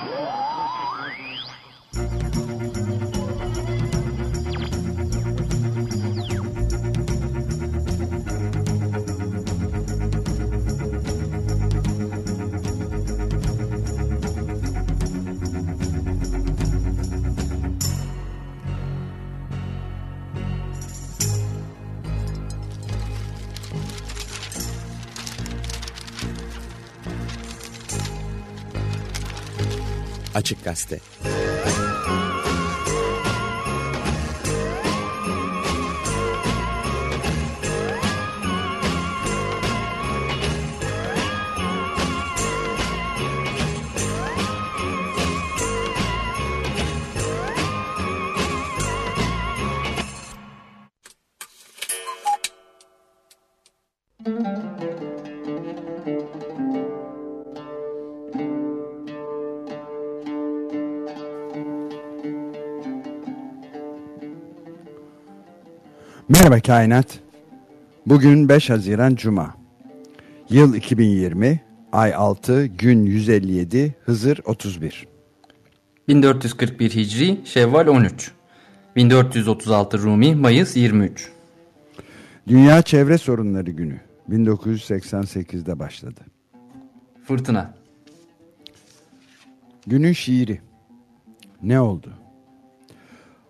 Oh! Açık Gazete. Merhaba Kainat. Bugün 5 Haziran Cuma. Yıl 2020, ay 6, gün 157, Hızır 31. 1441 Hicri, Şevval 13. 1436 Rumi, Mayıs 23. Dünya Çevre Sorunları Günü 1988'de başladı. Fırtına. Günün şiiri. Ne oldu?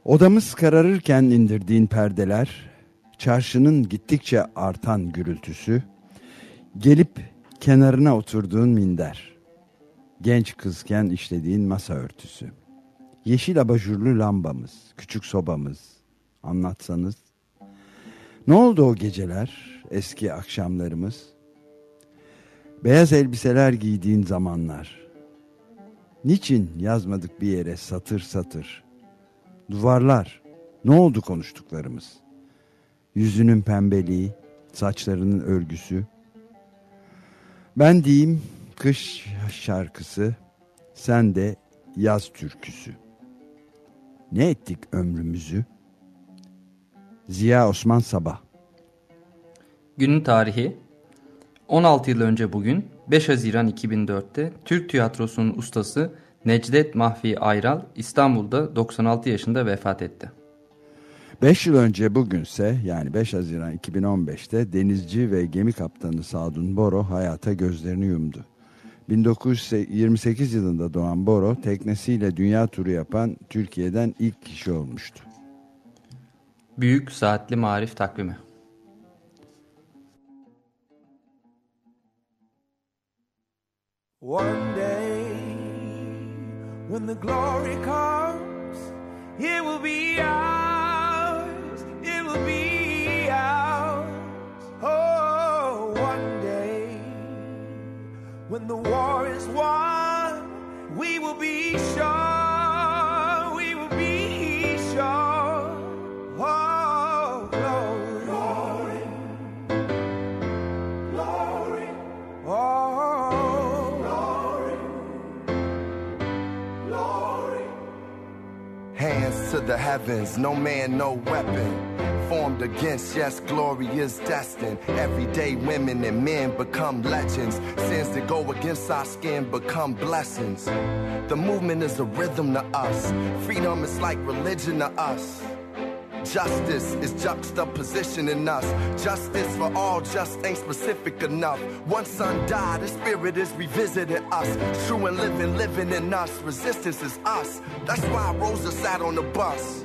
Odamız kararırken indirdiğin perdeler, çarşının gittikçe artan gürültüsü, gelip kenarına oturduğun minder, genç kızken işlediğin masa örtüsü, yeşil abajurlu lambamız, küçük sobamız, anlatsanız. Ne oldu o geceler, eski akşamlarımız? Beyaz elbiseler giydiğin zamanlar. Niçin yazmadık bir yere satır satır? Duvarlar, ne oldu konuştuklarımız? Yüzünün pembeliği, saçlarının örgüsü. Ben diyeyim kış şarkısı, sen de yaz türküsü. Ne ettik ömrümüzü? Ziya Osman Sabah Günün tarihi 16 yıl önce bugün 5 Haziran 2004'te Türk tiyatrosunun ustası Necdet Mahfi Ayral İstanbul'da 96 yaşında vefat etti. 5 yıl önce bugünse yani 5 Haziran 2015'te denizci ve gemi kaptanı Sadun Boro hayata gözlerini yumdu. 1928 yılında doğan Boro teknesiyle dünya turu yapan Türkiye'den ilk kişi olmuştu. Büyük Saatli Marif Takvimi One day, when the glory comes, it will be will be ours. Oh, one day, when the war is won, we will be sure, we will be sure. Oh, glory, glory, glory. Oh, glory, glory. Hands to the heavens, no man, no weapon. Formed against, yes, glory is destined. Everyday women and men become legends. Sins that go against our skin become blessings. The movement is a rhythm to us. Freedom is like religion to us. Justice is juxtaposition in us. Justice for all just ain't specific enough. One son died, the spirit is revisiting us. True and living, living in us. Resistance is us. That's why Rosa sat on the bus.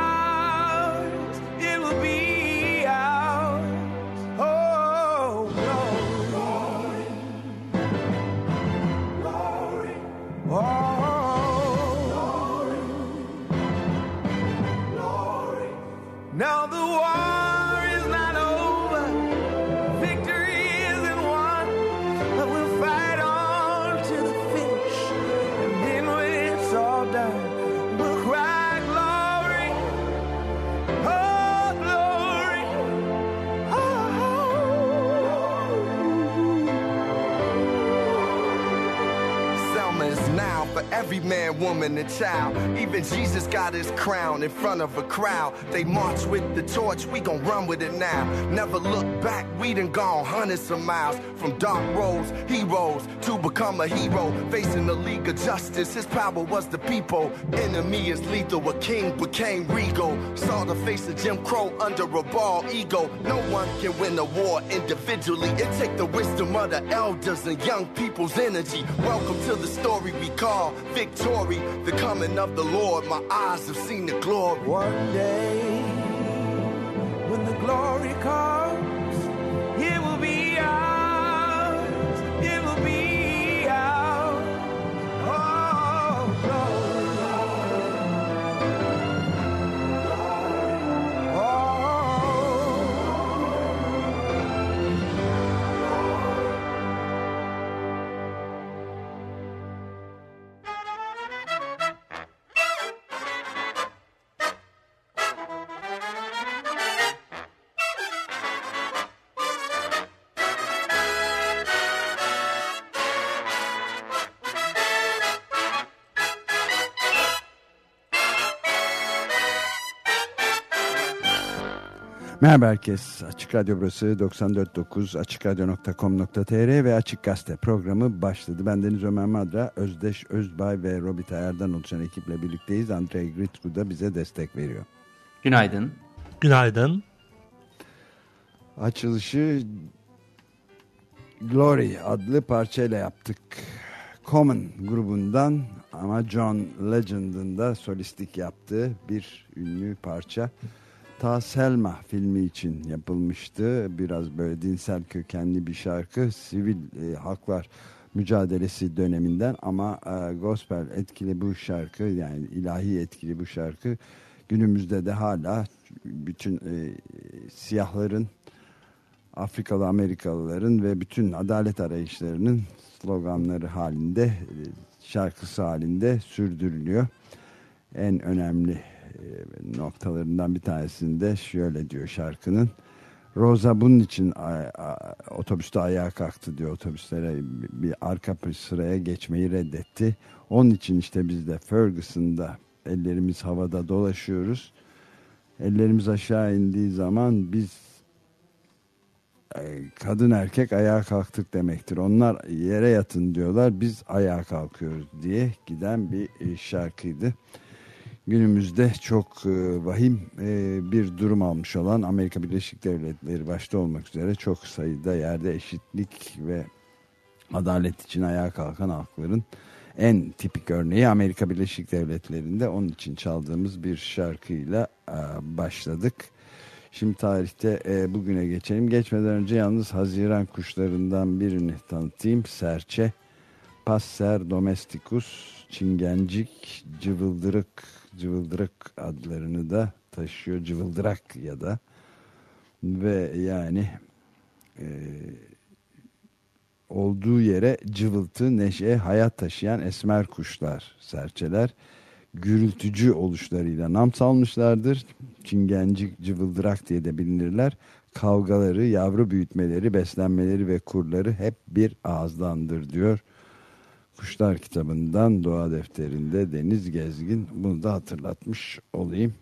man, woman, and child. Even Jesus got his crown in front of a crowd. They march with the torch, we gon' run with it now. Never look back, we done gone hundreds of miles. From dark roads, heroes, to become a hero. Facing the League of Justice, his power was the people. Enemy is lethal, a king became regal. Saw the face of Jim Crow under a ball ego. No one can win a war individually. It take the wisdom of the elders and young people's energy. Welcome to the story we call victory. The coming of the Lord, my eyes have seen the glory. One day, when the glory comes, Merhaba herkes. Açık Radyo burası 94.9 açıkradyo.com.tr ve Açık Gazete programı başladı. Ben Deniz Ömer Madra, Özdeş Özbay ve Robit Ayar'dan oluşan ekiple birlikteyiz. Andrei Gritku da bize destek veriyor. Günaydın. Günaydın. Açılışı Glory adlı parçayla yaptık. Common grubundan ama John Legend'ın da solistlik yaptığı bir ünlü parça. Ta Selma filmi için yapılmıştı. Biraz böyle dinsel kökenli bir şarkı. Sivil e, haklar mücadelesi döneminden ama e, gospel etkili bu şarkı yani ilahi etkili bu şarkı günümüzde de hala bütün e, siyahların Afrikalı Amerikalıların ve bütün adalet arayışlarının sloganları halinde e, şarkısı halinde sürdürülüyor. En önemli noktalarından bir tanesinde şöyle diyor şarkının. Rosa bunun için otobüste ayağa kalktı diyor. Otobüslere bir arka sıraya geçmeyi reddetti. Onun için işte biz de Ferguson'da ellerimiz havada dolaşıyoruz. Ellerimiz aşağı indiği zaman biz e, kadın erkek ayağa kalktık demektir. Onlar yere yatın diyorlar. Biz ayağa kalkıyoruz diye giden bir e, şarkıydı günümüzde çok e, vahim e, bir durum almış olan Amerika Birleşik Devletleri başta olmak üzere çok sayıda yerde eşitlik ve adalet için ayağa kalkan halkların en tipik örneği Amerika Birleşik Devletleri'nde onun için çaldığımız bir şarkıyla e, başladık. Şimdi tarihte e, bugüne geçelim. Geçmeden önce yalnız Haziran kuşlarından birini tanıtayım. Serçe, Passer domesticus, çingencik, cıvıldırık, cıvıldırık adlarını da taşıyor. Cıvıldırak ya da ve yani e, olduğu yere cıvıltı, neşe, hayat taşıyan esmer kuşlar, serçeler gürültücü oluşlarıyla nam salmışlardır. Çingencik, cıvıldırak diye de bilinirler. Kavgaları, yavru büyütmeleri, beslenmeleri ve kurları hep bir ağızdandır diyor. Kuşlar kitabından Doğa Defterinde Deniz Gezgin bunu da hatırlatmış olayım.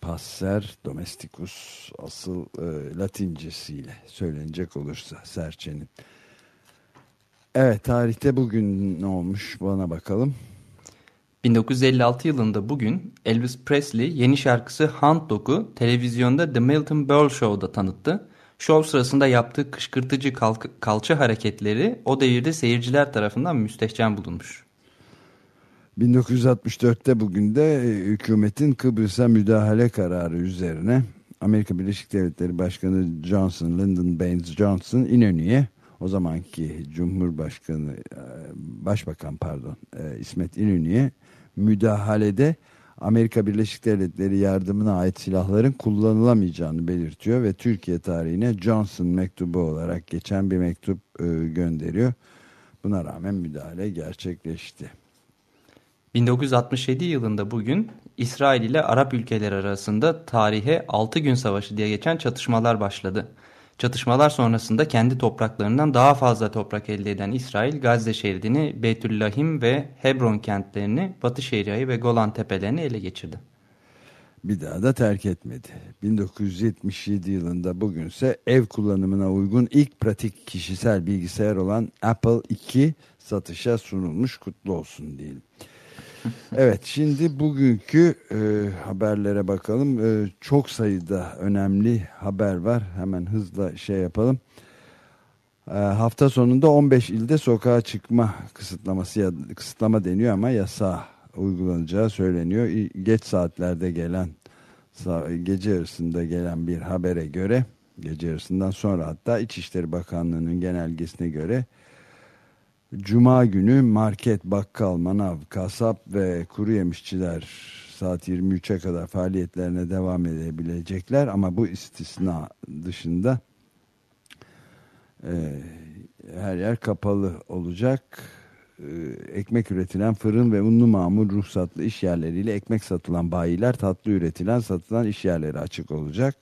Passer domesticus asıl e, latincesiyle söylenecek olursa serçenin. Evet tarihte bugün ne olmuş bana bakalım. 1956 yılında bugün Elvis Presley yeni şarkısı Hound Dog'u televizyonda The Milton Berle Show'da tanıttı. Şov sırasında yaptığı kışkırtıcı kalça hareketleri o devirde seyirciler tarafından müstehcen bulunmuş. 1964'te bugün de e, hükümetin Kıbrıs'a müdahale kararı üzerine Amerika Birleşik Devletleri Başkanı Johnson, Lyndon Baines Johnson İnönü'ye o zamanki Cumhurbaşkanı, e, Başbakan pardon e, İsmet İnönü'ye müdahalede Amerika Birleşik Devletleri yardımına ait silahların kullanılamayacağını belirtiyor ve Türkiye tarihine Johnson mektubu olarak geçen bir mektup e, gönderiyor. Buna rağmen müdahale gerçekleşti. 1967 yılında bugün İsrail ile Arap ülkeleri arasında tarihe 6 gün savaşı diye geçen çatışmalar başladı. Çatışmalar sonrasında kendi topraklarından daha fazla toprak elde eden İsrail, Gazze şeridini, Beytüllahim ve Hebron kentlerini, Batı Şeria'yı ve Golan tepelerini ele geçirdi. Bir daha da terk etmedi. 1977 yılında bugünse ev kullanımına uygun ilk pratik kişisel bilgisayar olan Apple II satışa sunulmuş kutlu olsun diyelim. Evet şimdi bugünkü e, haberlere bakalım. E, çok sayıda önemli haber var. Hemen hızla şey yapalım. E, hafta sonunda 15 ilde sokağa çıkma kısıtlaması ya kısıtlama deniyor ama yasa uygulanacağı söyleniyor. Geç saatlerde gelen gece yarısında gelen bir habere göre gece yarısından sonra hatta İçişleri Bakanlığı'nın genelgesine göre Cuma günü market, bakkal, manav, kasap ve kuru yemişçiler saat 23'e kadar faaliyetlerine devam edebilecekler ama bu istisna dışında e, her yer kapalı olacak. E, ekmek üretilen fırın ve unlu mamul ruhsatlı iş yerleriyle ekmek satılan bayiler, tatlı üretilen satılan iş yerleri açık olacak.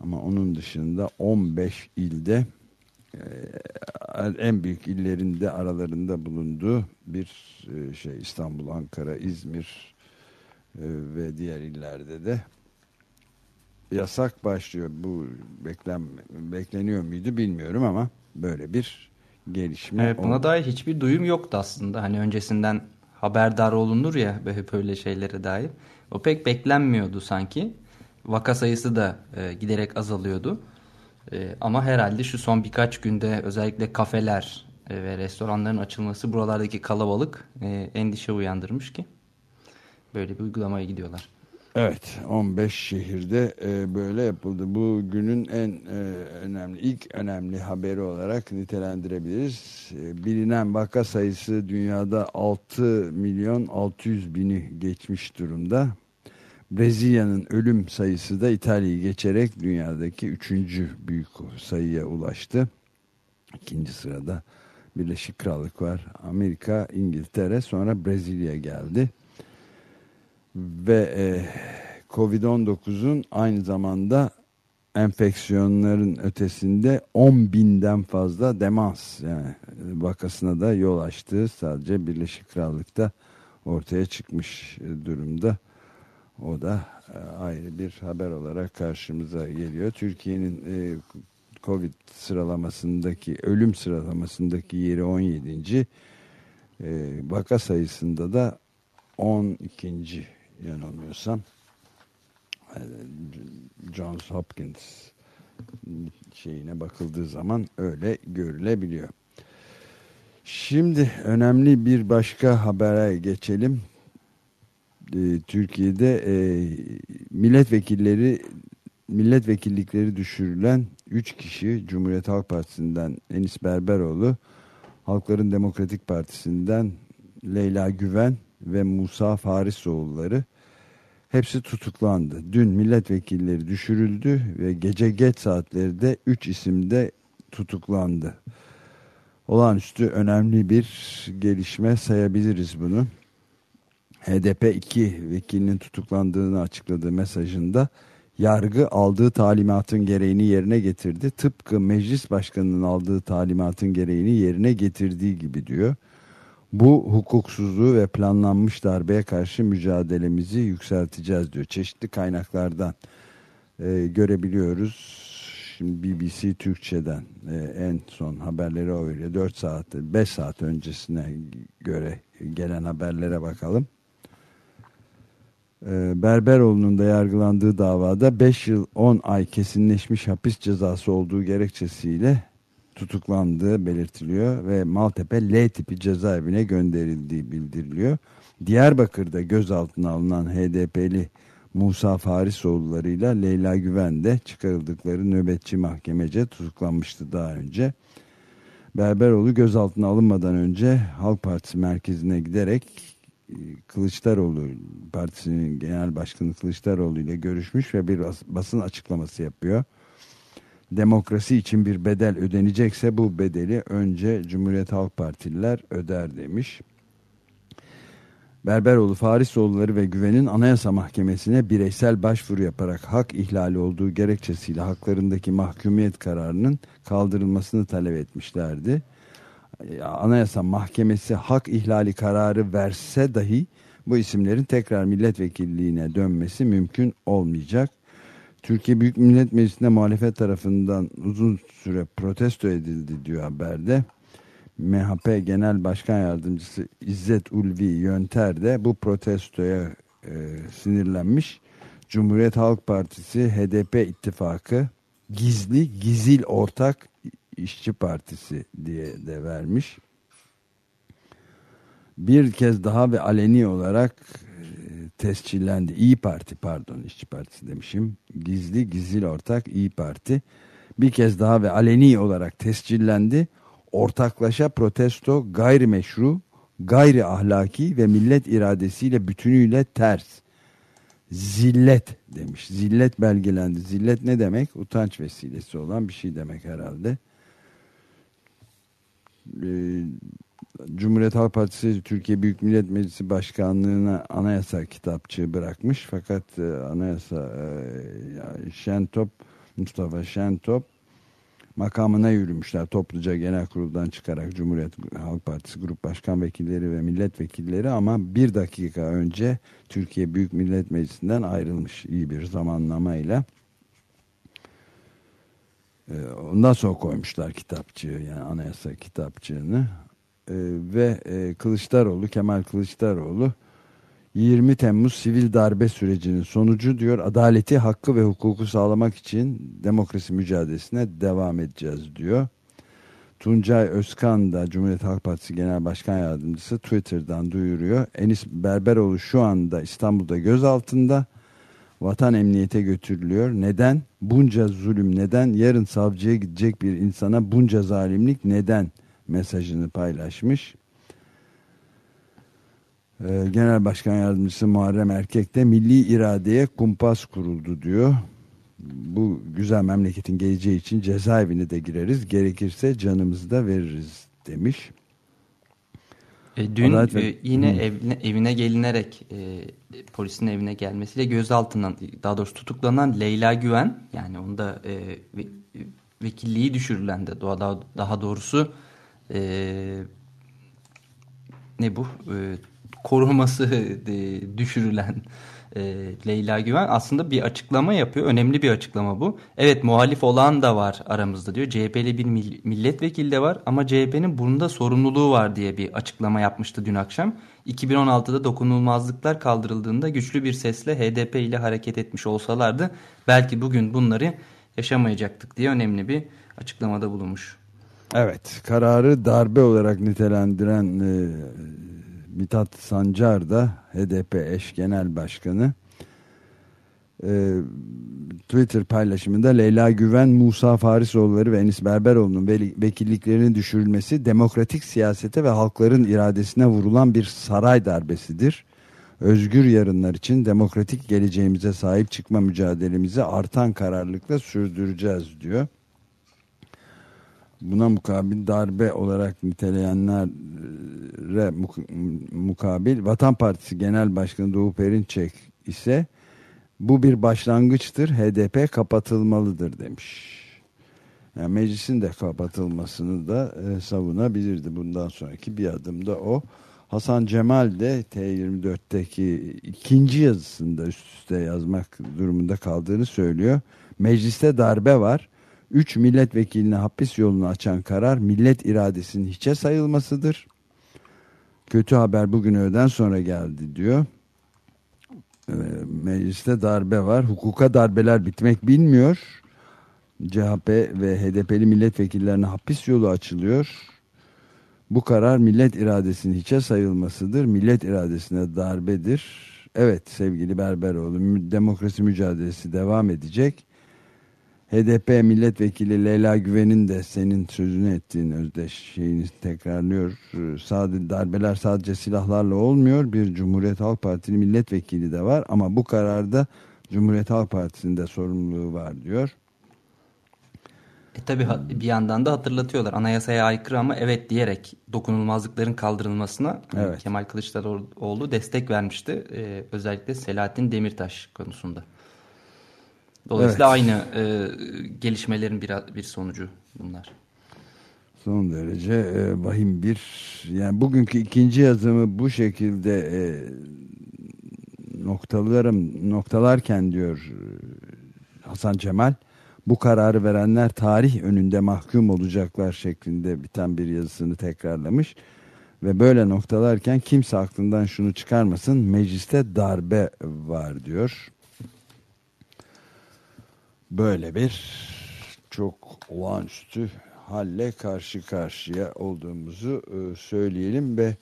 Ama onun dışında 15 ilde en büyük illerinde aralarında bulunduğu bir e, şey İstanbul, Ankara, İzmir e, ve diğer illerde de yasak başlıyor. Bu beklen bekleniyor muydu bilmiyorum ama böyle bir gelişme. Evet, buna oldu. dair hiçbir duyum yoktu aslında. Hani öncesinden haberdar olunur ya böyle şeylere dair. O pek beklenmiyordu sanki. Vaka sayısı da e, giderek azalıyordu. E, ama herhalde şu son birkaç günde özellikle kafeler e, ve restoranların açılması buralardaki kalabalık e, endişe uyandırmış ki böyle bir uygulamaya gidiyorlar. Evet 15 şehirde e, böyle yapıldı. Bu günün en önemli ilk önemli haberi olarak nitelendirebiliriz. Bilinen vaka sayısı dünyada 6 milyon 600 bini geçmiş durumda. Brezilya'nın ölüm sayısı da İtalya'yı geçerek dünyadaki üçüncü büyük sayıya ulaştı. İkinci sırada Birleşik Krallık var. Amerika, İngiltere sonra Brezilya geldi. Ve e, Covid-19'un aynı zamanda enfeksiyonların ötesinde 10 binden fazla demans yani vakasına da yol açtığı sadece Birleşik Krallık'ta ortaya çıkmış durumda. O da e, ayrı bir haber olarak karşımıza geliyor. Türkiye'nin e, Covid sıralamasındaki, ölüm sıralamasındaki yeri 17. E, vaka sayısında da 12. yanılmıyorsam. Johns Hopkins şeyine bakıldığı zaman öyle görülebiliyor. Şimdi önemli bir başka habere geçelim e, Türkiye'de e, milletvekilleri milletvekillikleri düşürülen 3 kişi Cumhuriyet Halk Partisi'nden Enis Berberoğlu, Halkların Demokratik Partisi'nden Leyla Güven ve Musa Farisoğulları hepsi tutuklandı. Dün milletvekilleri düşürüldü ve gece geç saatlerde 3 isimde tutuklandı. Olağanüstü önemli bir gelişme sayabiliriz bunu. HDP 2 vekilinin tutuklandığını açıkladığı mesajında yargı aldığı talimatın gereğini yerine getirdi. Tıpkı meclis başkanının aldığı talimatın gereğini yerine getirdiği gibi diyor. Bu hukuksuzluğu ve planlanmış darbeye karşı mücadelemizi yükselteceğiz diyor. Çeşitli kaynaklardan e, görebiliyoruz. Şimdi BBC Türkçe'den e, en son haberleri veriyor. 4 saat, 5 saat öncesine göre gelen haberlere bakalım. Ee, Berberoğlu'nun da yargılandığı davada 5 yıl 10 ay kesinleşmiş hapis cezası olduğu gerekçesiyle tutuklandığı belirtiliyor ve Maltepe L tipi cezaevine gönderildiği bildiriliyor. Diyarbakır'da gözaltına alınan HDP'li Musa Farisoğulları'yla Leyla Güven de çıkarıldıkları nöbetçi mahkemece tutuklanmıştı daha önce. Berberoğlu gözaltına alınmadan önce Halk Partisi merkezine giderek Kılıçdaroğlu Partisi'nin genel başkanı Kılıçdaroğlu ile görüşmüş ve bir basın açıklaması yapıyor. Demokrasi için bir bedel ödenecekse bu bedeli önce Cumhuriyet Halk Partililer öder demiş. Berberoğlu, Farisoğulları ve Güven'in Anayasa Mahkemesi'ne bireysel başvuru yaparak hak ihlali olduğu gerekçesiyle haklarındaki mahkumiyet kararının kaldırılmasını talep etmişlerdi. Anayasa Mahkemesi hak ihlali kararı verse dahi bu isimlerin tekrar milletvekilliğine dönmesi mümkün olmayacak. Türkiye Büyük Millet Meclisi'nde muhalefet tarafından uzun süre protesto edildi diyor haberde. MHP Genel Başkan Yardımcısı İzzet Ulvi Yönter de bu protestoya e, sinirlenmiş. Cumhuriyet Halk Partisi HDP ittifakı gizli gizil ortak işçi partisi diye de vermiş. Bir kez daha ve aleni olarak e, tescillendi. İyi Parti pardon işçi partisi demişim. Gizli gizil ortak İyi Parti bir kez daha ve aleni olarak tescillendi ortaklaşa protesto gayrimeşru, gayri ahlaki ve millet iradesiyle bütünüyle ters. Zillet demiş. Zillet belgelendi. Zillet ne demek? Utanç vesilesi olan bir şey demek herhalde. Ee, Cumhuriyet Halk Partisi Türkiye Büyük Millet Meclisi Başkanlığı'na anayasa kitapçığı bırakmış. Fakat e, anayasa e, Şentop, Mustafa Şentop makamına yürümüşler topluca genel kuruldan çıkarak Cumhuriyet Halk Partisi Grup Başkan Vekilleri ve Milletvekilleri ama bir dakika önce Türkiye Büyük Millet Meclisi'nden ayrılmış iyi bir zamanlamayla. Ee, ondan sonra koymuşlar kitapçığı yani anayasa kitapçığını ee, ve e, Kılıçdaroğlu Kemal Kılıçdaroğlu 20 Temmuz sivil darbe sürecinin sonucu diyor adaleti, hakkı ve hukuku sağlamak için demokrasi mücadelesine devam edeceğiz diyor. Tuncay Özkan da Cumhuriyet Halk Partisi Genel Başkan Yardımcısı Twitter'dan duyuruyor. Enis Berberoğlu şu anda İstanbul'da gözaltında vatan emniyete götürülüyor. Neden? Bunca zulüm neden? Yarın savcıya gidecek bir insana bunca zalimlik neden? mesajını paylaşmış. Ee, Genel Başkan Yardımcısı Muharrem Erkek de milli iradeye kumpas kuruldu diyor. Bu güzel memleketin geleceği için cezaevine de gireriz. Gerekirse canımızı da veririz demiş. E, dün e, yine evine, evine gelinerek e, polisin evine gelmesiyle gözaltından daha doğrusu tutuklanan Leyla Güven yani onda e, ve, vekilliği düşürülen de daha, daha doğrusu e, ne bu? E, koruması e, düşürülen e, Leyla Güven aslında bir açıklama yapıyor. Önemli bir açıklama bu. Evet muhalif olan da var aramızda diyor. CHP'li bir milletvekili de var ama CHP'nin bunda sorumluluğu var diye bir açıklama yapmıştı dün akşam. 2016'da dokunulmazlıklar kaldırıldığında güçlü bir sesle HDP ile hareket etmiş olsalardı belki bugün bunları yaşamayacaktık diye önemli bir açıklamada bulunmuş. Evet kararı darbe olarak nitelendiren e, Mithat Sancar da HDP eş genel başkanı e, Twitter paylaşımında Leyla Güven, Musa Farisoğulları ve Enis Berberoğlu'nun vekilliklerinin düşürülmesi demokratik siyasete ve halkların iradesine vurulan bir saray darbesidir. Özgür yarınlar için demokratik geleceğimize sahip çıkma mücadelemizi artan kararlılıkla sürdüreceğiz diyor buna mukabil darbe olarak niteleyenlere mukabil Vatan Partisi Genel Başkanı Doğu Perinçek ise bu bir başlangıçtır HDP kapatılmalıdır demiş. Yani meclisin de kapatılmasını da e, savunabilirdi bundan sonraki bir adım da o. Hasan Cemal de T24'teki ikinci yazısında üst üste yazmak durumunda kaldığını söylüyor. Mecliste darbe var 3 milletvekiline hapis yolunu açan karar millet iradesinin hiçe sayılmasıdır. Kötü haber bugün öğleden sonra geldi diyor. Ee, mecliste darbe var. Hukuka darbeler bitmek bilmiyor. CHP ve HDP'li milletvekillerine hapis yolu açılıyor. Bu karar millet iradesinin hiçe sayılmasıdır. Millet iradesine darbedir. Evet sevgili Berberoğlu demokrasi mücadelesi devam edecek. HDP milletvekili Leyla Güven'in de senin sözünü ettiğin özdeş şeyini tekrarlıyor. Sadece darbeler sadece silahlarla olmuyor. Bir Cumhuriyet Halk Partili milletvekili de var ama bu kararda Cumhuriyet Halk Partisi'nin de sorumluluğu var diyor. E, tabii ha- bir yandan da hatırlatıyorlar. Anayasaya aykırı ama evet diyerek dokunulmazlıkların kaldırılmasına Evet. Kemal Kılıçdaroğlu destek vermişti. E, özellikle Selahattin Demirtaş konusunda. Dolayısıyla Evet. aynı e, gelişmelerin bir, bir sonucu bunlar. Son derece e, vahim bir yani bugünkü ikinci yazımı bu şekilde e, noktalarım noktalarken diyor e, Hasan Cemal bu kararı verenler tarih önünde mahkum olacaklar şeklinde biten bir yazısını tekrarlamış ve böyle noktalarken kimse aklından şunu çıkarmasın mecliste darbe var diyor. Böyle bir çok olağanüstü halle karşı karşıya olduğumuzu e, söyleyelim ve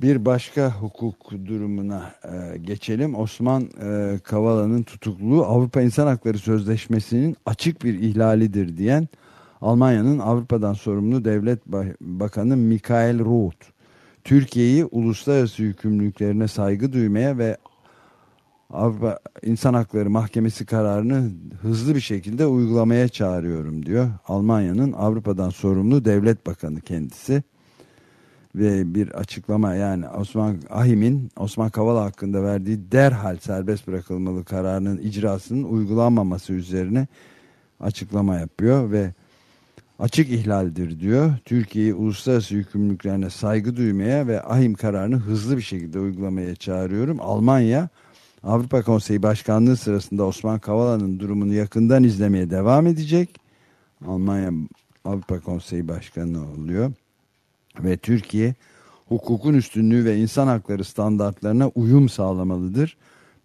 bir başka hukuk durumuna e, geçelim. Osman e, Kavala'nın tutukluluğu Avrupa İnsan Hakları Sözleşmesi'nin açık bir ihlalidir diyen Almanya'nın Avrupa'dan sorumlu Devlet Ba- Bakanı Michael Roth. Türkiye'yi uluslararası yükümlülüklerine saygı duymaya ve Avrupa İnsan Hakları Mahkemesi kararını hızlı bir şekilde uygulamaya çağırıyorum diyor. Almanya'nın Avrupa'dan sorumlu devlet bakanı kendisi. Ve bir açıklama yani Osman Ahim'in Osman Kavala hakkında verdiği derhal serbest bırakılmalı kararının icrasının uygulanmaması üzerine açıklama yapıyor ve açık ihlaldir diyor. Türkiye'yi uluslararası yükümlülüklerine saygı duymaya ve ahim kararını hızlı bir şekilde uygulamaya çağırıyorum. Almanya Avrupa Konseyi Başkanlığı sırasında Osman Kavala'nın durumunu yakından izlemeye devam edecek. Almanya Avrupa Konseyi Başkanı oluyor. Ve Türkiye hukukun üstünlüğü ve insan hakları standartlarına uyum sağlamalıdır.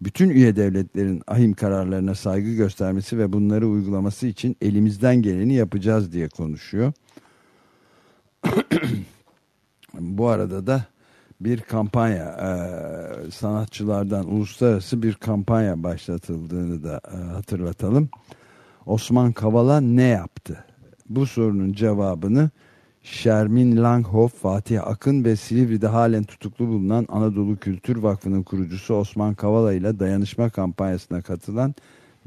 Bütün üye devletlerin ahim kararlarına saygı göstermesi ve bunları uygulaması için elimizden geleni yapacağız diye konuşuyor. Bu arada da bir kampanya e, sanatçılardan uluslararası bir kampanya başlatıldığını da e, hatırlatalım. Osman Kavala ne yaptı? Bu sorunun cevabını Şermin Langhoff, Fatih Akın ve Silivri'de halen tutuklu bulunan Anadolu Kültür Vakfı'nın kurucusu Osman Kavala ile dayanışma kampanyasına katılan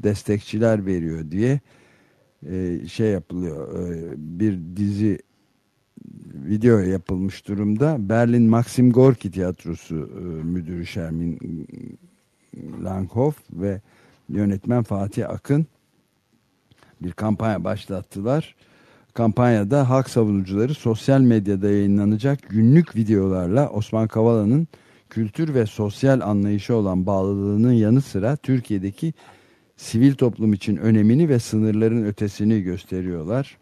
destekçiler veriyor diye e, şey yapılıyor. E, bir dizi video yapılmış durumda. Berlin Maxim Gorki Tiyatrosu e, müdürü Şermin Langhoff ve yönetmen Fatih Akın bir kampanya başlattılar. Kampanyada hak savunucuları sosyal medyada yayınlanacak günlük videolarla Osman Kavala'nın kültür ve sosyal anlayışı olan bağlılığının yanı sıra Türkiye'deki sivil toplum için önemini ve sınırların ötesini gösteriyorlar.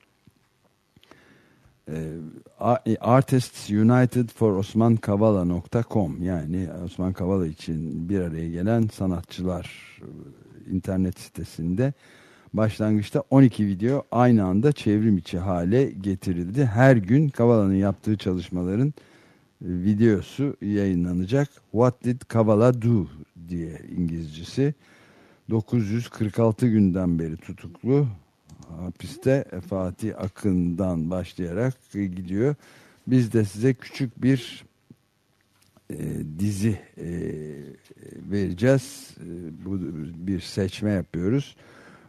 Ee, Artists United for Osman Kavala.com yani Osman Kavala için bir araya gelen sanatçılar e, internet sitesinde başlangıçta 12 video aynı anda çevrim içi hale getirildi. Her gün Kavala'nın yaptığı çalışmaların e, videosu yayınlanacak. What did Kavala do diye İngilizcesi. 946 günden beri tutuklu. Hapiste Fatih Akın'dan başlayarak gidiyor. Biz de size küçük bir e, dizi e, vereceğiz. E, bu bir seçme yapıyoruz.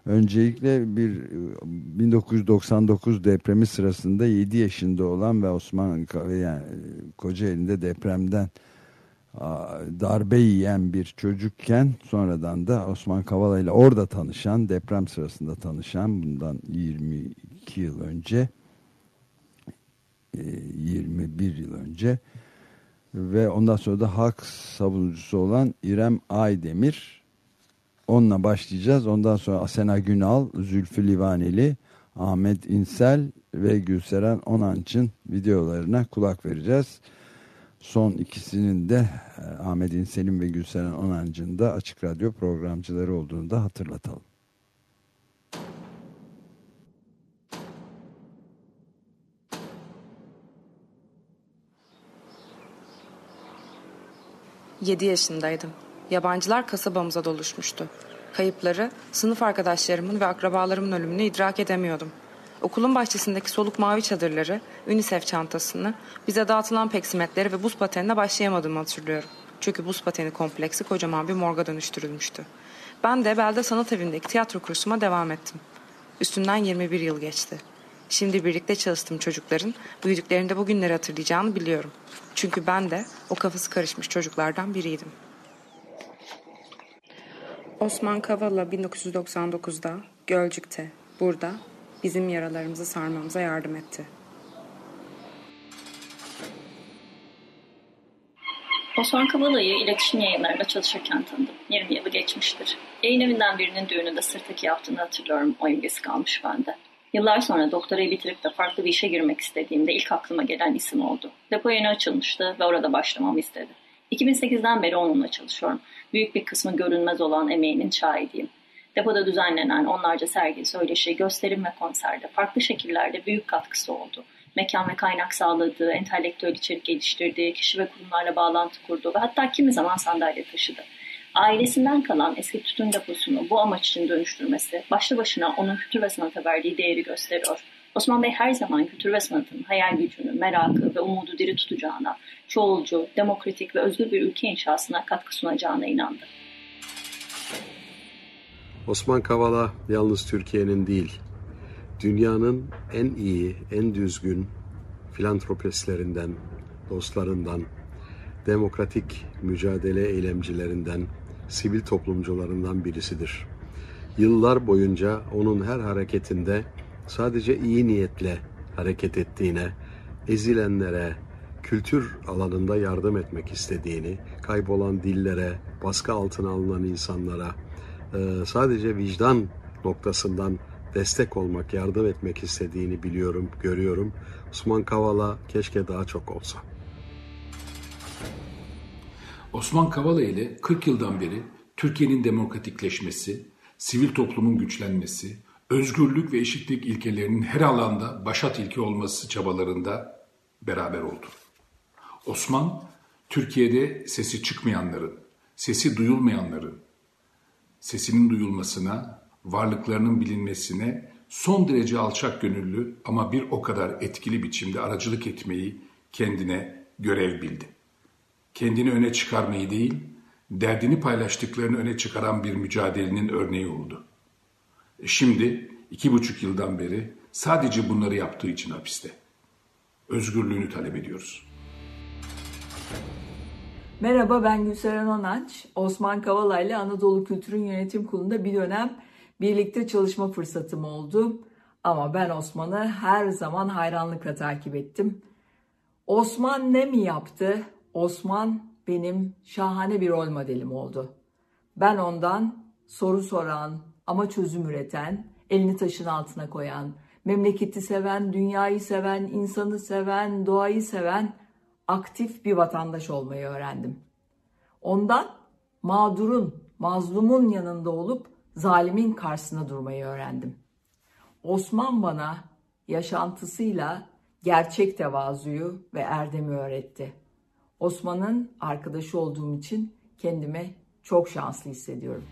Öncelikle bir 1999 depremi sırasında 7 yaşında olan ve Osman yani Kocaeli'nde depremden darbe yiyen bir çocukken sonradan da Osman Kavala ile orada tanışan deprem sırasında tanışan bundan 22 yıl önce 21 yıl önce ve ondan sonra da hak savunucusu olan İrem Aydemir onunla başlayacağız. Ondan sonra Asena Günal, Zülfü Livaneli, Ahmet İnsel ve Gülseren Onanç'ın videolarına kulak vereceğiz. Son ikisinin de Ahmet İnsel'in ve Gülseren Onanç'ın da Açık Radyo programcıları olduğunu da hatırlatalım. Yedi yaşındaydım. Yabancılar kasabamıza doluşmuştu. Kayıpları, sınıf arkadaşlarımın ve akrabalarımın ölümünü idrak edemiyordum. Okulun bahçesindeki soluk mavi çadırları, UNICEF çantasını, bize dağıtılan peksimetleri ve buz patenine başlayamadığımı hatırlıyorum. Çünkü buz pateni kompleksi kocaman bir morga dönüştürülmüştü. Ben de Belde Sanat Evi'ndeki tiyatro kursuma devam ettim. Üstünden 21 yıl geçti. Şimdi birlikte çalıştığım çocukların büyüdüklerinde bu günleri hatırlayacağını biliyorum. Çünkü ben de o kafası karışmış çocuklardan biriydim. Osman Kavala 1999'da Gölcük'te, burada bizim yaralarımızı sarmamıza yardım etti. Osman Kavala'yı iletişim yayınlarında çalışırken tanıdım. 20 yılı geçmiştir. Yayın evinden birinin düğününde sırtaki yaptığını hatırlıyorum. O imgesi kalmış bende. Yıllar sonra doktorayı bitirip de farklı bir işe girmek istediğimde ilk aklıma gelen isim oldu. Depo yeni açılmıştı ve orada başlamamı istedi. 2008'den beri onunla çalışıyorum. Büyük bir kısmı görünmez olan emeğinin şahidiyim. Depoda düzenlenen onlarca sergi, söyleşi, gösterim ve konserde farklı şekillerde büyük katkısı oldu. Mekan ve kaynak sağladığı, entelektüel içerik geliştirdiği, kişi ve kurumlarla bağlantı kurdu ve hatta kimi zaman sandalye taşıdı. Ailesinden kalan eski tütün deposunu bu amaç için dönüştürmesi başlı başına onun kültür ve sanata verdiği değeri gösteriyor. Osman Bey her zaman kültür ve sanatın hayal gücünü, merakı ve umudu diri tutacağına, çoğulcu, demokratik ve özgür bir ülke inşasına katkı sunacağına inandı. Osman Kavala yalnız Türkiye'nin değil, dünyanın en iyi, en düzgün filantropistlerinden, dostlarından, demokratik mücadele eylemcilerinden, sivil toplumcularından birisidir. Yıllar boyunca onun her hareketinde sadece iyi niyetle hareket ettiğine, ezilenlere, kültür alanında yardım etmek istediğini, kaybolan dillere, baskı altına alınan insanlara, sadece vicdan noktasından destek olmak, yardım etmek istediğini biliyorum, görüyorum. Osman Kavala keşke daha çok olsa. Osman Kavala ile 40 yıldan beri Türkiye'nin demokratikleşmesi, sivil toplumun güçlenmesi, özgürlük ve eşitlik ilkelerinin her alanda başat ilke olması çabalarında beraber oldu. Osman, Türkiye'de sesi çıkmayanların, sesi duyulmayanların, sesinin duyulmasına, varlıklarının bilinmesine son derece alçak gönüllü ama bir o kadar etkili biçimde aracılık etmeyi kendine görev bildi. Kendini öne çıkarmayı değil, derdini paylaştıklarını öne çıkaran bir mücadelenin örneği oldu. Şimdi iki buçuk yıldan beri sadece bunları yaptığı için hapiste. Özgürlüğünü talep ediyoruz. Merhaba ben Gülseren Onanç. Osman Kavala ile Anadolu Kültür'ün yönetim kurulunda bir dönem birlikte çalışma fırsatım oldu. Ama ben Osman'ı her zaman hayranlıkla takip ettim. Osman ne mi yaptı? Osman benim şahane bir rol modelim oldu. Ben ondan soru soran ama çözüm üreten, elini taşın altına koyan, memleketi seven, dünyayı seven, insanı seven, doğayı seven aktif bir vatandaş olmayı öğrendim. Ondan mağdurun, mazlumun yanında olup zalimin karşısına durmayı öğrendim. Osman bana yaşantısıyla gerçek tevazuyu ve erdemi öğretti. Osman'ın arkadaşı olduğum için kendimi çok şanslı hissediyorum.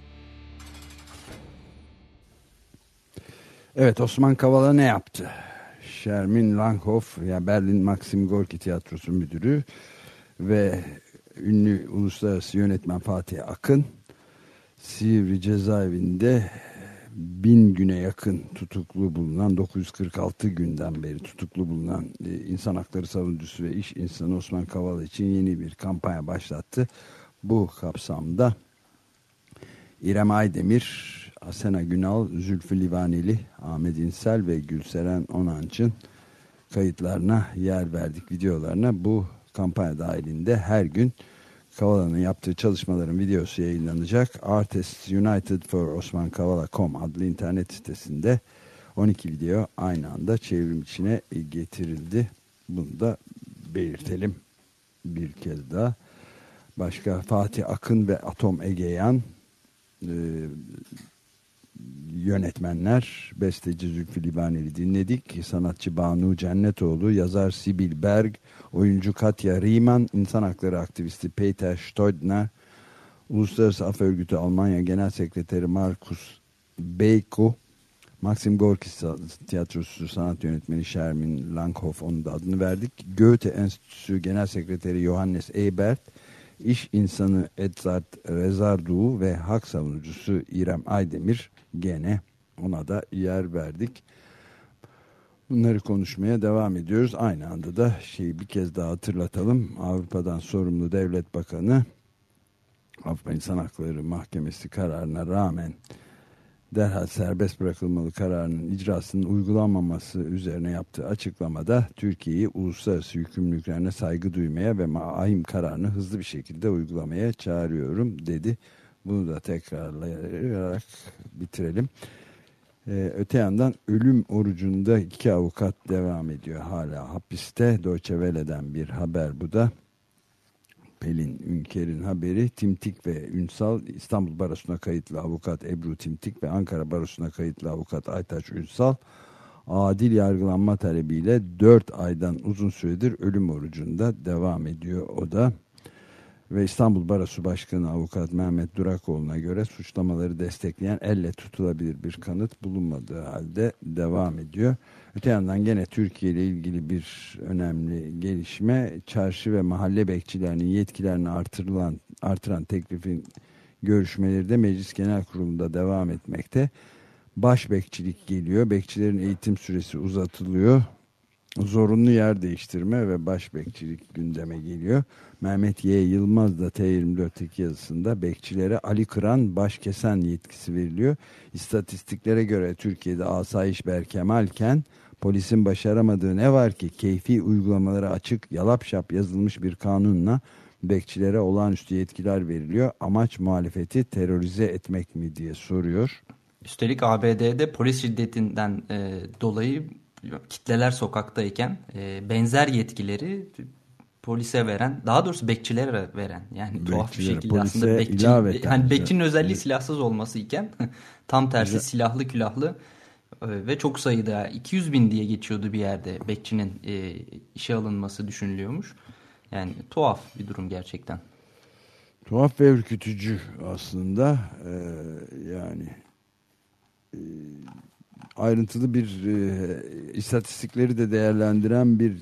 Evet Osman Kavala ne yaptı? Shermin Langhoff ya Berlin Maxim Gorki Tiyatrosu müdürü ve ünlü uluslararası yönetmen Fatih Akın Sivri cezaevinde bin güne yakın tutuklu bulunan 946 günden beri tutuklu bulunan e, insan hakları savunucusu ve iş insanı Osman Kavala için yeni bir kampanya başlattı. Bu kapsamda İrem Aydemir, Asena Günal, Zülfü Livaneli, Ahmet İnsel ve Gülseren Onanç'ın kayıtlarına yer verdik videolarına. Bu kampanya dahilinde her gün Kavala'nın yaptığı çalışmaların videosu yayınlanacak. Artists United for Osman Kavala.com adlı internet sitesinde 12 video aynı anda çevrim içine getirildi. Bunu da belirtelim bir kez daha. Başka Fatih Akın ve Atom Egeyan e, yönetmenler, besteci Zülfü Livaneli dinledik. Sanatçı Banu Cennetoğlu, yazar Sibil Berg, oyuncu Katya Riemann, insan hakları aktivisti Peter Stoidner, Uluslararası Af Örgütü Almanya Genel Sekreteri Markus Beyko, Maxim Gorki Tiyatrosu sanat yönetmeni Shermin Langhoff onun da adını verdik. Goethe Enstitüsü Genel Sekreteri Johannes Ebert, iş insanı Edzard Rezardu ve hak savunucusu İrem Aydemir gene Ona da yer verdik. Bunları konuşmaya devam ediyoruz. Aynı anda da şeyi bir kez daha hatırlatalım. Avrupa'dan sorumlu devlet bakanı Avrupa İnsan Hakları Mahkemesi kararına rağmen derhal serbest bırakılmalı kararının icrasının uygulanmaması üzerine yaptığı açıklamada Türkiye'yi uluslararası yükümlülüklerine saygı duymaya ve ahim kararını hızlı bir şekilde uygulamaya çağırıyorum dedi. Bunu da tekrarlayarak bitirelim. Ee, öte yandan ölüm orucunda iki avukat devam ediyor hala hapiste. Deutsche Welle'den bir haber bu da. Pelin Ünker'in haberi Timtik ve Ünsal İstanbul Barosu'na kayıtlı avukat Ebru Timtik ve Ankara Barosu'na kayıtlı avukat Aytaç Ünsal adil yargılanma talebiyle 4 aydan uzun süredir ölüm orucunda devam ediyor o da. Ve İstanbul Barosu Başkanı Avukat Mehmet Durakoğlu'na göre suçlamaları destekleyen elle tutulabilir bir kanıt bulunmadığı halde devam ediyor. Öte yandan gene Türkiye ile ilgili bir önemli gelişme çarşı ve mahalle bekçilerinin yetkilerini artırılan, artıran teklifin görüşmeleri de Meclis Genel Kurulu'nda devam etmekte. Baş bekçilik geliyor. Bekçilerin eğitim süresi uzatılıyor. Zorunlu yer değiştirme ve baş bekçilik gündeme geliyor. Mehmet Y. Yılmaz da T24'teki yazısında bekçilere Ali Kıran baş kesen yetkisi veriliyor. İstatistiklere göre Türkiye'de asayiş berkemalken polisin başaramadığı ne var ki keyfi uygulamaları açık yalap şap yazılmış bir kanunla bekçilere olağanüstü yetkiler veriliyor. Amaç muhalefeti terörize etmek mi diye soruyor. Üstelik ABD'de polis şiddetinden e, dolayı kitleler sokaktayken e, benzer yetkileri polise veren, daha doğrusu bekçilere veren yani Bekçiler, tuhaf bir şekilde aslında bekçi, hani bekçinin özelliği evet. silahsız olması iken tam tersi Güzel. silahlı külahlı e, ve çok sayıda 200 bin diye geçiyordu bir yerde bekçinin e, işe alınması düşünülüyormuş. Yani tuhaf bir durum gerçekten. Tuhaf ve ürkütücü aslında ee, yani e, ayrıntılı bir e, istatistikleri de değerlendiren bir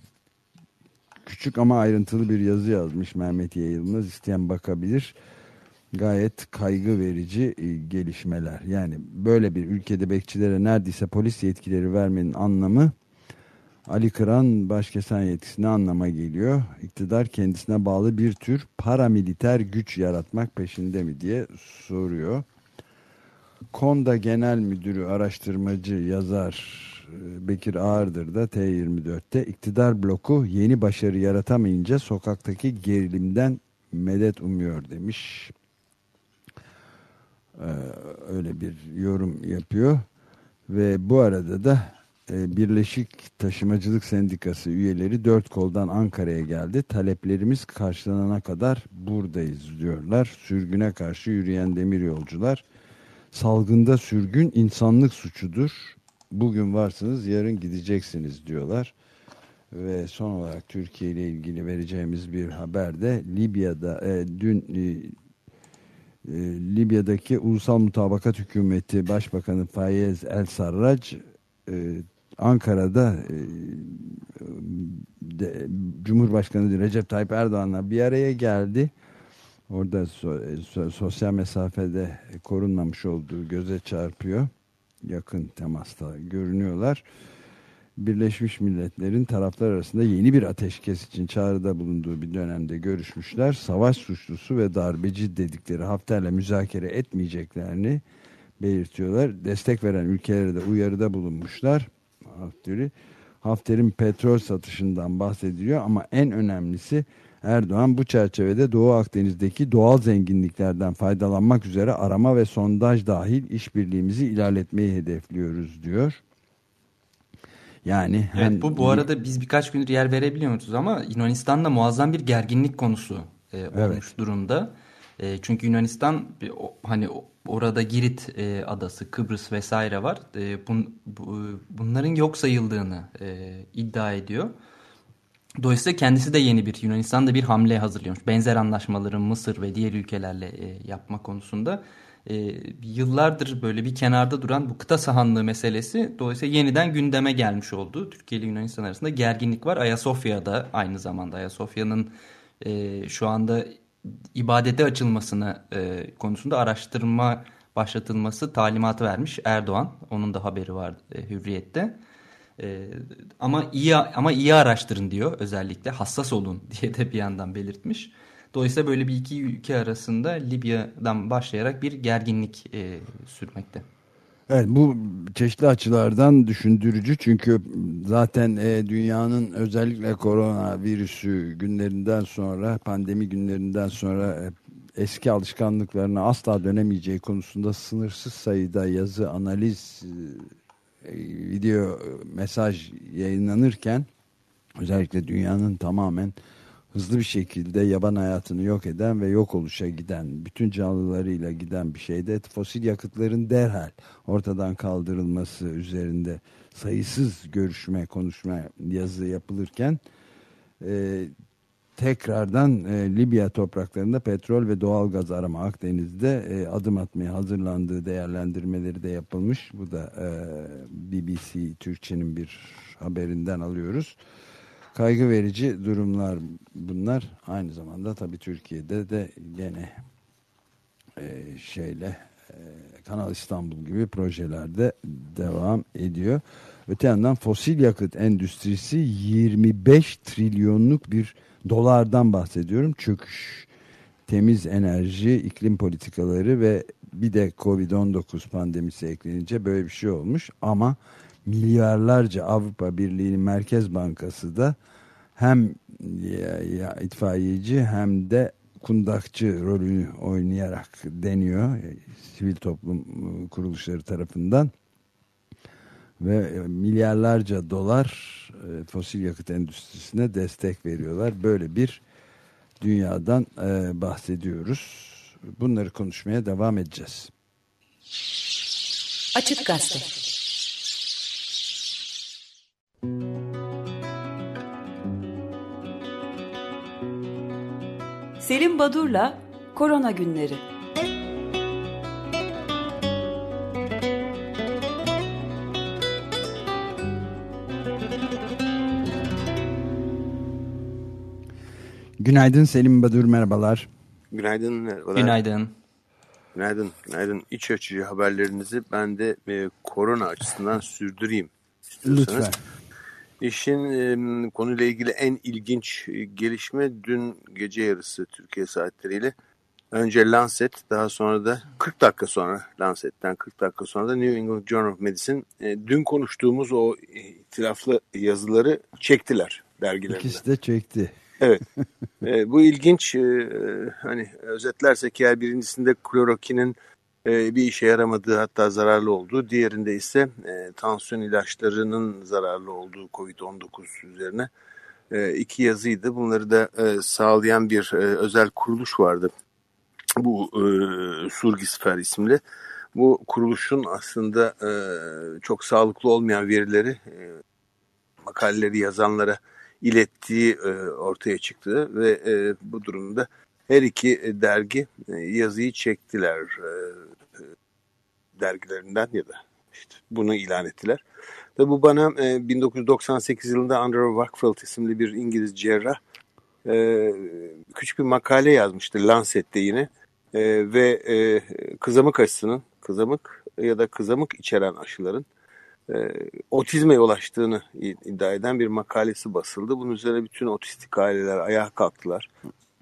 küçük ama ayrıntılı bir yazı yazmış Mehmet Yayılmaz. İsteyen bakabilir. Gayet kaygı verici e, gelişmeler. Yani böyle bir ülkede bekçilere neredeyse polis yetkileri vermenin anlamı Ali Kıran başkesen yetkisine anlama geliyor. İktidar kendisine bağlı bir tür paramiliter güç yaratmak peşinde mi diye soruyor. Konda Genel Müdürü araştırmacı yazar Bekir Ağırdır da T24'te iktidar bloku yeni başarı yaratamayınca sokaktaki gerilimden medet umuyor demiş. Ee, öyle bir yorum yapıyor. Ve bu arada da e, Birleşik Taşımacılık Sendikası üyeleri dört koldan Ankara'ya geldi. Taleplerimiz karşılanana kadar buradayız diyorlar. Sürgüne karşı yürüyen demir yolcular salgında sürgün insanlık suçudur. Bugün varsınız yarın gideceksiniz diyorlar. Ve son olarak Türkiye ile ilgili vereceğimiz bir haber de Libya'da e, dün e, e, Libya'daki Ulusal Mutabakat Hükümeti Başbakanı Fayez El Sarrac e, Ankara'da e, de, Cumhurbaşkanı Recep Tayyip Erdoğan'la bir araya geldi orada so, so, sosyal mesafede korunmamış olduğu göze çarpıyor. Yakın temasta görünüyorlar. Birleşmiş Milletler'in taraflar arasında yeni bir ateşkes için çağrıda bulunduğu bir dönemde görüşmüşler. Savaş suçlusu ve darbeci dedikleri Hafter'le müzakere etmeyeceklerini belirtiyorlar. Destek veren ülkelere de uyarıda bulunmuşlar. Hafter'i Hafter'in petrol satışından bahsediliyor ama en önemlisi Erdoğan bu çerçevede Doğu Akdeniz'deki doğal zenginliklerden faydalanmak üzere arama ve sondaj dahil işbirliğimizi ilerletmeyi hedefliyoruz diyor. Yani evet, bu bu arada biz birkaç gündür yer verebiliyoruz ama Yunanistan'da muazzam bir gerginlik konusu e, olmuş evet. durumda. E, çünkü Yunanistan o, hani orada Girit e, adası, Kıbrıs vesaire var. E, bun, bu, bunların yok sayıldığını e, iddia ediyor. Dolayısıyla kendisi de yeni bir Yunanistan'da bir hamle hazırlıyormuş. Benzer anlaşmaları Mısır ve diğer ülkelerle e, yapma konusunda. E, yıllardır böyle bir kenarda duran bu kıta sahanlığı meselesi dolayısıyla yeniden gündeme gelmiş oldu. Türkiye ile Yunanistan arasında gerginlik var. Ayasofya'da aynı zamanda Ayasofya'nın e, şu anda ibadete açılmasını e, konusunda araştırma başlatılması talimatı vermiş Erdoğan. Onun da haberi var e, Hürriyet'te. E, ama iyi ama iyi araştırın diyor özellikle hassas olun diye de bir yandan belirtmiş. Dolayısıyla böyle bir iki ülke arasında Libya'dan başlayarak bir gerginlik e, sürmekte. Evet bu çeşitli açılardan düşündürücü çünkü zaten e, dünyanın özellikle korona virüsü günlerinden sonra pandemi günlerinden sonra e, eski alışkanlıklarına asla dönemeyeceği konusunda sınırsız sayıda yazı, analiz, e, video, mesaj yayınlanırken özellikle dünyanın tamamen hızlı bir şekilde yaban hayatını yok eden ve yok oluşa giden, bütün canlılarıyla giden bir şeyde fosil yakıtların derhal ortadan kaldırılması üzerinde sayısız görüşme, konuşma, yazı yapılırken e, tekrardan e, Libya topraklarında petrol ve doğal gaz arama Akdeniz'de e, adım atmaya hazırlandığı değerlendirmeleri de yapılmış. Bu da e, BBC Türkçe'nin bir haberinden alıyoruz kaygı verici durumlar bunlar. Aynı zamanda tabii Türkiye'de de gene e, şeyle e, Kanal İstanbul gibi projelerde devam ediyor. Öte yandan fosil yakıt endüstrisi 25 trilyonluk bir dolardan bahsediyorum. Çöküş, temiz enerji, iklim politikaları ve bir de Covid-19 pandemisi eklenince böyle bir şey olmuş. Ama milyarlarca Avrupa Birliği'nin Merkez Bankası da hem ya, ya, itfaiyeci hem de kundakçı rolünü oynayarak deniyor sivil toplum kuruluşları tarafından ve milyarlarca dolar e, fosil yakıt endüstrisine destek veriyorlar. Böyle bir dünyadan e, bahsediyoruz. Bunları konuşmaya devam edeceğiz. Açık Gazete Selim Badur'la Korona Günleri Günaydın Selim Badur merhabalar. Günaydın merhabalar. Günaydın. Günaydın. Günaydın. İç açıcı haberlerinizi ben de e, korona açısından sürdüreyim. Lütfen. İşin e, konuyla ilgili en ilginç e, gelişme dün gece yarısı Türkiye saatleriyle. Önce Lancet daha sonra da 40 dakika sonra Lancet'ten 40 dakika sonra da New England Journal of Medicine e, dün konuştuğumuz o itiraflı yazıları çektiler dergilerinde. İkisi de çekti. Evet. e, bu ilginç e, hani özetlersek eğer birincisinde klorokinin e, bir işe yaramadığı hatta zararlı olduğu diğerinde ise e, tansiyon ilaçlarının zararlı olduğu COVID-19 üzerine iki yazıydı. Bunları da sağlayan bir özel kuruluş vardı. Bu e, Surgisfer isimli. Bu kuruluşun aslında çok sağlıklı olmayan verileri e, makaleleri yazanlara ilettiği e, ortaya çıktı ve e, bu durumda her iki dergi e, yazıyı çektiler e, e, dergilerinden ya da işte bunu ilan ettiler. Ve bu bana e, 1998 yılında Andrew Wakefield isimli bir İngiliz cerrah e, küçük bir makale yazmıştı Lancet'te yine e, ve e, kızamık aşısının kızamık ya da kızamık içeren aşıların e, otizme yol açtığını iddia eden bir makalesi basıldı. Bunun üzerine bütün otistik aileler ayağa kalktılar.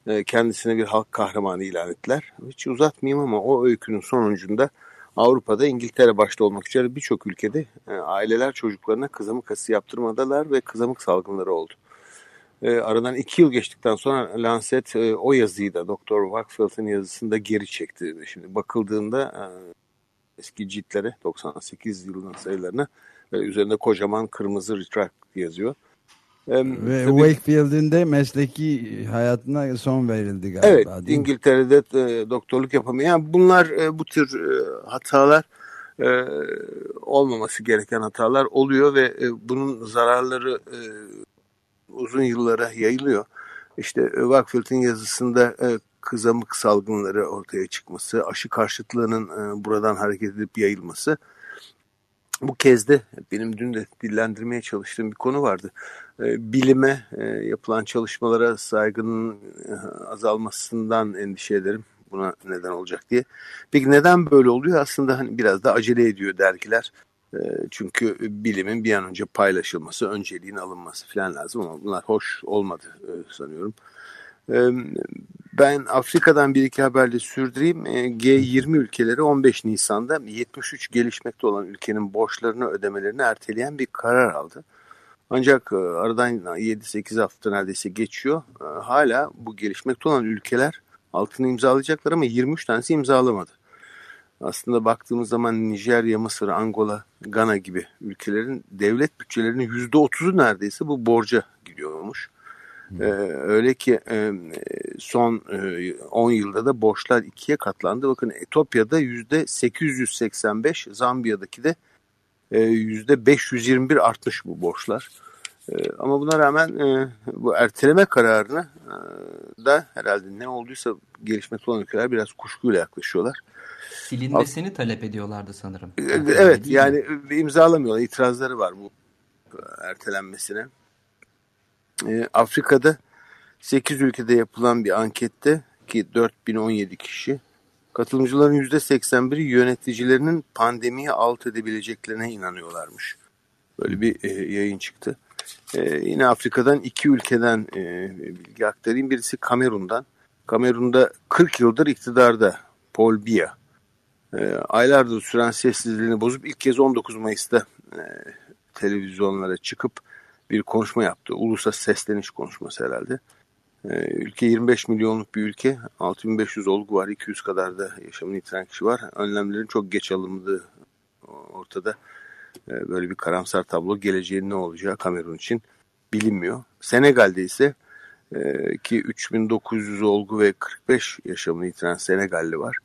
E, kendisine bir halk kahramanı ilan ettiler. Hiç uzatmayayım ama o öykünün sonucunda Avrupa'da İngiltere başta olmak üzere birçok ülkede e, aileler çocuklarına kızamık aşısı yaptırmadılar ve kızamık salgınları oldu. E, aradan iki yıl geçtikten sonra Lancet e, o yazıyı da Doktor Wackfield'ın yazısında geri çekti. Şimdi bakıldığında e, eski ciltlere 98 yılının sayılarına ve üzerinde kocaman kırmızı retract yazıyor. Ve tabii, Wakefield'in de mesleki hayatına son verildi galiba. Evet, İngiltere'de e, doktorluk yapamıyor. Yani bunlar e, bu tür e, hatalar e, olmaması gereken hatalar oluyor ve e, bunun zararları e, uzun yıllara yayılıyor. İşte Wakefield'in yazısında e, kızamık salgınları ortaya çıkması, aşı karşıtlığının e, buradan hareket edip yayılması. Bu kez de benim dün de dillendirmeye çalıştığım bir konu vardı. E, bilime e, yapılan çalışmalara saygının azalmasından endişe ederim. buna neden olacak diye. Peki neden böyle oluyor? Aslında hani biraz da acele ediyor dergiler. Çünkü bilimin bir an önce paylaşılması, önceliğin alınması falan lazım ama bunlar hoş olmadı sanıyorum. Ben Afrika'dan bir iki haberle sürdüreyim. E, G20 ülkeleri 15 Nisan'da 73 gelişmekte olan ülkenin borçlarını ödemelerini erteleyen bir karar aldı. Ancak e, aradan 7-8 hafta neredeyse geçiyor. E, hala bu gelişmekte olan ülkeler altını imzalayacaklar ama 23 tanesi imzalamadı. Aslında baktığımız zaman Nijerya, Mısır, Angola, Gana gibi ülkelerin devlet bütçelerinin %30'u neredeyse bu borca gidiyormuş. Ee, öyle ki e, son e, 10 yılda da borçlar ikiye katlandı. Bakın Etopya'da %885, Zambiya'daki de e, %521 artmış bu borçlar. E, ama buna rağmen e, bu erteleme kararına e, da herhalde ne olduysa gelişmekte olan ülkeler biraz kuşkuyla yaklaşıyorlar. Silinmesini talep ediyorlardı sanırım. E, Evet yani imzalamıyorlar. itirazları var bu e, ertelenmesine. E, Afrika'da 8 ülkede yapılan bir ankette ki 4017 kişi katılımcıların %81'i yöneticilerinin pandemiyi alt edebileceklerine inanıyorlarmış. Böyle bir e, yayın çıktı. E, yine Afrika'dan iki ülkeden e, bilgi aktarayım. Birisi Kamerun'dan. Kamerun'da 40 yıldır iktidarda Paul Biya. E, aylardır süren sessizliğini bozup ilk kez 19 Mayıs'ta e, televizyonlara çıkıp bir konuşma yaptı. Ulusal sesleniş konuşması herhalde. Ee, ülke 25 milyonluk bir ülke. 6500 olgu var. 200 kadar da yaşamını yitiren kişi var. Önlemlerin çok geç alındığı ortada. Ee, böyle bir karamsar tablo. Geleceğin ne olacağı Kamerun için bilinmiyor. Senegal'de ise e, ki 3900 olgu ve 45 yaşamını yitiren Senegalli var.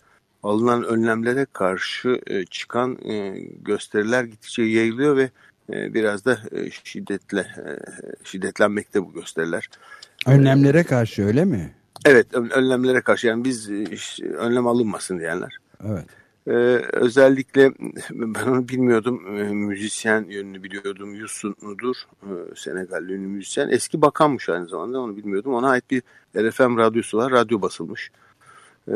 Alınan önlemlere karşı e, çıkan e, gösteriler gittikçe yayılıyor ve biraz da e, şiddetle e, şiddetlenmekte bu gösteriler. Önlemlere karşı öyle mi? Evet ön- önlemlere karşı yani biz e, önlem alınmasın diyenler. Evet. Ee, özellikle ben onu bilmiyordum. Ee, müzisyen yönünü biliyordum. Yusun Nudur, Senegalli ünlü müzisyen. Eski bakanmış aynı zamanda onu bilmiyordum. Ona ait bir RFM radyosu var. Radyo basılmış. Ee,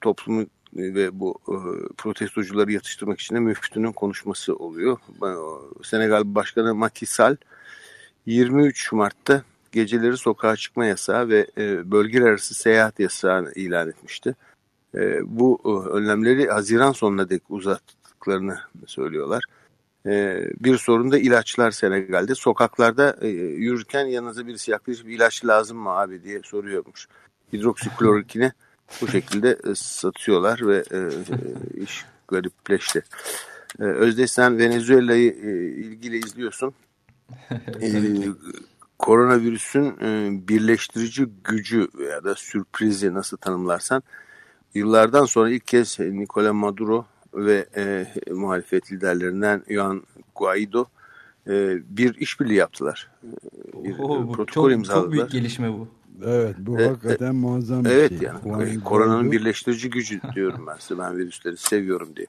toplumu ve bu e, protestocuları yatıştırmak için de müftünün konuşması oluyor. Senegal Başkanı Macky Sall 23 Mart'ta geceleri sokağa çıkma yasağı ve e, bölgeler arası seyahat yasağını ilan etmişti. E, bu önlemleri Haziran sonuna dek uzattıklarını söylüyorlar. Bir sorun da ilaçlar Senegal'de. Sokaklarda yürürken yanınıza birisi yaklaşıp ilaç lazım mı abi diye soruyormuş. Hidroksiklorokini bu şekilde e, satıyorlar ve e, e, iş garipleşti. Özdeş sen Venezuela'yı ilgili izliyorsun. Koronavirüsün birleştirici gücü ya da sürprizi nasıl tanımlarsan yıllardan sonra ilk kez Nicolas Maduro ve e, muhalefet liderlerinden Juan Guaido e, bir işbirliği yaptılar. Bir Oo, bu protokol çok, imzaladılar. çok büyük gelişme bu. Evet bu E, hakikaten muazzam bir Evet şey. yani Juan koronanın Guaido- birleştirici gücü diyorum ben size. Ben virüsleri seviyorum diye.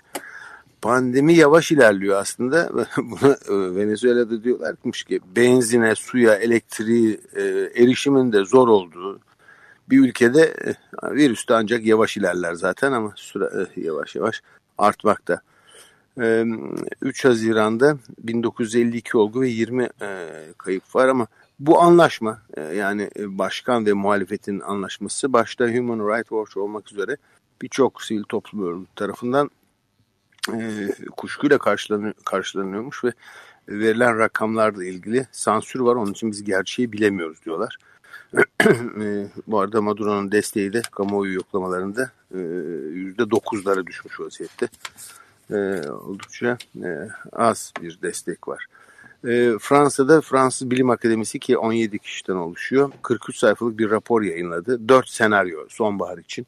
Pandemi yavaş ilerliyor aslında. Buna e, Venezuela'da diyorlarmış ki benzine, suya, elektriği e, erişimin de zor olduğu bir ülkede e, virüs de ancak yavaş ilerler zaten ama süre e, yavaş yavaş artmakta. E, 3 Haziran'da 1952 olgu ve 20 e, kayıp var ama bu anlaşma e, yani e, başkan ve muhalefetin anlaşması başta Human Rights Watch olmak üzere birçok sivil toplum örgütü tarafından e, kuşkuyla karşılanıyor, karşılanıyormuş ve verilen rakamlarla ilgili sansür var. Onun için biz gerçeği bilemiyoruz diyorlar. e, bu arada Maduro'nun desteği de kamuoyu yoklamalarında e, %9'lara düşmüş vaziyette. E, oldukça e, az bir destek var. E, Fransa'da Fransız Bilim Akademisi ki 17 kişiden oluşuyor. 43 sayfalık bir rapor yayınladı. 4 senaryo sonbahar için.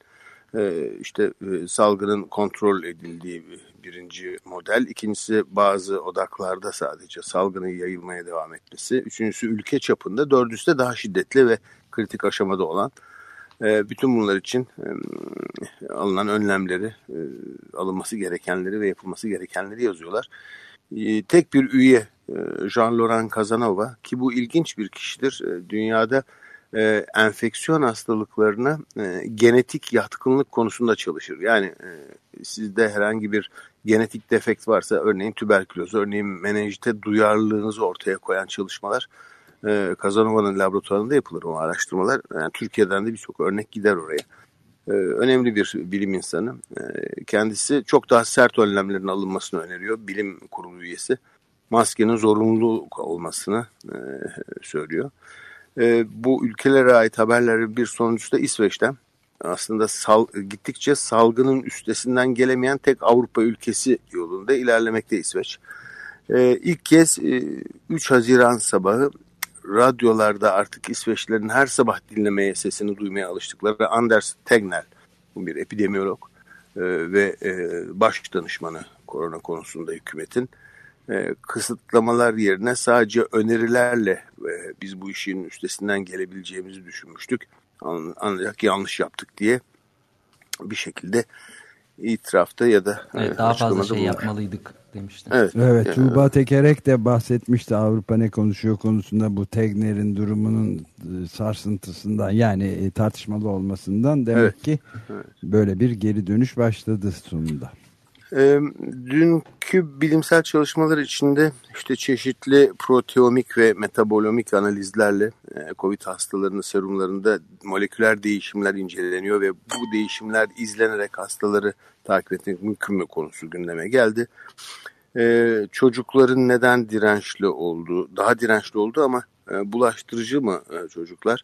E, işte e, salgının kontrol edildiği bir- birinci model. İkincisi bazı odaklarda sadece salgının yayılmaya devam etmesi. Üçüncüsü ülke çapında. Dördüncüsü de daha şiddetli ve kritik aşamada olan. E, bütün bunlar için e, alınan önlemleri, e, alınması gerekenleri ve yapılması gerekenleri yazıyorlar. Tek bir üye Jean-Laurent Casanova ki bu ilginç bir kişidir. E, dünyada e, enfeksiyon hastalıklarına e, genetik yatkınlık konusunda çalışır. Yani e, sizde herhangi bir genetik defekt varsa örneğin tüberküloz, örneğin menenjite duyarlılığınızı ortaya koyan çalışmalar Kazanova'nın laboratuvarında yapılır o araştırmalar. Yani Türkiye'den de birçok örnek gider oraya. E, önemli bir bilim insanı. E, kendisi çok daha sert önlemlerin alınmasını öneriyor. Bilim kurulu üyesi. Maskenin zorunlu olmasını e, söylüyor. E, bu ülkelere ait haberlerin bir sonucu da İsveç'ten aslında sal, gittikçe salgının üstesinden gelemeyen tek Avrupa ülkesi yolunda ilerlemekte İsveç. E, ilk kez e, 3 Haziran sabahı radyolarda artık İsveçlilerin her sabah dinlemeye, sesini duymaya alıştıkları Anders Tegnell, bu bir epidemiyolog e, ve e, baş danışmanı korona konusunda hükümetin e, kısıtlamalar yerine sadece önerilerle e, biz bu işin üstesinden gelebileceğimizi düşünmüştük. Ancak yanlış yaptık diye bir şekilde itirafta ya da evet, e, daha fazla şey bulunur. yapmalıydık demişti. Evet. Evet, Yani- Tuğba Tekerek de bahsetmişti Avrupa ne konuşuyor konusunda bu Tegner'in durumunun sarsıntısından yani tartışmalı olmasından demek Evet. ki böyle bir geri dönüş başladı sonunda. Dünkü bilimsel çalışmalar içinde işte çeşitli proteomik ve metabolomik analizlerle COVID hastalarının serumlarında moleküler değişimler inceleniyor ve bu değişimler izlenerek hastaları takip etmek mümkün mü konusu gündeme geldi. Çocukların neden dirençli olduğu, daha dirençli oldu ama bulaştırıcı mı çocuklar?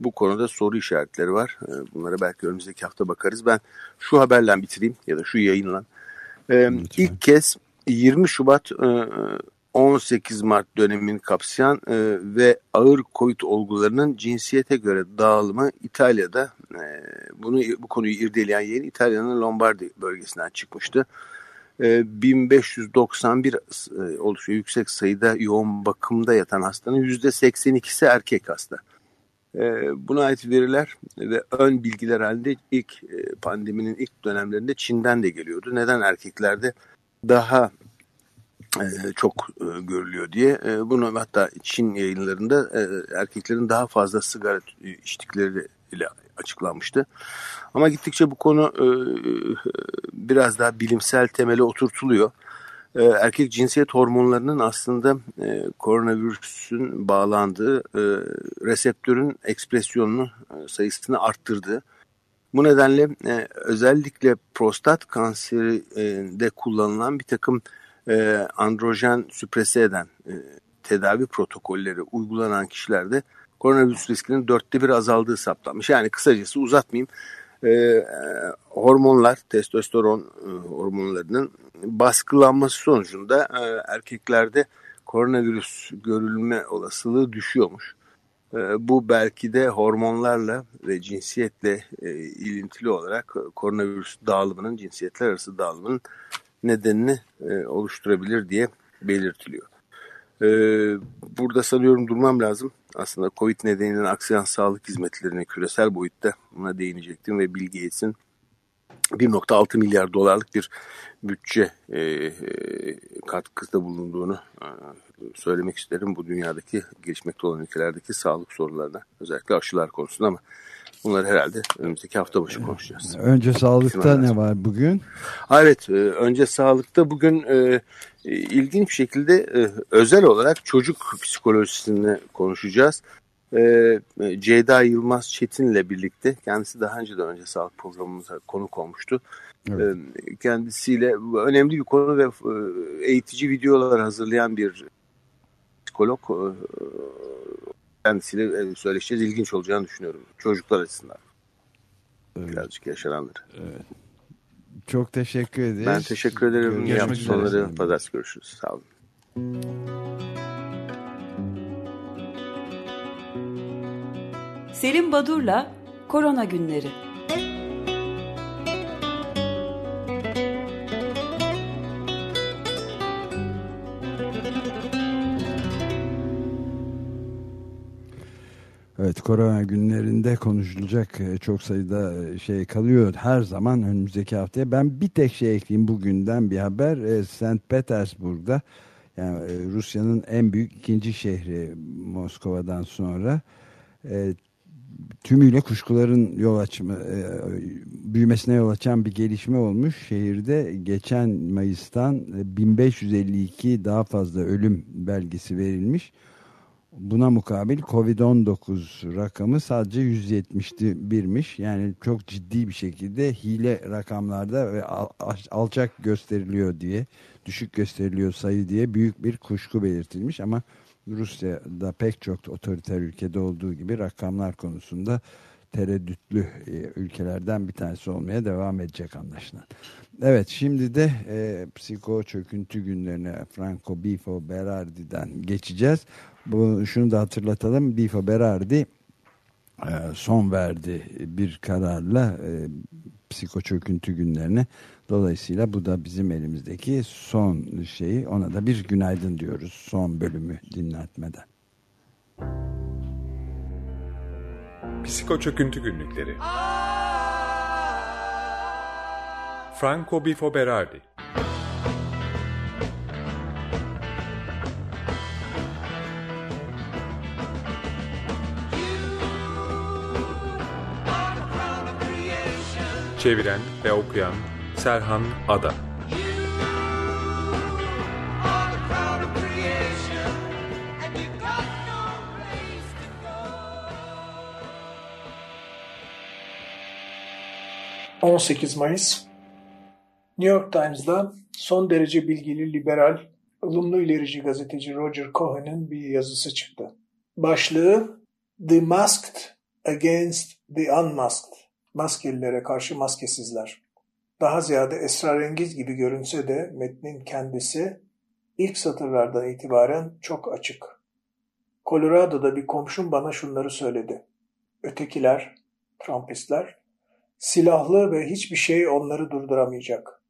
Bu konuda soru işaretleri var. Bunlara belki önümüzdeki hafta bakarız. Ben şu haberle bitireyim ya da şu yayınla. Ee, ilk kez 20 Şubat e, 18 Mart dönemini kapsayan e, ve ağır Covid olgularının cinsiyete göre dağılımı İtalya'da e, bunu bu konuyu irdeleyen yayın İtalya'nın Lombardi bölgesinden çıkmıştı. E, 1591 e, yüksek sayıda yoğun bakımda yatan hastanın %82'si erkek hasta. E, buna ait veriler ve ön bilgiler halinde ilk e, pandeminin ilk dönemlerinde Çin'den de geliyordu. Neden erkeklerde daha e, çok e, görülüyor diye. Bunu hatta Çin yayınlarında erkeklerin daha fazla sigara içtikleri ile açıklanmıştı. Ama gittikçe bu konu biraz daha bilimsel temele oturtuluyor. E, erkek cinsiyet hormonlarının aslında e, koronavirüsün bağlandığı e, reseptörün ekspresyonunu e, sayısını arttırdığı. Bu nedenle e, özellikle prostat kanserinde kullanılan bir takım e, androjen süprese eden e, tedavi protokolleri uygulanan kişilerde koronavirüs riskinin dörtte bir azaldığı saptanmış. Yani kısacası uzatmayayım. E, e, hormonlar, testosteron e, hormonlarının baskılanması sonucunda e, erkeklerde koronavirüs görülme olasılığı düşüyormuş. E, bu belki de hormonlarla ve cinsiyetle e, ilintili olarak koronavirüs dağılımının, cinsiyetler arası dağılımının nedenini e, oluşturabilir diye belirtiliyor. E, burada sanıyorum durmam lazım. Aslında COVID nedeniyle aksayan sağlık hizmetlerine küresel boyutta buna değinecektim ve Bill Gates'in 1.6 milyar dolarlık bir bütçe e, e, katkıda bulunduğunu e, söylemek isterim bu dünyadaki gelişmekte olan ülkelerdeki sağlık sorunlarına özellikle aşılar konusunda ama bunları herhalde önümüzdeki hafta başı konuşacağız. Önce sağlıkta ne var bugün? Evet, e, önce sağlıkta bugün e, ilginç bir şekilde e, özel olarak çocuk psikolojisini konuşacağız. Ceyda Yılmaz Çetin'le birlikte, kendisi daha önce de önce sağlık programımıza konuk olmuştu. Evet. Kendisiyle önemli bir konu ve eğitici videolar hazırlayan bir psikolog. Kendisiyle e, söyleşeceğiz, ilginç olacağını düşünüyorum çocuklar açısından. Birazcık yaşananları. Çok teşekkür ederiz. Ben teşekkür ederim. Görüşmek üzere. sonları. Pazartesi görüşürüz. Sağ olun. Selim Badur'la Korona Günleri. Evet korona günlerinde konuşulacak e, çok sayıda e, şey kalıyor her zaman önümüzdeki haftaya. Ben bir tek şey ekleyeyim bugünden bir haber. E, St. Petersburg'da yani Rusya'nın en büyük ikinci şehri Moskova'dan sonra tümüyle kuşkuların yol açma, büyümesine yol açan bir gelişme olmuş. Şehirde geçen Mayıs'tan 1552 daha fazla ölüm belgesi verilmiş. Buna mukabil Covid-19 rakamı sadece 171'miş. Yani çok ciddi bir şekilde hile rakamlarda ve alçak gösteriliyor diye, düşük gösteriliyor sayı diye büyük bir kuşku belirtilmiş ama Rusya'da pek çok otoriter ülkede olduğu gibi rakamlar konusunda tereddütlü e, ülkelerden bir tanesi olmaya devam edecek anlaşılan. Evet şimdi de e, psiko çöküntü günlerine Franco Bifo Berardi'den geçeceğiz. Bu, şunu da hatırlatalım. Bifo Berardi e, son verdi bir kararla e, psiko çöküntü günlerine. Dolayısıyla bu da bizim elimizdeki son şeyi. Ona da bir günaydın diyoruz son bölümü dinletmeden. Psiko çöküntü günlükleri Franco Bifo Berardi Çeviren ve okuyan Serhan Ada. 18 Mayıs. New York Times'da son derece bilgili liberal, ılımlı ilerici gazeteci Roger Cohen'in bir yazısı çıktı. Başlığı The Masked Against the Unmasked Maskelilere karşı maskesizler. Daha ziyade esrarengiz gibi görünse de metnin kendisi ilk satırlardan itibaren çok açık. Colorado'da bir komşum bana şunları söyledi. Ötekiler, Trumpistler, silahlı ve hiçbir şey onları durduramayacak.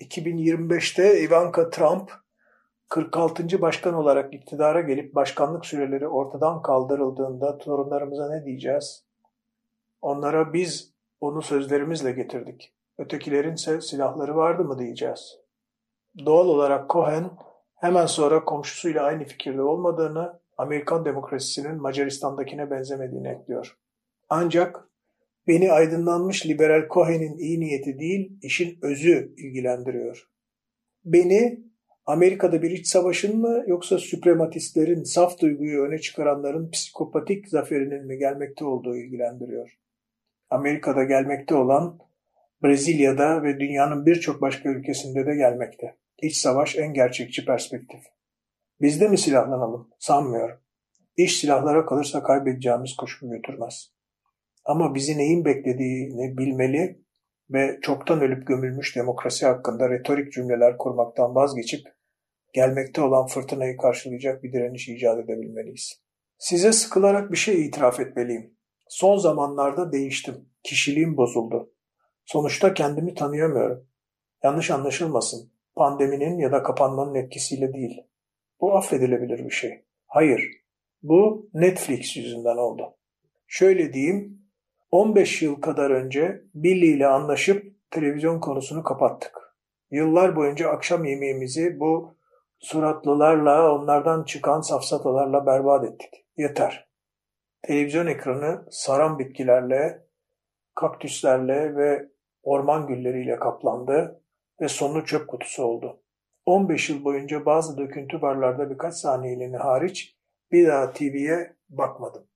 2025'te Ivanka Trump 46. başkan olarak iktidara gelip başkanlık süreleri ortadan kaldırıldığında torunlarımıza ne diyeceğiz? Onlara biz onu sözlerimizle getirdik. Ötekilerinse silahları vardı mı diyeceğiz. Doğal olarak Cohen hemen sonra komşusuyla aynı fikirde olmadığını, Amerikan demokrasisinin Macaristan'dakine benzemediğini ekliyor. Ancak beni aydınlanmış liberal Cohen'in iyi niyeti değil, işin özü ilgilendiriyor. Beni Amerika'da bir iç savaşın mı yoksa süprematistlerin, saf duyguyu öne çıkaranların psikopatik zaferinin mi gelmekte olduğu ilgilendiriyor. Amerika'da gelmekte olan Brezilya'da ve dünyanın birçok başka ülkesinde de gelmekte. İç savaş en gerçekçi perspektif. Biz de mi silahlanalım? Sanmıyorum. İş silahlara kalırsa kaybedeceğimiz kuşku götürmez. Ama bizi neyin beklediğini bilmeli ve çoktan ölüp gömülmüş demokrasi hakkında retorik cümleler kurmaktan vazgeçip gelmekte olan fırtınayı karşılayacak bir direniş icat edebilmeliyiz. Size sıkılarak bir şey itiraf etmeliyim. Son zamanlarda değiştim. Kişiliğim bozuldu. Sonuçta kendimi tanıyamıyorum. Yanlış anlaşılmasın. Pandeminin ya da kapanmanın etkisiyle değil. Bu affedilebilir bir şey. Hayır. Bu Netflix yüzünden oldu. Şöyle diyeyim. 15 yıl kadar önce Billy ile anlaşıp televizyon konusunu kapattık. Yıllar boyunca akşam yemeğimizi bu suratlılarla, onlardan çıkan safsatalarla berbat ettik. Yeter. Televizyon ekranı saran bitkilerle, kaktüslerle ve orman gülleriyle kaplandı ve sonu çöp kutusu oldu. 15 yıl boyunca bazı döküntü barlarda birkaç saniyeliğine hariç bir daha TV'ye bakmadım.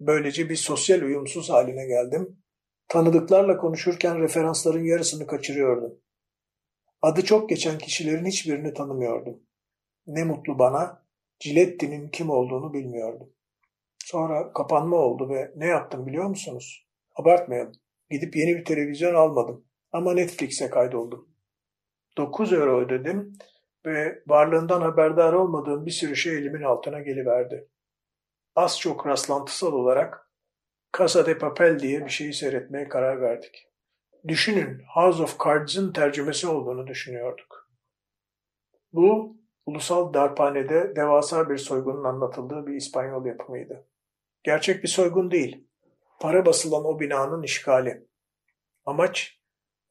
Böylece bir sosyal uyumsuz haline geldim. Tanıdıklarla konuşurken referansların yarısını kaçırıyordum. Adı çok geçen kişilerin hiçbirini tanımıyordum. Ne mutlu bana, Ciletti'nin kim olduğunu bilmiyordum. Sonra kapanma oldu ve ne yaptım biliyor musunuz? Abartmayalım. Gidip yeni bir televizyon almadım ama Netflix'e kaydoldum. 9 euro ödedim ve varlığından haberdar olmadığım bir sürü şey elimin altına geliverdi. Az çok rastlantısal olarak Casa de Papel diye bir şeyi seyretmeye karar verdik. Düşünün House of Cards'ın tercümesi olduğunu düşünüyorduk. Bu ulusal darphanede devasa bir soygunun anlatıldığı bir İspanyol yapımıydı. Gerçek bir soygun değil, para basılan o binanın işgali. Amaç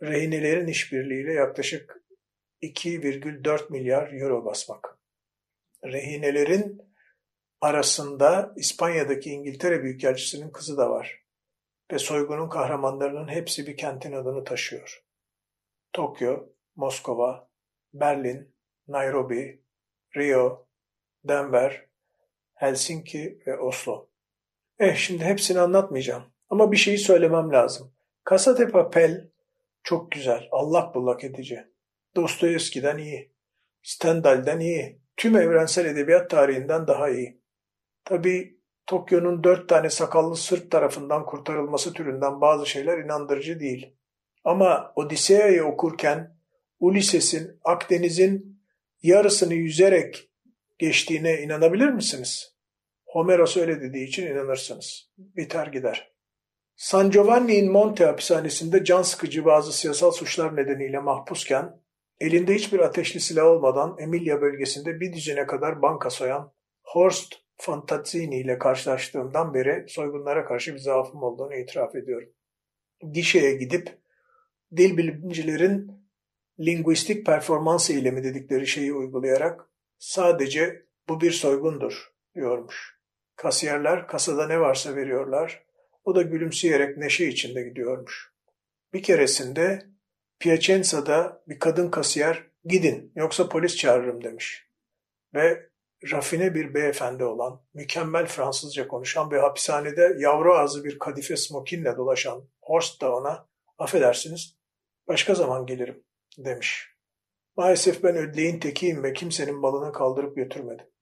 rehinelerin işbirliğiyle yaklaşık 2,4 milyar euro basmak. Rehinelerin arasında İspanya'daki İngiltere Büyükelçisi'nin kızı da var. Ve soygunun kahramanlarının hepsi bir kentin adını taşıyor. Tokyo, Moskova, Berlin, Nairobi, Rio, Denver, Helsinki ve Oslo. Eh şimdi hepsini anlatmayacağım. Ama bir şeyi söylemem lazım. Casa de Papel çok güzel, allak bullak edici. Dostoyevski'den iyi, Stendhal'den iyi, tüm evrensel edebiyat tarihinden daha iyi. Tabii Tokyo'nun dört tane sakallı Sırp tarafından kurtarılması türünden bazı şeyler inandırıcı değil. Ama Odisea'yı okurken Ulysses'in Akdeniz'in yarısını yüzerek geçtiğine inanabilir misiniz? Homeros öyle dediği için inanırsınız. Biter gider. San Giovanni in Monte hapishanesinde can sıkıcı bazı siyasal suçlar nedeniyle mahpusken, elinde hiçbir ateşli silah olmadan Emilia bölgesinde bir düzine kadar banka soyan Horst Fantazzini ile karşılaştığımdan beri soygunlara karşı bir zaafım olduğunu itiraf ediyorum. Gişeye gidip dil bilimcilerin linguistik performans eylemi dedikleri şeyi uygulayarak sadece bu bir soygundur diyormuş. Kasiyerler kasada ne varsa veriyorlar. O da gülümseyerek neşe içinde gidiyormuş. Bir keresinde Piacenza'da bir kadın kasiyer gidin yoksa polis çağırırım demiş. Ve rafine bir beyefendi olan, mükemmel Fransızca konuşan ve hapishanede yavru ağzı bir kadife smokinle dolaşan Horst da ona affedersiniz başka zaman gelirim demiş. Maalesef ben ödleğin tekiyim ve kimsenin malını kaldırıp götürmedim.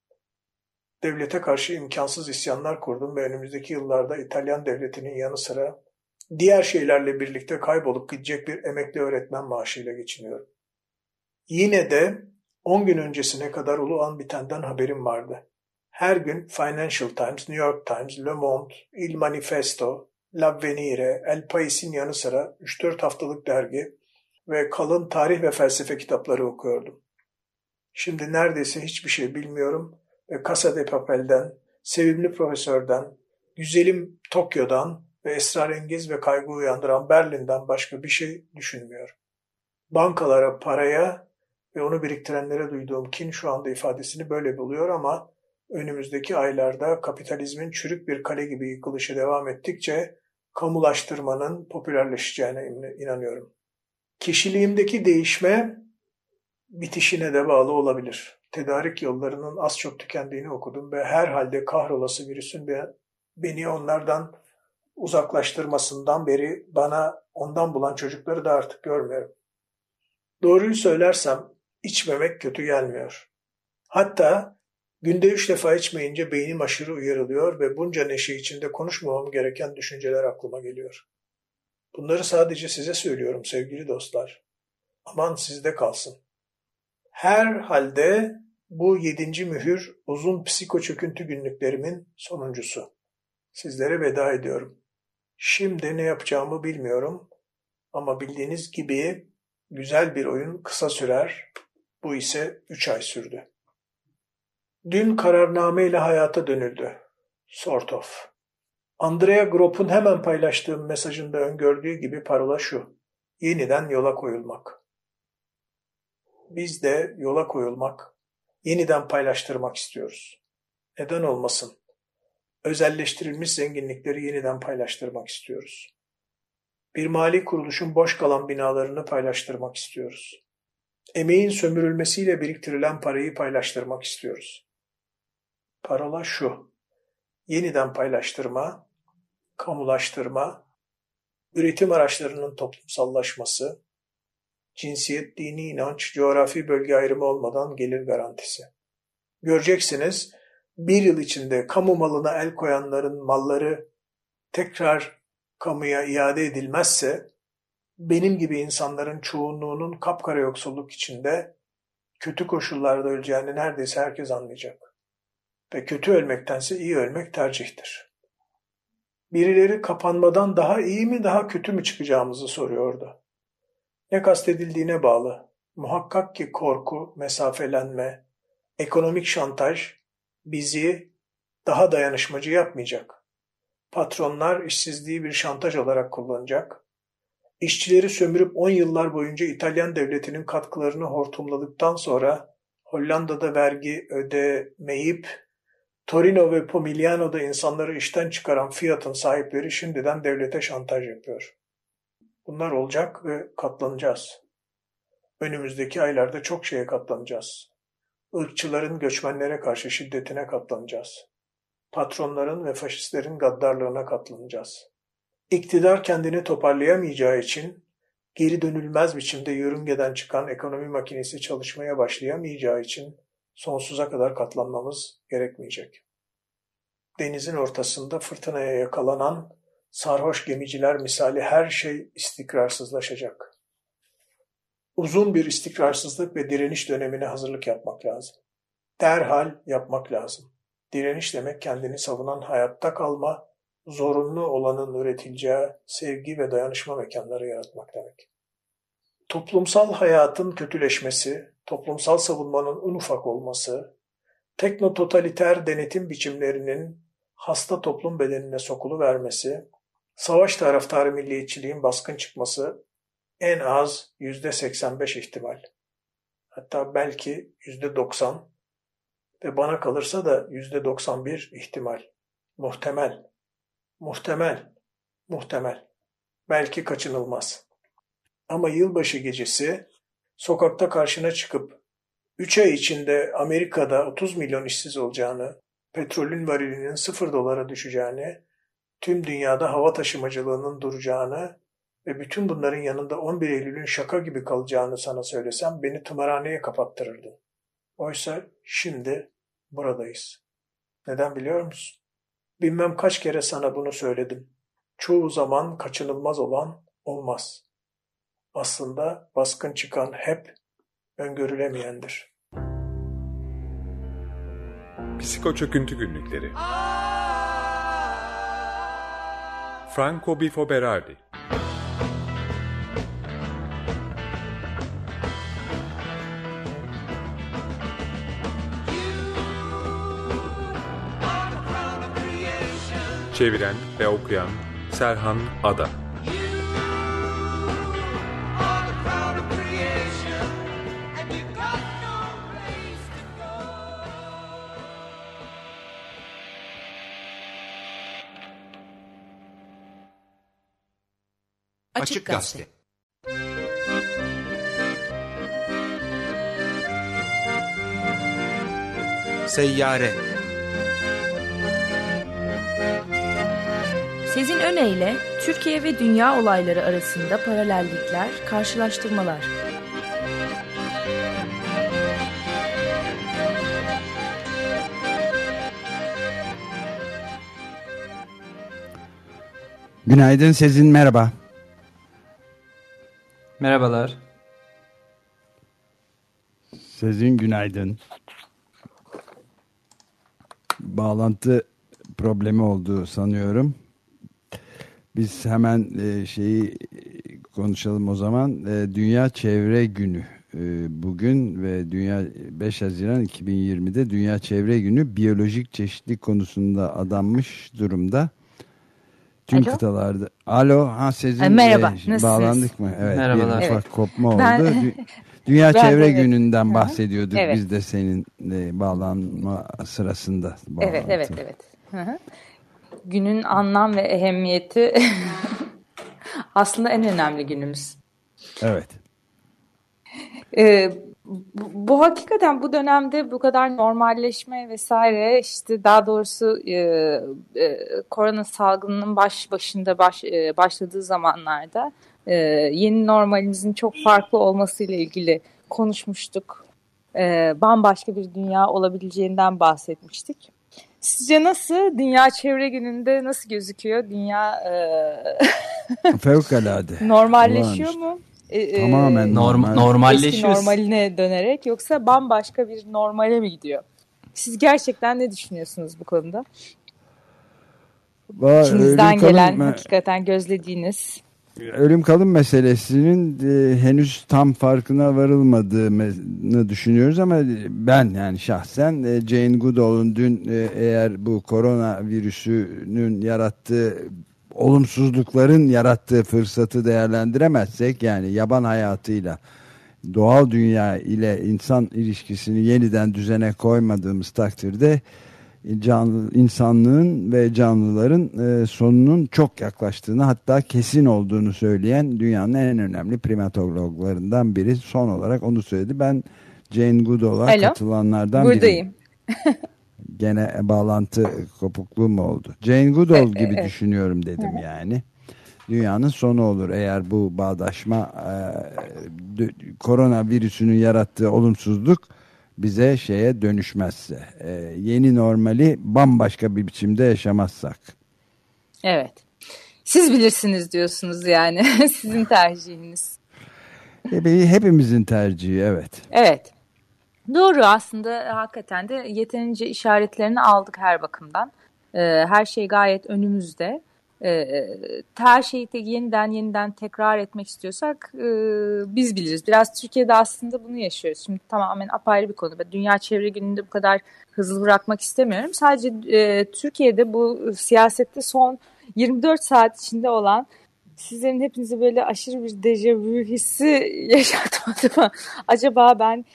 Devlete karşı imkansız isyanlar kurdum ve önümüzdeki yıllarda İtalyan devletinin yanı sıra diğer şeylerle birlikte kaybolup gidecek bir emekli öğretmen maaşıyla geçiniyorum. Yine de 10 gün öncesine kadar ulu bitenden haberim vardı. Her gün Financial Times, New York Times, Le Monde, Il Manifesto, L'Avvenire, El Pais'in yanı sıra 3-4 haftalık dergi ve kalın tarih ve felsefe kitapları okuyordum. Şimdi neredeyse hiçbir şey bilmiyorum Casa de Papel'den, sevimli profesörden, güzelim Tokyo'dan ve esrarengiz ve kaygı uyandıran Berlin'den başka bir şey düşünmüyorum. Bankalara, paraya ve onu biriktirenlere duyduğum kin şu anda ifadesini böyle buluyor ama önümüzdeki aylarda kapitalizmin çürük bir kale gibi yıkılışı devam ettikçe kamulaştırmanın popülerleşeceğine inanıyorum. Kişiliğimdeki değişme bitişine de bağlı olabilir. Tedarik yollarının az çok tükendiğini okudum ve herhalde kahrolası virüsün beni onlardan uzaklaştırmasından beri bana ondan bulan çocukları da artık görmüyorum. Doğruyu söylersem içmemek kötü gelmiyor. Hatta günde üç defa içmeyince beynim aşırı uyarılıyor ve bunca neşe içinde konuşmamam gereken düşünceler aklıma geliyor. Bunları sadece size söylüyorum sevgili dostlar. Aman sizde kalsın. Her halde bu yedinci mühür uzun psiko çöküntü günlüklerimin sonuncusu. Sizlere veda ediyorum. Şimdi ne yapacağımı bilmiyorum ama bildiğiniz gibi güzel bir oyun kısa sürer. Bu ise üç ay sürdü. Dün kararname ile hayata dönüldü. Sort of. Andrea Gropp'un hemen paylaştığım mesajında öngördüğü gibi parola şu. Yeniden yola koyulmak. Biz de yola koyulmak, yeniden paylaştırmak istiyoruz. Neden olmasın? Özelleştirilmiş zenginlikleri yeniden paylaştırmak istiyoruz. Bir mali kuruluşun boş kalan binalarını paylaştırmak istiyoruz. Emeğin sömürülmesiyle biriktirilen parayı paylaştırmak istiyoruz. Parola şu. Yeniden paylaştırma, kamulaştırma, üretim araçlarının toplumsallaşması, cinsiyet, dini inanç, coğrafi bölge ayrımı olmadan gelir garantisi. Göreceksiniz bir yıl içinde kamu malına el koyanların malları tekrar kamuya iade edilmezse benim gibi insanların çoğunluğunun kapkara yoksulluk içinde kötü koşullarda öleceğini neredeyse herkes anlayacak. Ve kötü ölmektense iyi ölmek tercihtir. Birileri kapanmadan daha iyi mi daha kötü mü çıkacağımızı soruyordu. Ne kastedildiğine bağlı. Muhakkak ki korku, mesafelenme, ekonomik şantaj bizi daha dayanışmacı yapmayacak. Patronlar işsizliği bir şantaj olarak kullanacak. İşçileri sömürüp 10 yıllar boyunca İtalyan devletinin katkılarını hortumladıktan sonra Hollanda'da vergi ödemeyip Torino ve Pomigliano'da insanları işten çıkaran Fiat'ın sahipleri şimdiden devlete şantaj yapıyor. Bunlar olacak ve katlanacağız. Önümüzdeki aylarda çok şeye katlanacağız. Irkçıların göçmenlere karşı şiddetine katlanacağız. Patronların ve faşistlerin gaddarlığına katlanacağız. İktidar kendini toparlayamayacağı için geri dönülmez biçimde yörüngeden çıkan ekonomi makinesi çalışmaya başlayamayacağı için sonsuza kadar katlanmamız gerekmeyecek. Denizin ortasında fırtınaya yakalanan sarhoş gemiciler misali her şey istikrarsızlaşacak. Uzun bir istikrarsızlık ve direniş dönemine hazırlık yapmak lazım. Derhal yapmak lazım. Direniş demek kendini savunan hayatta kalma, zorunlu olanın üretileceği sevgi ve dayanışma mekanları yaratmak demek. Toplumsal hayatın kötüleşmesi, toplumsal savunmanın un ufak olması, teknototaliter denetim biçimlerinin hasta toplum bedenine sokulu vermesi, savaş taraftarı milliyetçiliğin baskın çıkması en az yüzde 85 ihtimal. Hatta belki yüzde 90 ve bana kalırsa da yüzde 91 ihtimal. Muhtemel, muhtemel, muhtemel. Belki kaçınılmaz. Ama yılbaşı gecesi sokakta karşına çıkıp 3 ay içinde Amerika'da 30 milyon işsiz olacağını, petrolün varilinin 0 dolara düşeceğini, tüm dünyada hava taşımacılığının duracağını ve bütün bunların yanında 11 Eylül'ün şaka gibi kalacağını sana söylesem beni tımarhaneye kapattırırdın. Oysa şimdi buradayız. Neden biliyor musun? Bilmem kaç kere sana bunu söyledim. Çoğu zaman kaçınılmaz olan olmaz. Aslında baskın çıkan hep öngörülemeyendir. Psiko Çöküntü Günlükleri Franco Bifo Berardi. Çeviren ve okuyan Serhan Ada Açık Gazete. Seyyare Sezin Öne Türkiye ve dünya olayları arasında paralellikler, karşılaştırmalar. Günaydın Sezin merhaba. Merhabalar. Sezin günaydın. Bağlantı problemi oldu sanıyorum. Biz hemen e, şeyi konuşalım o zaman. E, Dünya Çevre Günü e, bugün ve Dünya 5 Haziran 2020'de Dünya Çevre Günü biyolojik çeşitlilik konusunda adanmış durumda. Tüm Alo? kıtalarda. Alo, ha Sezin. Ha, merhaba, e, nasılsınız? bağlandık mı? Evet, Merhabalar. bir ufak Evet. kopma oldu. Ben- Dü- Dünya Ben de Çevre evet. Günü'nden Hı hı. bahsediyorduk Evet. biz de senin e, bağlanma sırasında. Evet, bağlantı. evet, evet. Hı hı. Günün anlam ve ehemmiyeti aslında en önemli günümüz. Evet. Ee, bu, bu hakikaten bu dönemde bu kadar normalleşme vesaire işte daha doğrusu e, e, korona salgınının baş başında baş, e, başladığı zamanlarda e, yeni normalimizin çok farklı olmasıyla ilgili konuşmuştuk. E, bambaşka bir dünya olabileceğinden bahsetmiştik. Sizce nasıl? Dünya Çevre Günü'nde nasıl gözüküyor? Dünya e, Fevkalade. normalleşiyor Olağanüstü. mu? E, e, Tamamen Norm- normal. normalleşiyoruz. Normaline dönerek yoksa bambaşka bir normale mi gidiyor? Siz gerçekten ne düşünüyorsunuz bu konuda? Va- İçinizden gelen, hakikaten gözlediğiniz. ölüm kalım meselesinin e, henüz tam farkına varılmadığını düşünüyoruz ama ben yani şahsen e, Jane Goodall'un dün e, eğer bu korona virüsünün yarattığı olumsuzlukların yarattığı fırsatı değerlendiremezsek yani yaban hayatıyla doğal dünya ile insan ilişkisini yeniden düzene koymadığımız takdirde canlı insanlığın ve canlıların e, sonunun çok yaklaştığını hatta kesin olduğunu söyleyen dünyanın en önemli primatologlarından biri son olarak onu söyledi. Ben Jane Goodall'a katılanlardan Buradayım. biriyim. Gene bağlantı kopukluğu mu oldu? Jane Goodall E- gibi evet. düşünüyorum dedim yani. Dünyanın sonu olur eğer bu bağdaşma e, koronavirüsünün yarattığı olumsuzluk bize şeye dönüşmezse. E, yeni normali bambaşka bir biçimde yaşamazsak. Evet. Siz bilirsiniz diyorsunuz yani. Sizin tercihiniz. Hep- Hepimizin tercihi evet. Evet. Doğru aslında hakikaten de yeterince işaretlerini aldık her bakımdan. Ee, her şey gayet önümüzde. Ee, her şeyi de yeniden yeniden tekrar etmek istiyorsak e, biz biliriz. Biraz Türkiye'de aslında bunu yaşıyoruz. Şimdi tamamen apayrı bir konu. Ben Dünya Çevre Günü'nde bu kadar hızlı bırakmak istemiyorum. Sadece e, Türkiye'de bu siyasette son 24 saat içinde olan sizlerin hepinize böyle aşırı bir dejavu hissi yaşatmadı mı? Acaba ben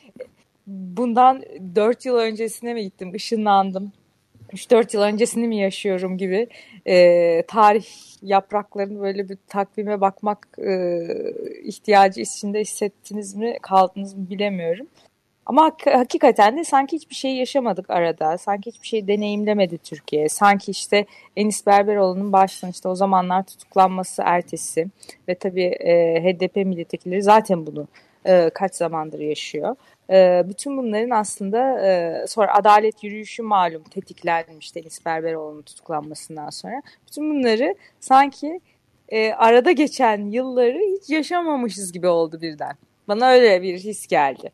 bundan 4 yıl öncesine mi gittim, ışınlandım? 3-4 yıl öncesini mi yaşıyorum gibi e, tarih yapraklarını böyle bir takvime bakmak e, ihtiyacı içinde hissettiniz mi kaldınız mı bilemiyorum. Ama hak- hakikaten de sanki hiçbir şey yaşamadık arada. Sanki hiçbir şey deneyimlemedi Türkiye. Sanki işte Enis Berberoğlu'nun baştan işte o zamanlar tutuklanması ertesi ve tabii e, HDP milletvekilleri zaten bunu e, kaç zamandır yaşıyor. E, bütün bunların aslında e, sonra adalet yürüyüşü malum tetiklenmiş Enis Berberoğlu'nun tutuklanmasından sonra. Bütün bunları sanki e, arada geçen yılları hiç yaşamamışız gibi oldu birden. Bana öyle bir his geldi.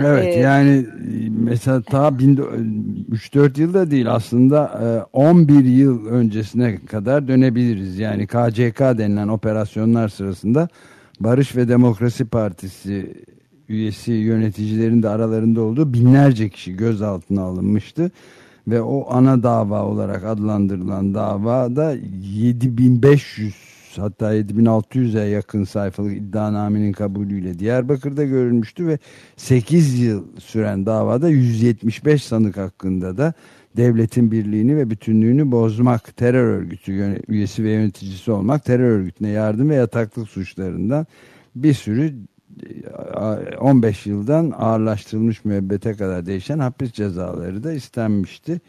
Evet Ee, yani e, mesela ta 3-4 yılda değil aslında e, 11 yıl öncesine kadar dönebiliriz. Yani KCK denilen operasyonlar sırasında Barış ve Demokrasi Partisi üyesi yöneticilerin de aralarında olduğu binlerce kişi gözaltına alınmıştı. Ve o ana dava olarak adlandırılan davada 7500 hatta 7600'e yakın sayfalık iddianamenin kabulüyle Diyarbakır'da görülmüştü ve 8 yıl süren davada 175 sanık hakkında da devletin birliğini ve bütünlüğünü bozmak, terör örgütü üyesi ve yöneticisi olmak, terör örgütüne yardım ve yataklık suçlarından bir sürü 15 yıldan ağırlaştırılmış müebbete kadar değişen hapis cezaları da istenmişti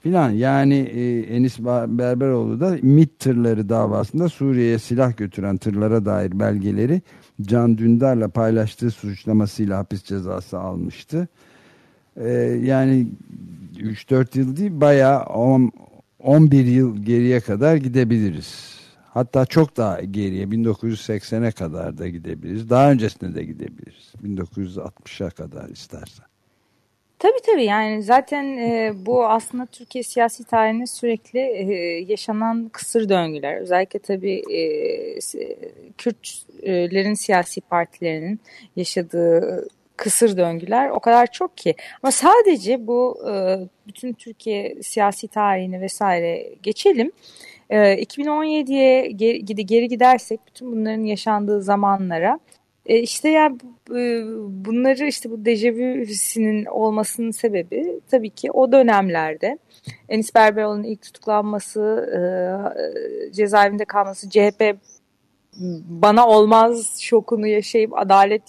filan. Yani e, Enis Berberoğlu da MİT tırları davasında Suriye'ye silah götüren tırlara dair belgeleri Can Dündar'la paylaştığı suçlamasıyla hapis cezası almıştı. E, yani 3-4 yıl değil bayağı on- 11 yıl geriye kadar gidebiliriz. Hatta çok daha geriye 1980'e kadar da gidebiliriz. Daha öncesine de gidebiliriz. 1960'a kadar istersen. Tabii tabii yani zaten e, bu aslında Türkiye siyasi tarihinde sürekli e, yaşanan kısır döngüler. Özellikle tabii e, Kürtlerin siyasi partilerinin yaşadığı kısır döngüler o kadar çok ki. Ama sadece bu e, bütün Türkiye siyasi tarihini vesaire geçelim. E, 2017'ye geri, geri gidersek bütün bunların yaşandığı zamanlara e, işte ya bu- e, bunları işte bu dejavu hissinin olmasının sebebi tabii ki o dönemlerde Enis Berberoğlu'nun ilk tutuklanması, e, cezaevinde kalması, CHP bana olmaz şokunu yaşayıp adalet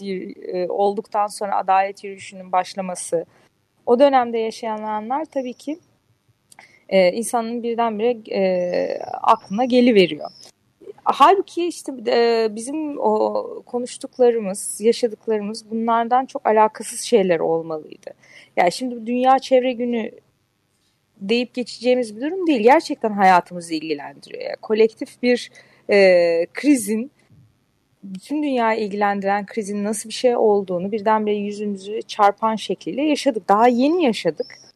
olduktan sonra adalet yürüyüşünün başlaması. O dönemde yaşayanlar tabii ki e, insanın birdenbire e, aklına geliveriyor. Halbuki işte e, bizim o konuştuklarımız, yaşadıklarımız bunlardan çok alakasız şeyler olmalıydı. Yani şimdi Dünya Çevre Günü deyip geçeceğimiz bir durum değil. Gerçekten hayatımızı ilgilendiriyor. Yani kolektif bir e, krizin, bütün dünyayı ilgilendiren krizin nasıl bir şey olduğunu birdenbire yüzümüzü çarpan şekliyle yaşadık. Daha yeni yaşadık.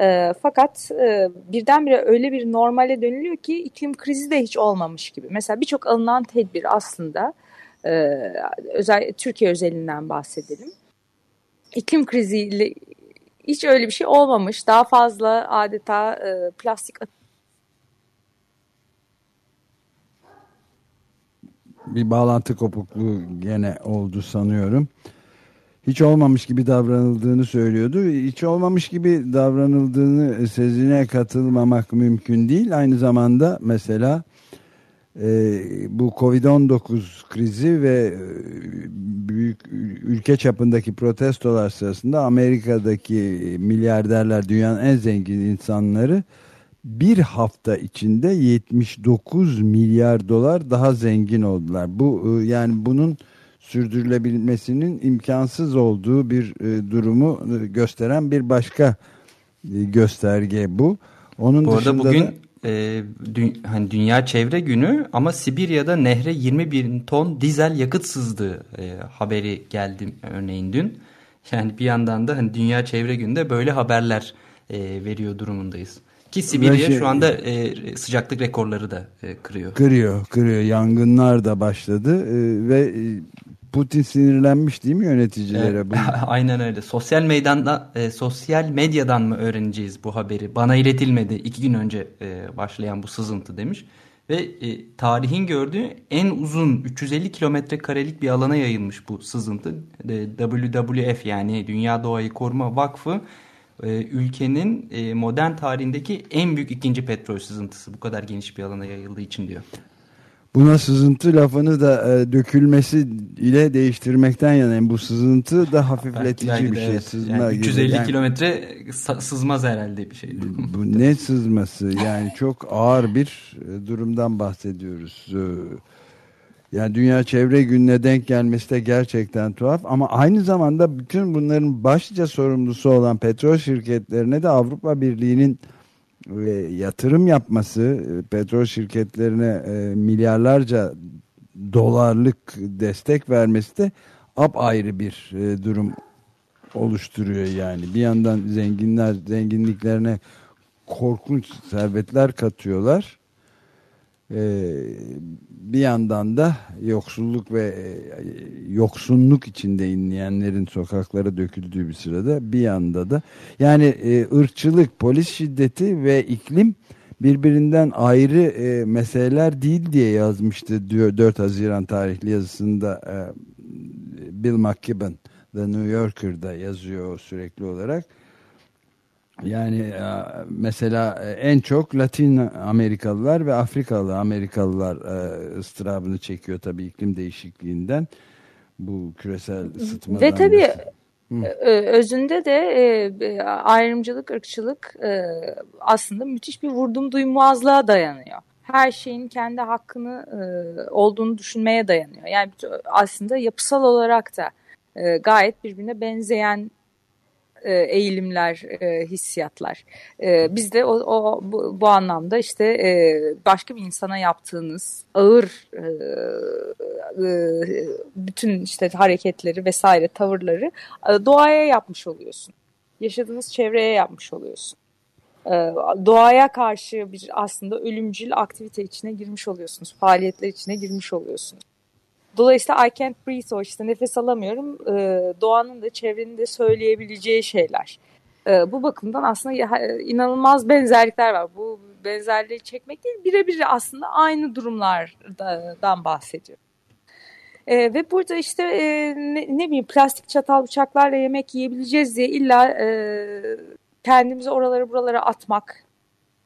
E, fakat e, birdenbire öyle bir normale dönülüyor ki iklim krizi de hiç olmamış gibi. Mesela birçok alınan tedbir aslında e, özel Türkiye özelinden bahsedelim. İklim kriziyle hiç öyle bir şey olmamış. Daha fazla adeta e, plastik Bir bağlantı kopukluğu gene oldu sanıyorum. Hiç olmamış gibi davranıldığını söylüyordu. Hiç olmamış gibi davranıldığını sezine katılmamak mümkün değil. Aynı zamanda mesela e, bu Covid-19 krizi ve e, büyük ülke çapındaki protestolar sırasında Amerika'daki milyarderler dünyanın en zengin insanları bir hafta içinde 79 milyar dolar daha zengin oldular. Bu e, yani bunun sürdürülebilmesinin imkansız olduğu bir e, durumu e, gösteren bir başka e, gösterge bu. Onun Bu arada bugün da, e, dü- hani Dünya Çevre Günü ama Sibirya'da nehre 20 bin ton dizel yakıt sızdığı e, haberi geldi örneğin dün. Yani bir yandan da hani Dünya Çevre Günü'nde böyle haberler e, veriyor durumundayız. Ki Sibirya şey- şu anda e, sıcaklık rekorları da e, kırıyor. kırıyor, kırıyor. Yangınlar da başladı e, ve e, Putin sinirlenmiş değil mi yöneticilere? Evet, Aynen öyle. Sosyal meydanda, e, sosyal medyadan mı öğreneceğiz bu haberi? Bana iletilmedi. İki gün önce e, başlayan bu sızıntı demiş. Ve e, tarihin gördüğü en uzun 350 kilometre karelik bir alana yayılmış bu sızıntı. E, WWF yani Dünya Doğayı Koruma Vakfı e, ülkenin e, modern tarihindeki en büyük ikinci petrol sızıntısı. Bu kadar geniş bir alana yayıldığı için diyor. Buna sızıntı lafını da e, dökülmesi ile değiştirmekten yanayım. Bu sızıntı da hafifletici Belki de bir şey. evet. Sızma Yani gibi. 350 Yani kilometre sızmaz herhalde bir şey. bu ne sızması? Yani çok ağır bir e, durumdan bahsediyoruz. E, Yani Dünya Çevre Günü'ne denk gelmesi de gerçekten tuhaf. Ama aynı zamanda bütün bunların başlıca sorumlusu olan petrol şirketlerine de Avrupa Birliği'nin e, yatırım yapması, e, petrol şirketlerine e, milyarlarca dolarlık destek vermesi de apayrı bir e, durum oluşturuyor yani. Bir yandan zenginler zenginliklerine korkunç servetler katıyorlar. Ee, bir yandan da yoksulluk ve e, yoksunluk içinde inleyenlerin sokaklara döküldüğü bir sırada bir yanda da yani e, ırkçılık, polis şiddeti ve iklim birbirinden ayrı e, meseleler değil diye yazmıştı diyor 4 Haziran tarihli yazısında e, Bill McKibben The New Yorker'da yazıyor sürekli olarak. Yani e, mesela e, en çok Latin Amerikalılar ve Afrikalı Amerikalılar e, ıstırabını çekiyor tabii iklim değişikliğinden. Bu küresel ısıtmadan. Ve tabii Hı. Özünde de e, ayrımcılık, ırkçılık e, aslında müthiş bir vurdum duymazlığa dayanıyor. Her şeyin kendi hakkını e, olduğunu düşünmeye dayanıyor. Yani aslında yapısal olarak da gayet birbirine benzeyen e, eğilimler, e, hissiyatlar. E, biz de o, o bu, bu anlamda işte e, başka bir insana yaptığınız ağır bütün işte hareketleri vesaire tavırları doğaya yapmış oluyorsun. Yaşadığınız çevreye yapmış oluyorsun. Doğaya karşı bir aslında ölümcül aktivite içine girmiş oluyorsunuz. Faaliyetler içine girmiş oluyorsunuz. Dolayısıyla I can't breathe o işte nefes alamıyorum. E, doğanın da çevrenin de söyleyebileceği şeyler. E, bu bakımdan aslında inanılmaz benzerlikler var. Bu benzerliği çekmek değil birebir aslında aynı durumlardan bahsediyor. E, ve burada işte e, ne, ne bileyim plastik çatal bıçaklarla yemek yiyebileceğiz diye illa e, kendimizi oralara buralara atmak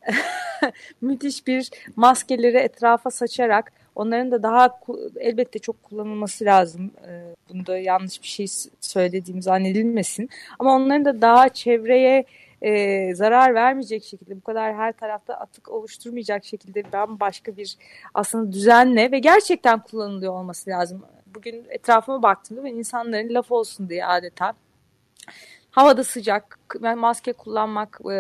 müthiş bir maskeleri etrafa saçarak onların da daha elbette çok kullanılması lazım. Ee, Bunda yanlış bir şey söylediğim zannedilmesin. Ama onların da daha çevreye e, zarar vermeyecek şekilde bu kadar her tarafta atık oluşturmayacak şekilde ben başka bir aslında düzenle ve gerçekten kullanılıyor olması lazım. Bugün etrafıma baktığımda ben insanların laf olsun diye adeta havada sıcak, maske kullanmak e,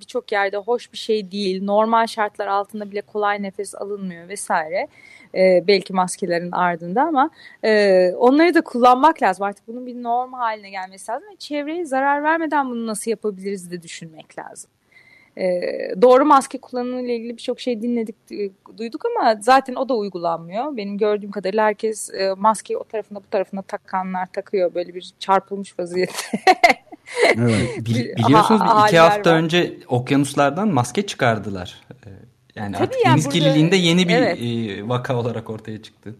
birçok yerde hoş bir şey değil. Normal şartlar altında bile kolay nefes alınmıyor vesaire. E, belki maskelerin ardında ama e, onları da kullanmak lazım. Artık bunun bir norm haline gelmesi lazım. Ve çevreye zarar vermeden bunu nasıl yapabiliriz de düşünmek lazım. E, doğru maske kullanımı ile ilgili birçok şey dinledik, e, duyduk ama zaten o da uygulanmıyor. Benim gördüğüm kadarıyla herkes e, maskeyi o tarafına bu tarafına takanlar takıyor böyle bir çarpılmış vaziyette. Bil- Bir- biliyorsunuz ha- iki hafta var. önce okyanuslardan maske çıkardılar. Ee, Yani Tabii artık yani deniz burada- kirliliğinde yeni bir evet. e, vaka olarak ortaya çıktı.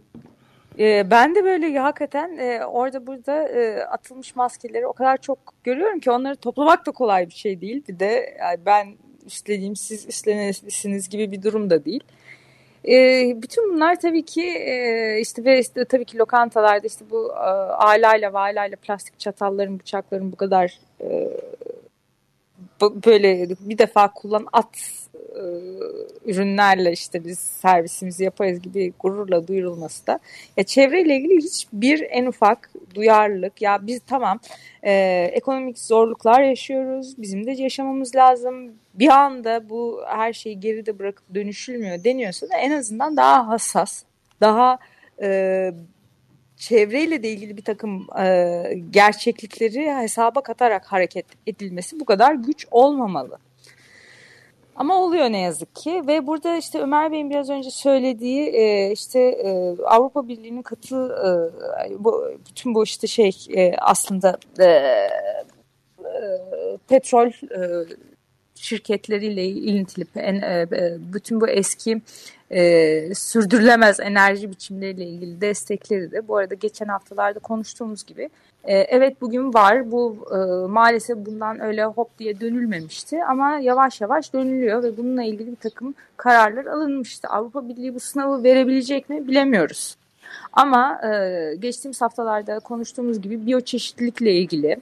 E, ben de böyle hakikaten e, orada burada e, atılmış maskeleri o kadar çok görüyorum ki onları toplamak da kolay bir şey değil. Bir de yani ben üstleneyim siz üstlenesiniz gibi bir durum da değil. E, bütün bunlar tabii ki e, işte ve işte, tabii ki lokantalarda işte bu e, alayla valayla plastik çatalların bıçakların bu kadar e, böyle bir defa kullan at e, ürünlerle işte biz servisimizi yaparız gibi gururla duyurulması da ya çevreyle ilgili hiçbir en ufak duyarlılık ya biz tamam e, ekonomik zorluklar yaşıyoruz bizim de yaşamamız lazım bir anda bu her şeyi geride bırakıp dönüşülmüyor deniyorsa da en azından daha hassas daha e, çevreyle de ilgili bir takım e, gerçeklikleri hesaba katarak hareket edilmesi bu kadar güç olmamalı. Ama oluyor ne yazık ki. Ve burada işte Ömer Bey'in biraz önce söylediği e, işte e, Avrupa Birliği'nin katı e, bu, bütün bu işte şey aslında petrol şirketleriyle ilintili bütün bu eski e, sürdürülemez enerji biçimleriyle ilgili destekleri de bu arada geçen haftalarda konuştuğumuz gibi e, evet bugün var bu e, maalesef bundan öyle hop diye dönülmemişti ama yavaş yavaş dönülüyor ve bununla ilgili bir takım kararlar alınmıştı. Avrupa Birliği bu sınavı verebilecek mi bilemiyoruz. Ama e, geçtiğimiz haftalarda konuştuğumuz gibi biyoçeşitlilikle ilgili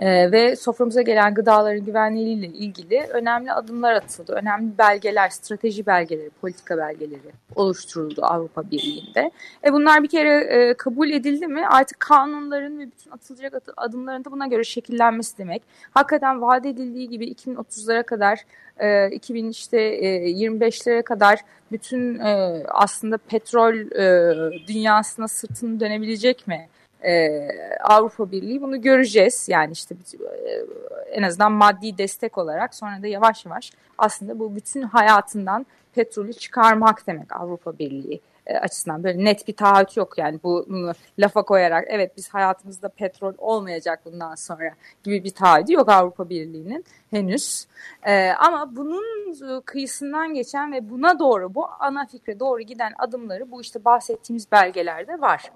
ee, ve soframıza gelen gıdaların güvenliğiyle ilgili önemli adımlar atıldı. Önemli belgeler, strateji belgeleri, politika belgeleri oluşturuldu Avrupa Birliği'nde. E bunlar bir kere e, kabul edildi mi artık kanunların ve bütün atılacak adımların da buna göre şekillenmesi demek. Hakikaten vaat edildiği gibi 2030'lara kadar e, 2025'lere e, kadar bütün e, aslında petrol e, dünyasına sırtını dönebilecek mi? E, Avrupa Birliği bunu göreceğiz. Yani işte e, en azından maddi destek olarak sonra da yavaş yavaş aslında bu bütün hayatından petrolü çıkarmak demek Avrupa Birliği e, açısından böyle net bir taahhüt yok yani bu lafa koyarak evet biz hayatımızda petrol olmayacak bundan sonra gibi bir taahhüdü yok Avrupa Birliği'nin henüz ee, ama bunun kıyısından geçen ve buna doğru bu ana fikre doğru giden adımları bu işte bahsettiğimiz belgelerde var.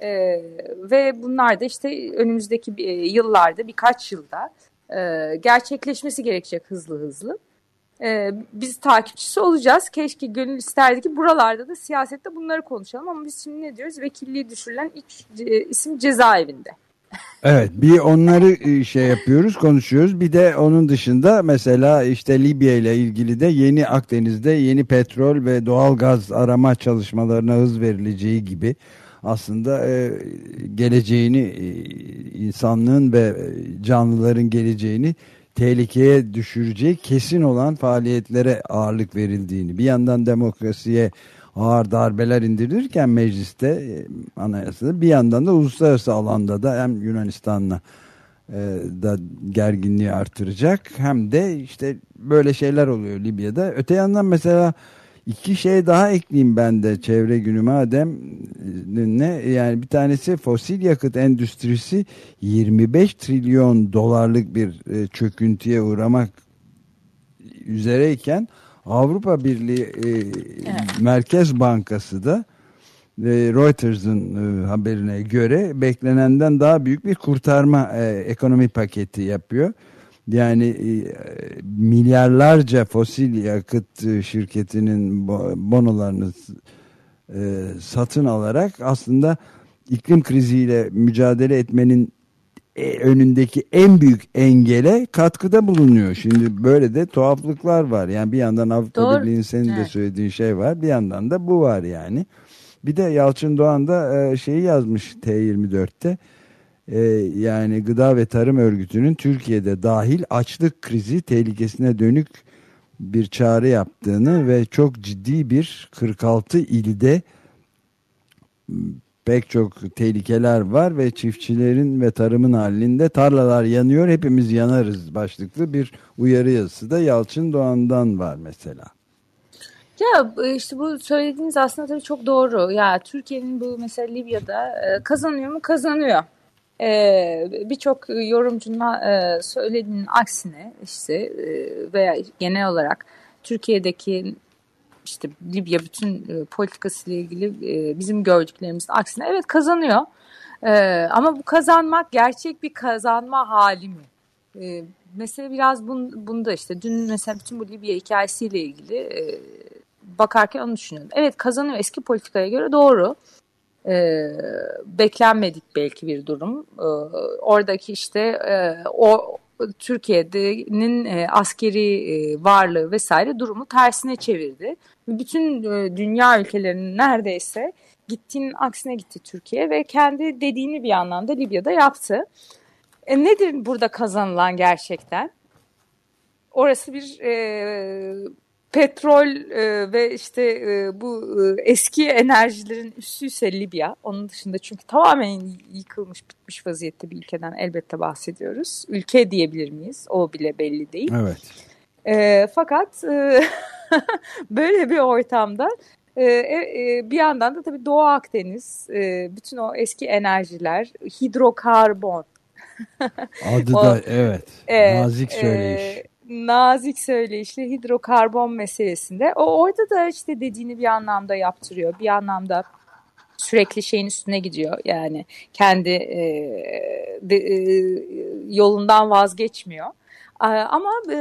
E, ve bunlar da işte önümüzdeki e, yıllarda birkaç yılda e, gerçekleşmesi gerekecek hızlı hızlı. E, biz takipçisi olacağız. Keşke gönül isterdi ki buralarda da siyasette bunları konuşalım ama biz şimdi ne diyoruz? Vekilliği düşürülen ilk e, isim cezaevinde. Evet bir onları e, şey yapıyoruz konuşuyoruz bir de onun dışında mesela işte Libya ile ilgili de yeni Akdeniz'de yeni petrol ve doğal gaz arama çalışmalarına hız verileceği gibi aslında e, geleceğini e, insanlığın ve e, canlıların geleceğini tehlikeye düşürecek kesin olan faaliyetlere ağırlık verildiğini bir yandan demokrasiye ağır darbeler indirilirken mecliste e, anayasada bir yandan da uluslararası alanda da hem Yunanistan'la e, da gerginliği artıracak hem de işte böyle şeyler oluyor Libya'da. Öte yandan mesela İki şey daha ekleyeyim ben de çevre günü madem ne yani bir tanesi fosil yakıt endüstrisi 25 trilyon dolarlık bir e, çöküntüye uğramak üzereyken Avrupa Birliği e, evet. Merkez Bankası da e, Reuters'ın e, haberine göre beklenenden daha büyük bir kurtarma e, ekonomi paketi yapıyor. Yani e, milyarlarca fosil yakıt e, şirketinin bonolarını e, satın alarak aslında iklim kriziyle mücadele etmenin önündeki en büyük engele katkıda bulunuyor. Şimdi böyle de tuhaflıklar var. Yani bir yandan Avrupa Birliği'nin senin evet. de söylediğin şey var. Bir yandan da bu var yani. Bir de Yalçın Doğan da şeyi yazmış T24'te e, yani Gıda ve Tarım Örgütü'nün Türkiye'de dahil açlık krizi tehlikesine dönük bir çağrı yaptığını ve çok ciddi bir 46 ilde pek çok tehlikeler var ve çiftçilerin ve tarımın halinde tarlalar yanıyor hepimiz yanarız başlıklı bir uyarı yazısı da Yalçın Doğan'dan var mesela. Ya işte bu söylediğiniz aslında tabii çok doğru. Ya Türkiye'nin bu mesela Libya'da kazanıyor mu? Kazanıyor e, birçok yorumcunun e, söylediğinin aksine işte e, veya genel olarak Türkiye'deki işte Libya bütün e, politikasıyla ilgili e, bizim gördüklerimizin aksine evet kazanıyor. E, ama bu kazanmak gerçek bir kazanma hali mi? E, mesele biraz bun, bunda işte dün mesela bütün bu Libya hikayesiyle ilgili e, bakarken onu düşünüyorum. Evet kazanıyor eski politikaya göre doğru. Beklenmedik belki bir durum. E, oradaki işte e, o Türkiye'nin e, askeri e, varlığı vesaire durumu tersine çevirdi. Bütün e, dünya ülkelerinin neredeyse gittiğinin aksine gitti Türkiye ve kendi dediğini bir yandan da Libya'da yaptı. E, nedir burada kazanılan gerçekten? Orası bir e, petrol e, ve işte e, bu e, eski enerjilerin üssüyse Libya. Onun dışında çünkü tamamen yıkılmış bitmiş vaziyette bir ülkeden elbette bahsediyoruz. Ülke diyebilir miyiz? O bile belli değil. Evet. E, fakat e, böyle bir ortamda e, e, bir yandan da tabii Doğu Akdeniz, e, bütün o eski enerjiler, hidrokarbon. Adı o, da evet, e, nazik söyleyiş. E, nazik söyleyişli hidrokarbon meselesinde. O orada da işte dediğini bir anlamda yaptırıyor. Bir anlamda sürekli şeyin üstüne gidiyor. Yani kendi e, de, e, yolundan vazgeçmiyor. Ama e,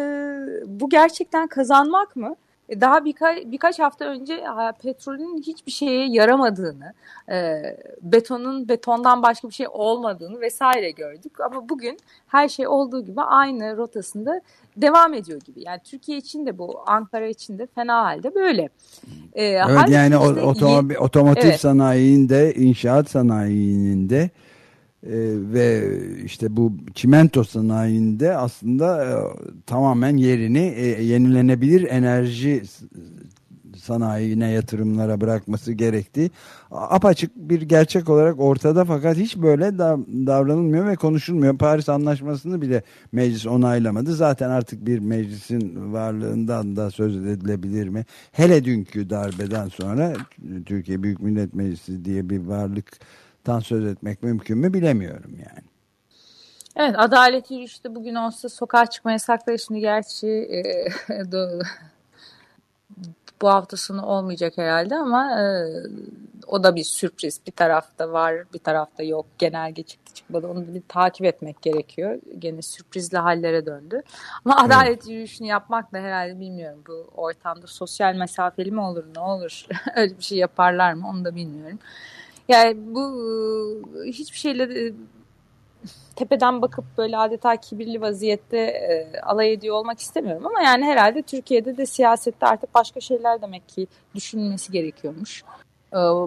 bu gerçekten kazanmak mı? Daha birka, birkaç hafta önce petrolün hiçbir şeye yaramadığını, e, betonun betondan başka bir şey olmadığını vesaire gördük. Ama bugün her şey olduğu gibi aynı rotasında devam ediyor gibi. Yani Türkiye için de bu, Ankara için de fena halde böyle. E, evet yani işte otomobil, otomotiv evet. sanayinde, inşaat sanayinin de ee, ve işte bu çimento sanayinde aslında e, tamamen yerini e, yenilenebilir enerji sanayine yatırımlara bırakması gerektiği apaçık bir gerçek olarak ortada fakat hiç böyle da, davranılmıyor ve konuşulmuyor. Paris Anlaşması'nı bile meclis onaylamadı. Zaten artık bir meclisin varlığından da söz edilebilir mi? Hele dünkü darbeden sonra Türkiye Büyük Millet Meclisi diye bir varlık tan söz etmek mümkün mü bilemiyorum yani. Evet adalet yürüyüşte bugün olsa sokağa çıkma yasakları şimdi gerçi e, bu hafta sonu olmayacak herhalde ama e, o da bir sürpriz. Bir tarafta var bir tarafta yok genelge çıktı çıkmadı onu bir takip etmek gerekiyor. Gene sürprizli hallere döndü. Ama adalet evet. yürüyüşünü yapmak da herhalde bilmiyorum bu ortamda sosyal mesafeli mi olur ne olur öyle bir şey yaparlar mı onu da bilmiyorum. Yani bu hiçbir şeyle tepeden bakıp böyle adeta kibirli vaziyette alay ediyor olmak istemiyorum ama yani herhalde Türkiye'de de siyasette artık başka şeyler demek ki düşünülmesi gerekiyormuş.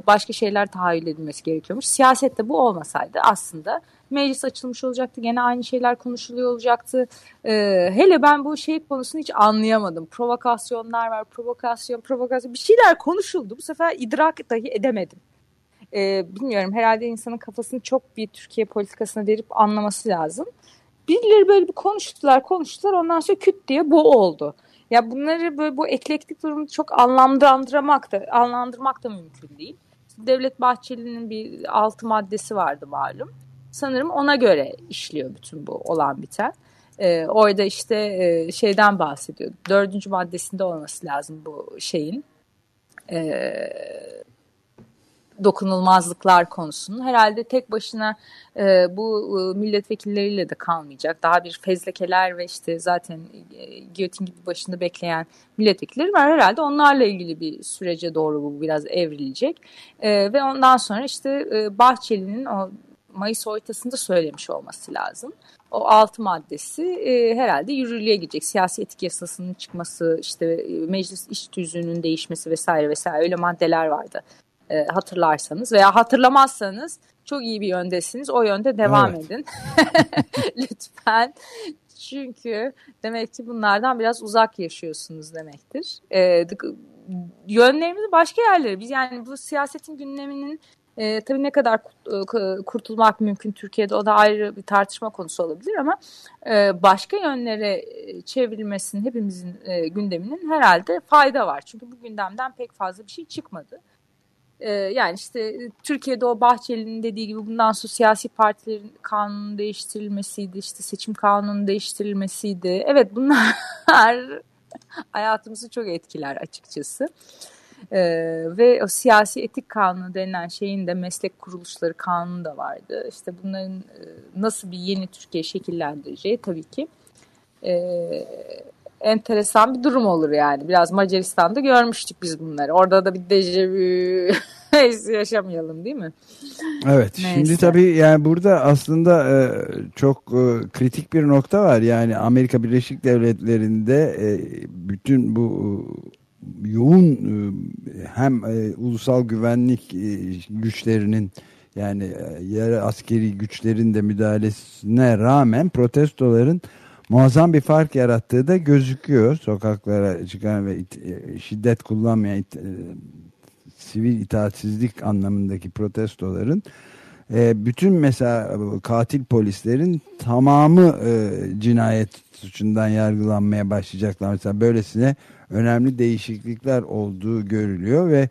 Başka şeyler tahayyül edilmesi gerekiyormuş. Siyasette bu olmasaydı aslında meclis açılmış olacaktı. Gene aynı şeyler konuşuluyor olacaktı. Hele ben bu şey konusunu hiç anlayamadım. Provokasyonlar var, provokasyon, provokasyon bir şeyler konuşuldu. Bu sefer idrak dahi edemedim e, bilmiyorum herhalde insanın kafasını çok bir Türkiye politikasına verip anlaması lazım. Birileri böyle bir konuştular konuştular ondan sonra küt diye bu oldu. Ya bunları böyle bu eklektik durumu çok anlamlandırmak da anlandırmak da mümkün değil. Devlet Bahçeli'nin bir altı maddesi vardı malum. Sanırım ona göre işliyor bütün bu olan biten. Ee, orada işte e, şeyden bahsediyor. Dördüncü maddesinde olması lazım bu şeyin. Ee, dokunulmazlıklar konusunun herhalde tek başına e, bu e, milletvekilleriyle de kalmayacak. Daha bir fezlekeler ve işte zaten e, giyotin gibi başında bekleyen milletvekilleri var. Herhalde onlarla ilgili bir sürece doğru bu biraz evrilecek. E, ve ondan sonra işte e, Bahçeli'nin o Mayıs ortasında söylemiş olması lazım. O altı maddesi e, herhalde yürürlüğe girecek. Siyasi etik yasasının çıkması, işte e, meclis iş tüzüğünün değişmesi vesaire vesaire öyle maddeler vardı e, hatırlarsanız veya hatırlamazsanız çok iyi bir yöndesiniz. O yönde devam evet. edin. Lütfen. Çünkü demek ki bunlardan biraz uzak yaşıyorsunuz demektir. E, yönlerimiz başka yerlere. Biz yani bu siyasetin gündeminin e, tabii ne kadar e, kurtulmak mümkün Türkiye'de o da ayrı bir tartışma konusu olabilir ama e, başka yönlere e, çevrilmesinin hepimizin e, gündeminin herhalde fayda var. Çünkü bu gündemden pek fazla bir şey çıkmadı. Ee, yani işte e, Türkiye'de o Bahçeli'nin dediği gibi bundan sonra siyasi partilerin kanunun değiştirilmesiydi, işte seçim kanunun değiştirilmesiydi. Evet bunlar hayatımızı çok etkiler açıkçası. Ee, ve o siyasi etik kanunu denilen şeyin de meslek kuruluşları kanunu da vardı. İşte bunların e, nasıl bir yeni Türkiye şekillendireceği tabii ki e, enteresan bir durum olur yani. Biraz Macaristan'da görmüştük biz bunları. Orada da bir dejavu yaşamayalım değil mi? Evet. Neyse. Şimdi tabii yani burada aslında e, çok e, kritik bir nokta var. Yani Amerika Birleşik Devletleri'nde e, bütün bu yoğun hem ulusal güvenlik güçlerinin yani yarı askeri güçlerin de müdahalesine rağmen protestoların muazzam bir fark yarattığı da gözüküyor. Sokaklara çıkan ve it- e, şiddet kullanmayan it- e, sivil itaatsizlik anlamındaki protestoların e, bütün mesela katil polislerin tamamı e, cinayet suçundan yargılanmaya başlayacaklar. Mesela böylesine önemli değişiklikler olduğu görülüyor ve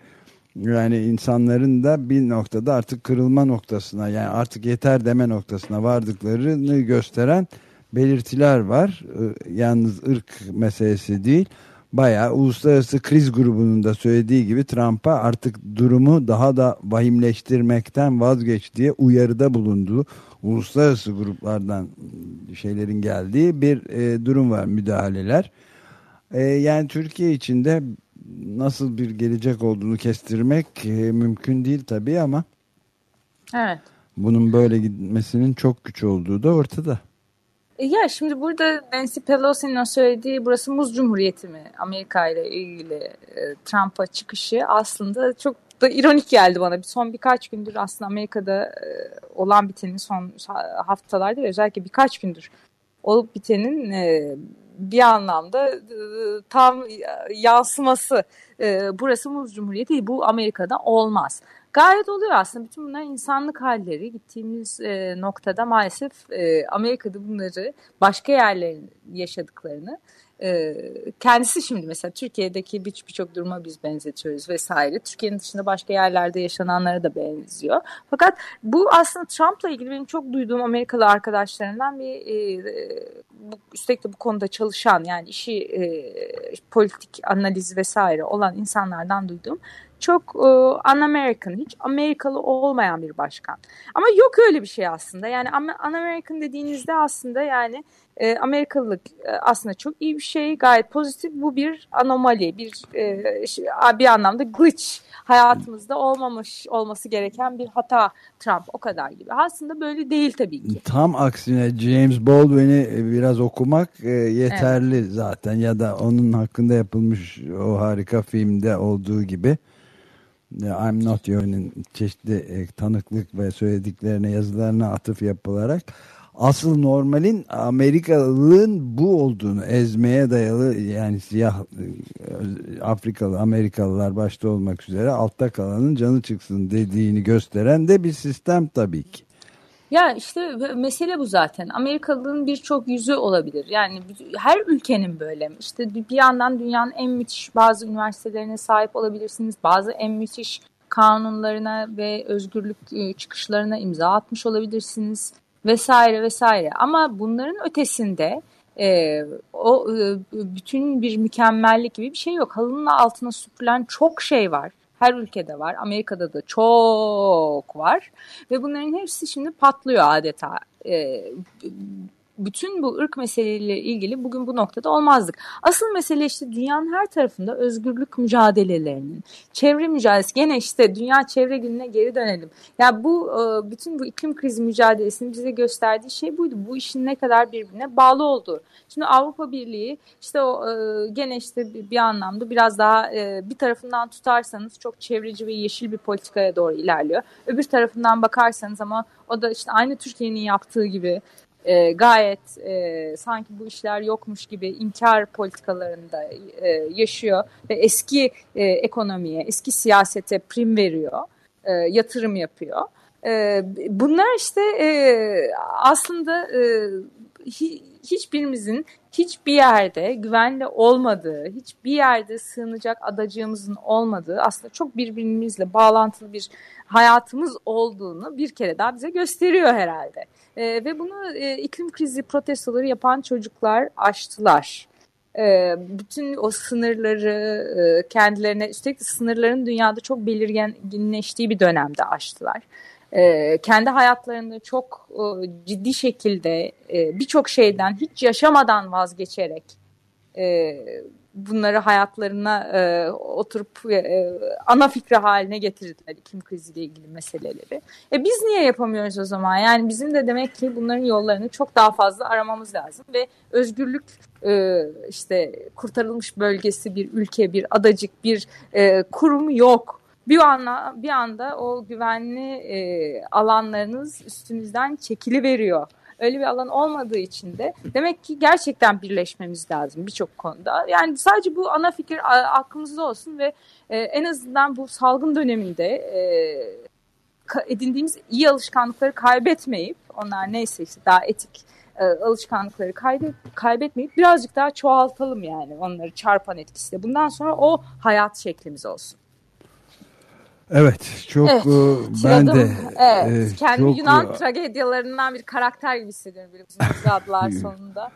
yani insanların da bir noktada artık kırılma noktasına yani artık yeter deme noktasına vardıklarını gösteren belirtiler var. Ee, Yalnız ırk meselesi değil. Bayağı uluslararası kriz grubunun da söylediği gibi Trump'a artık durumu daha da vahimleştirmekten vazgeç diye uyarıda bulunduğu uluslararası gruplardan şeylerin geldiği bir e, durum var müdahaleler. E, yani Türkiye içinde nasıl bir gelecek olduğunu kestirmek e, mümkün değil tabii ama Evet. bunun böyle gitmesinin çok güç olduğu da ortada. Ya şimdi burada Nancy Pelosi'nin söylediği burası muz cumhuriyeti mi Amerika ile ilgili e, Trump'a çıkışı aslında çok da ironik geldi bana. Son birkaç gündür aslında Amerika'da e, olan bitenin son haftalarda ve özellikle birkaç gündür olup bitenin e, bir anlamda tam yansıması. Burası muz cumhuriyeti bu Amerika'da olmaz. Gayet oluyor aslında. Bütün bunlar insanlık halleri. Gittiğimiz e, noktada maalesef e, Amerika'da bunları başka yerlerin yaşadıklarını e, kendisi şimdi mesela Türkiye'deki bir- birçok duruma biz benzetiyoruz vesaire. Türkiye'nin dışında başka yerlerde yaşananlara da benziyor. Fakat bu aslında Trump'la ilgili benim çok duyduğum Amerikalı arkadaşlarımdan bir e, bu, üstelik de bu konuda çalışan yani işi e, politik analiz vesaire olan insanlardan duyduğum çok e, un-American, hiç Amerikalı olmayan bir başkan. Ama yok öyle bir şey aslında. Yani Am- un-American dediğinizde aslında yani e, Amerikalılık e, aslında çok iyi bir şey, gayet pozitif. Bu bir anomali, bir e, şey- bir anlamda glitch. Hayatımızda olmamış olması gereken bir hata Trump o kadar gibi. Aslında böyle değil tabii ki. Tam aksine James Baldwin'i biraz okumak e, yeterli zaten ya da onun hakkında yapılmış o harika filmde olduğu gibi e, I'm Not Your'un çeşitli e, tanıklık ve söylediklerine yazılarına atıf yapılarak asıl normalin Amerikalılığın bu olduğunu ezmeye dayalı yani siyah e, Afrikalı Amerikalılar başta olmak üzere altta kalanın canı çıksın dediğini gösteren de bir sistem tabii ki. Ya işte mesele bu zaten. Amerikalının birçok yüzü olabilir. Yani her ülkenin böyle. İşte bir yandan dünyanın en müthiş bazı üniversitelerine sahip olabilirsiniz. Bazı en müthiş kanunlarına ve özgürlük e, çıkışlarına imza atmış olabilirsiniz vesaire vesaire. Ama bunların ötesinde e, o e, bütün bir mükemmellik gibi bir şey yok. Halının altına süpürülen çok şey var. Her ülkede var. Amerika'da da çok var. Ve bunların hepsi şimdi patlıyor adeta. E, bütün bu ırk meseleleriyle ilgili bugün bu noktada olmazdık. Asıl mesele işte dünyanın her tarafında özgürlük mücadelelerinin, çevre mücadelesi. Gene işte Dünya Çevre Günü'ne geri dönelim. Ya bu e, bütün bu iklim krizi mücadelesinin bize gösterdiği şey buydu. Bu işin ne kadar birbirine bağlı olduğu. Şimdi Avrupa Birliği işte o e, gene işte bir anlamda biraz daha e, bir tarafından tutarsanız çok çevreci ve yeşil bir politikaya doğru ilerliyor. Öbür tarafından bakarsanız ama o da işte aynı Türkiye'nin yaptığı gibi e, gayet e, sanki bu işler yokmuş gibi inkar politikalarında e, yaşıyor ve eski e, ekonomiye, eski siyasete prim veriyor, e, yatırım yapıyor. E, bunlar işte e, aslında e, hi, hiçbirimizin hiçbir yerde güvenli olmadığı, hiçbir yerde sığınacak adacığımızın olmadığı aslında çok birbirimizle bağlantılı bir hayatımız olduğunu bir kere daha bize gösteriyor herhalde. E, ve bunu e, iklim krizi protestoları yapan çocuklar aştılar. e, bütün o sınırları e, kendilerine üstelik sınırların dünyada çok belirginleştiği bir dönemde aştılar. E, kendi hayatlarında çok e, ciddi şekilde e, birçok şeyden hiç yaşamadan vazgeçerek e, bunları hayatlarına e, oturup e, ana fikri haline getirdiler iklim kriziyle ilgili meseleleri. E biz niye yapamıyoruz o zaman? Yani bizim de demek ki bunların yollarını çok daha fazla aramamız lazım ve özgürlük e, işte kurtarılmış bölgesi bir ülke, bir adacık, bir e, kurum yok. Bir anda bir anda o güvenli e, alanlarınız üstünüzden çekili veriyor öyle bir alan olmadığı için de demek ki gerçekten birleşmemiz lazım birçok konuda. Yani sadece bu ana fikir aklımızda olsun ve e, en azından bu salgın döneminde e, edindiğimiz iyi alışkanlıkları kaybetmeyip onlar neyse işte daha etik e, alışkanlıkları kaybet, kaybetmeyip birazcık daha çoğaltalım yani onları çarpan etkisiyle. Bundan sonra o hayat şeklimiz olsun. Evet çok evet, e, ben de evet, e, kendimi çok, Yunan tragedyalarından bir karakter gibi hissediyorum böyle adlar sonunda.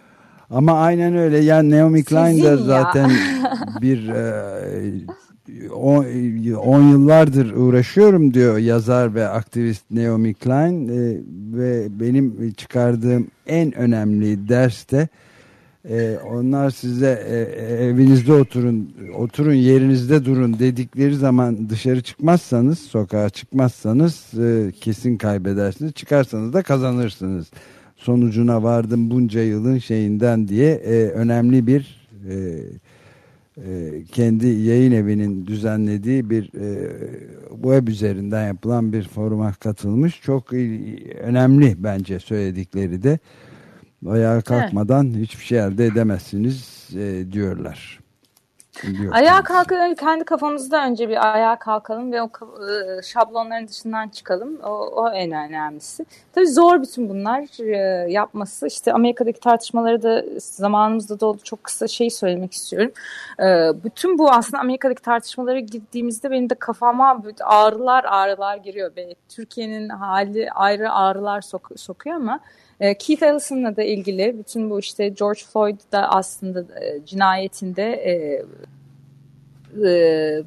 Ama aynen öyle. Yani Naomi Klein de zaten bir 10 e, yıllardır uğraşıyorum diyor yazar ve aktivist Naomi Klein e, ve benim çıkardığım en önemli ders de ee, onlar size e, evinizde oturun, oturun yerinizde durun dedikleri zaman dışarı çıkmazsanız, sokağa çıkmazsanız e, kesin kaybedersiniz. Çıkarsanız da kazanırsınız. Sonucuna vardım bunca yılın şeyinden diye e, önemli bir e, e, kendi yayın evinin düzenlediği bir e, web üzerinden yapılan bir foruma katılmış. Çok önemli bence söyledikleri de ayağa kalkmadan evet. hiçbir şey elde edemezsiniz e, diyorlar. Diyorsunuz. Ayağa kalkalım kendi kafamızda önce bir ayağa kalkalım ve o e, şablonların dışından çıkalım. O, o en önemlisi. Tabii zor bütün bunlar e, yapması. İşte Amerika'daki tartışmaları da zamanımızda da oldu. Çok kısa şey söylemek istiyorum. E, bütün bu aslında Amerika'daki tartışmalara gittiğimizde benim de kafama ağrılar ağrılar giriyor. Türkiye'nin hali ayrı ağrılar sok sokuyor ama Keith Ellison'la da ilgili bütün bu işte George Floyd da aslında e, cinayetinde e, e, e,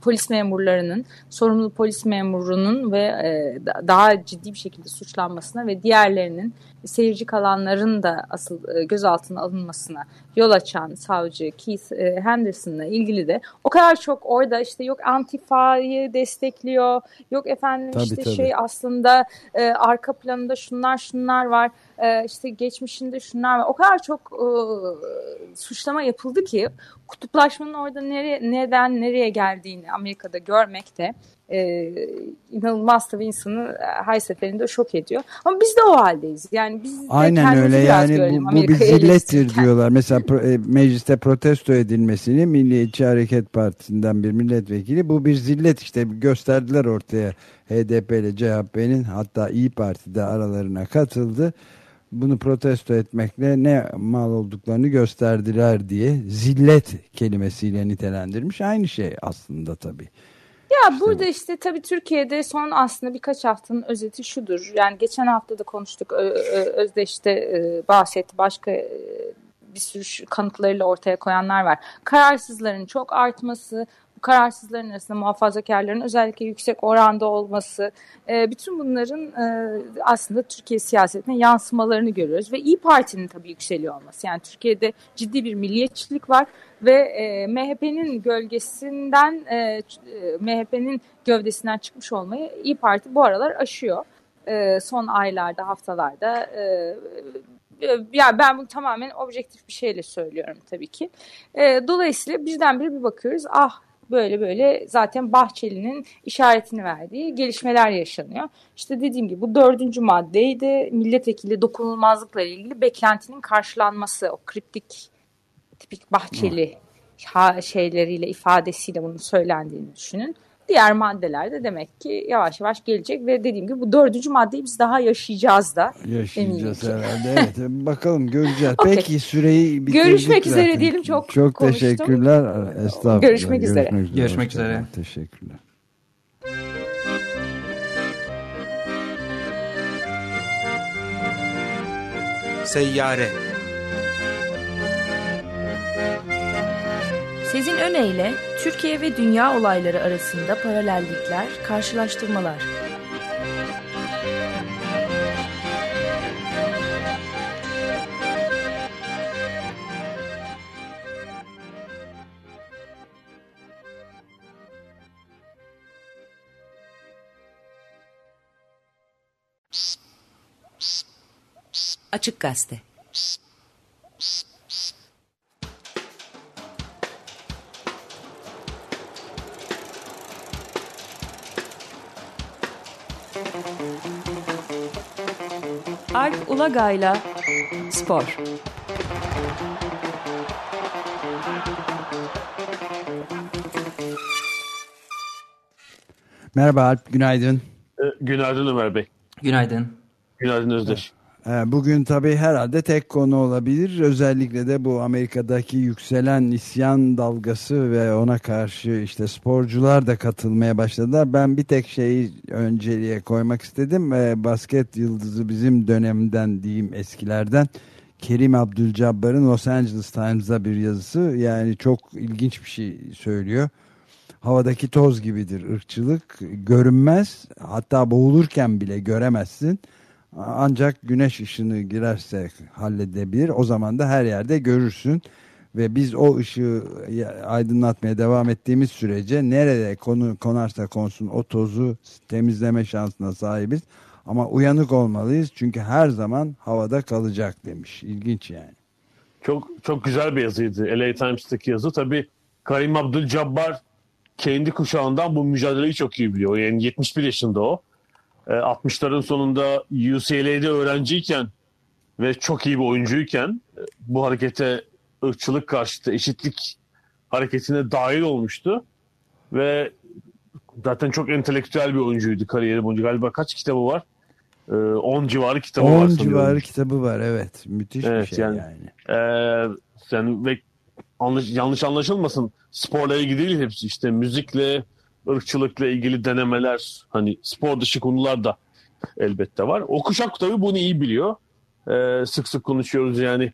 polis memurlarının, sorumlu polis memurunun ve e, daha ciddi bir şekilde suçlanmasına ve diğerlerinin seyirci kalanların da asıl e, gözaltına alınmasına yol açan savcı Keith e, Henderson'la ilgili de o kadar çok orada işte yok Antifa'yı destekliyor, yok efendim tabii, işte tabii. şey aslında e, arka planında şunlar şunlar var, e, işte geçmişinde şunlar var. O kadar çok e, suçlama yapıldı ki kutuplaşmanın orada nereye, neden nereye geldiğini Amerika'da görmek de e, inanılmaz tabii insanı e, her seferinde şok ediyor. Ama biz de o haldeyiz. Yani biz de Aynen öyle yani bu, bu bir zillettir diyorlar. Mesela pro, e, mecliste protesto edilmesini Milliyetçi Hareket Partisi'nden bir milletvekili bu bir zillet işte gösterdiler ortaya HDP ile CHP'nin hatta İyi Parti'de aralarına katıldı. Bunu protesto etmekle ne mal olduklarını gösterdiler diye zillet kelimesiyle nitelendirmiş. Aynı şey aslında tabii. Ya burada işte tabii Türkiye'de son aslında birkaç haftanın özeti şudur. Yani geçen hafta da konuştuk. Özdeş'te e, bahsetti. Başka e, bir sürü kanıtlarıyla ortaya koyanlar var. Kararsızların çok artması, bu kararsızların arasında muhafazakarların özellikle yüksek oranda olması, e, bütün bunların aslında Türkiye siyasetine yansımalarını görüyoruz ve İyi Parti'nin tabii yükseliyor olması. Yani Türkiye'de ciddi bir milliyetçilik var ve e, MHP'nin gölgesinden e, e MHP'nin gövdesinden çıkmış olmayı İyi Parti bu aralar aşıyor. E, son aylarda, haftalarda e, e yani ben bunu tamamen objektif bir şeyle söylüyorum tabii ki. E, dolayısıyla birdenbire bir bakıyoruz. Ah böyle böyle zaten Bahçeli'nin işaretini verdiği gelişmeler yaşanıyor. İşte dediğim gibi bu dördüncü maddeydi. Milletvekili dokunulmazlıkla ilgili beklentinin karşılanması, o kriptik tipik bahçeli ha, şeyleriyle ifadesiyle bunun söylendiğini düşünün. Diğer maddeler de demek ki yavaş yavaş gelecek ve dediğim gibi bu dördüncü maddeyi biz daha yaşayacağız da. Yaşayacağız herhalde evet. Bakalım göreceğiz. okay. Peki süreyi bitirdik Görüşmek zaten. üzere diyelim çok Çok konuştum. teşekkürler. Estağfurullah. Görüşmek üzere. Görüşmek üzere. Görüşmek üzere. Teşekkürler. Seyyare Sezin Öne Türkiye ve dünya olayları arasında paralellikler, karşılaştırmalar. Açık Gazete Alp Ulagay'la Spor Merhaba Alp, günaydın. E, günaydın Ömer Bey. Günaydın. Günaydın Özdeş. E, bugün tabii herhalde tek konu olabilir. Özellikle de bu Amerika'daki yükselen isyan dalgası ve ona karşı işte sporcular da katılmaya başladılar. Ben bir tek şeyi önceliğe koymak istedim. E, basket yıldızı bizim dönemden diyeyim eskilerden. Kerim Abdülcabbar'ın Los Angeles Times'da bir yazısı. Yani çok ilginç bir şey söylüyor havadaki toz gibidir ırkçılık. Görünmez hatta boğulurken bile göremezsin. Ancak güneş ışını girerse halledebilir. O zaman da her yerde görürsün. Ve biz o ışığı aydınlatmaya devam ettiğimiz sürece nerede konu konarsa konsun o tozu temizleme şansına sahibiz. Ama uyanık olmalıyız çünkü her zaman havada kalacak demiş. İlginç yani. Çok çok güzel bir yazıydı. LA Times'taki yazı. Tabii Karim Abdul-Jabbar kendi kuşağından bu mücadeleyi çok iyi biliyor. Yani 71 yaşında o. 60'ların sonunda UCLA'de öğrenciyken ve çok iyi bir oyuncuyken bu harekete ırkçılık karşıtı eşitlik hareketine dahil olmuştu. Ve zaten çok entelektüel bir oyuncuydu kariyeri boyunca. Galiba kaç kitabı var? 10 civarı kitabı 10 var. 10 civarı kitabı var evet. Müthiş evet, bir şey yani. yani. E, yani ve anlaş, yanlış anlaşılmasın sporla ilgili değil hepsi işte müzikle, ırkçılıkla ilgili denemeler hani spor dışı konular da elbette var. O kuşak tabii bunu iyi biliyor. Ee, sık sık konuşuyoruz yani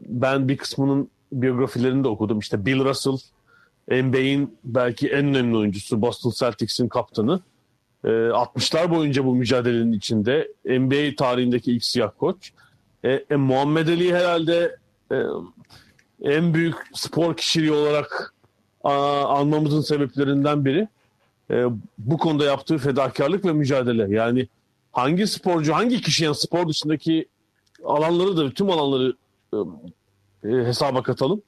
ben bir kısmının biyografilerini de okudum. İşte Bill Russell NBA'in belki en önemli oyuncusu Boston Celtics'in kaptanı. Ee, 60'lar boyunca bu mücadelenin içinde NBA tarihindeki ilk siyah koç. Ee, e, Muhammed Ali herhalde e, en büyük spor kişiliği olarak almamızın sebeplerinden biri e, bu konuda yaptığı fedakarlık ve mücadele. Yani hangi sporcu, hangi kişi yani spor dışındaki alanları da tüm alanları e, e, hesaba katalım.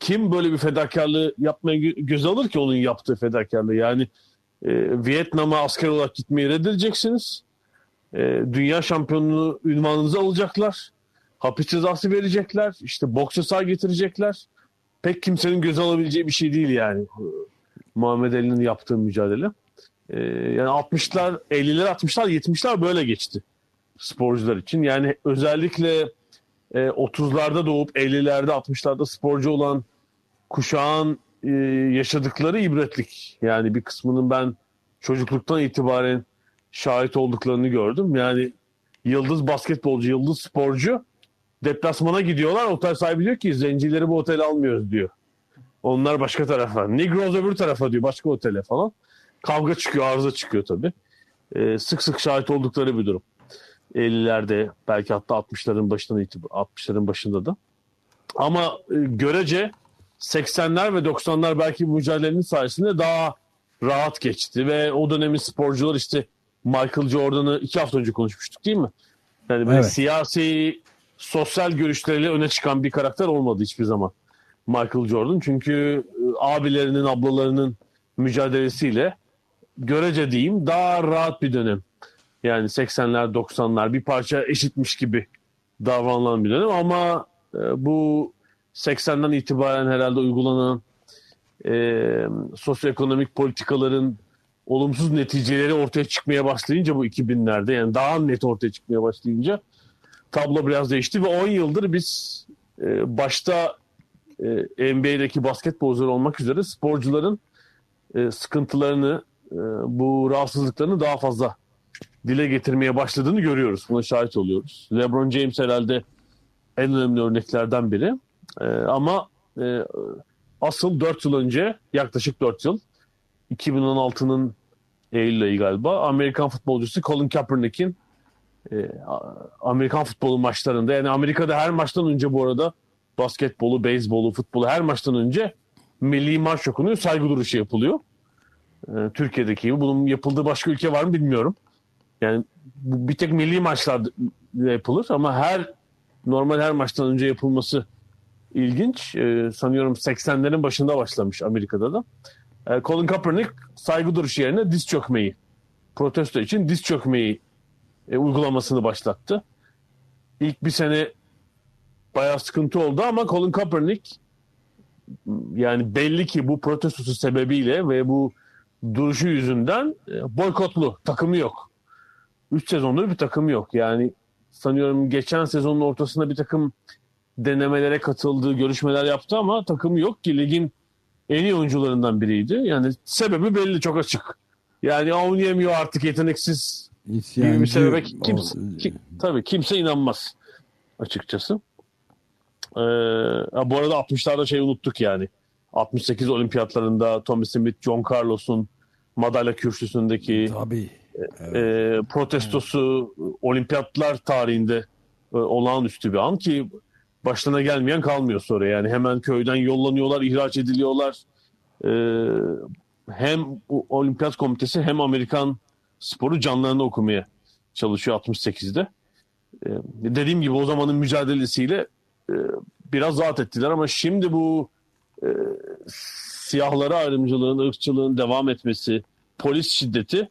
Kim böyle bir fedakarlığı yapmaya göz alır ki onun yaptığı fedakarlığı? Yani e, Vietnam'a asker olarak gitmeyi reddedeceksiniz. E, dünya şampiyonluğu ünvanınızı alacaklar. Hapis cezası verecekler. İşte boks yasağı getirecekler pek kimsenin göz alabileceği bir şey değil yani. Muhammed Ali'nin yaptığı mücadele. Ee, yani 60'lar, 50'ler, 60'lar, 70'ler böyle geçti sporcular için. Yani özellikle e, 30'larda doğup 50'lerde, 60'larda sporcu olan kuşağın e, yaşadıkları ibretlik. Yani bir kısmının ben çocukluktan itibaren şahit olduklarını gördüm. Yani yıldız basketbolcu, yıldız sporcu deplasmana gidiyorlar. Otel sahibi diyor ki zencileri bu otele almıyoruz diyor. Onlar başka tarafa. Negroes öbür tarafa diyor. Başka otele falan. Kavga çıkıyor, arıza çıkıyor tabii. Ee, sık sık şahit oldukları bir durum. 50'lerde belki hatta 60'ların başından itibaren 60'ların başında da. Ama e, görece 80'ler ve 90'lar belki bu mücadelenin sayesinde daha rahat geçti ve o dönemin sporcular işte Michael Jordan'ı iki hafta önce konuşmuştuk değil mi? Yani böyle Evet. siyasi sosyal görüşleriyle öne çıkan bir karakter olmadı hiçbir zaman Michael Jordan. Çünkü e, abilerinin, ablalarının mücadelesiyle görece diyeyim daha rahat bir dönem. Yani 80'ler, 90'lar bir parça eşitmiş gibi davranılan bir dönem ama e, bu 80'den itibaren herhalde uygulanan e, sosyoekonomik politikaların olumsuz neticeleri ortaya çıkmaya başlayınca bu 2000'lerde yani daha net ortaya çıkmaya başlayınca tablo biraz değişti ve 10 yıldır biz e, başta e, NBA'deki basketbolcular olmak üzere sporcuların e, sıkıntılarını, e, bu rahatsızlıklarını daha fazla dile getirmeye başladığını görüyoruz. Buna şahit oluyoruz. LeBron James herhalde en önemli örneklerden biri. E, ama e, asıl 4 yıl önce yaklaşık 4 yıl 2016'nın Eylül ayı galiba Amerikan futbolcusu Colin Kaepernick'in e, Amerikan futbolu maçlarında yani Amerika'da her maçtan önce bu arada basketbolu, beyzbolu, futbolu her maçtan önce milli marş okunuyor, saygı duruşu yapılıyor. E, Türkiye'deki gibi. Bunun yapıldığı başka ülke var mı bilmiyorum. Yani bu bir tek milli maçlarda yapılır ama her normal her maçtan önce yapılması ilginç. E, sanıyorum 80'lerin başında başlamış Amerika'da da. E, Colin Kaepernick saygı duruşu yerine diz çökmeyi, protesto için diz çökmeyi e, uygulamasını başlattı. İlk bir sene bayağı sıkıntı oldu ama Colin Kaepernick yani belli ki bu protestosu sebebiyle ve bu duruşu yüzünden e, boykotlu. Takımı yok. 3 sezondur bir takım yok. Yani sanıyorum geçen sezonun ortasında bir takım denemelere katıldığı, görüşmeler yaptı ama takımı yok ki ligin en iyi oyuncularından biriydi. Yani sebebi belli çok açık. Yani oynayamıyor artık yeteneksiz gibi bir İsyancı sebebe kimse, ol- ki- tabii kimse inanmaz açıkçası. Ee, bu arada 60'larda şey unuttuk yani. 68 olimpiyatlarında Tommy Smith, John Carlos'un madalya kürsüsündeki Tabii. e, protestosu olimpiyatlar tarihinde e, olağanüstü bir an ki başlarına gelmeyen kalmıyor sonra yani hemen köyden yollanıyorlar, ihraç ediliyorlar. E, hem olimpiyat komitesi hem Amerikan sporu canlarını okumaya çalışıyor 68'de. E, dediğim gibi o zamanın mücadelesiyle e, biraz rahat ettiler ama şimdi bu e, siyahlara ayrımcılığın, ırkçılığın devam etmesi, polis şiddeti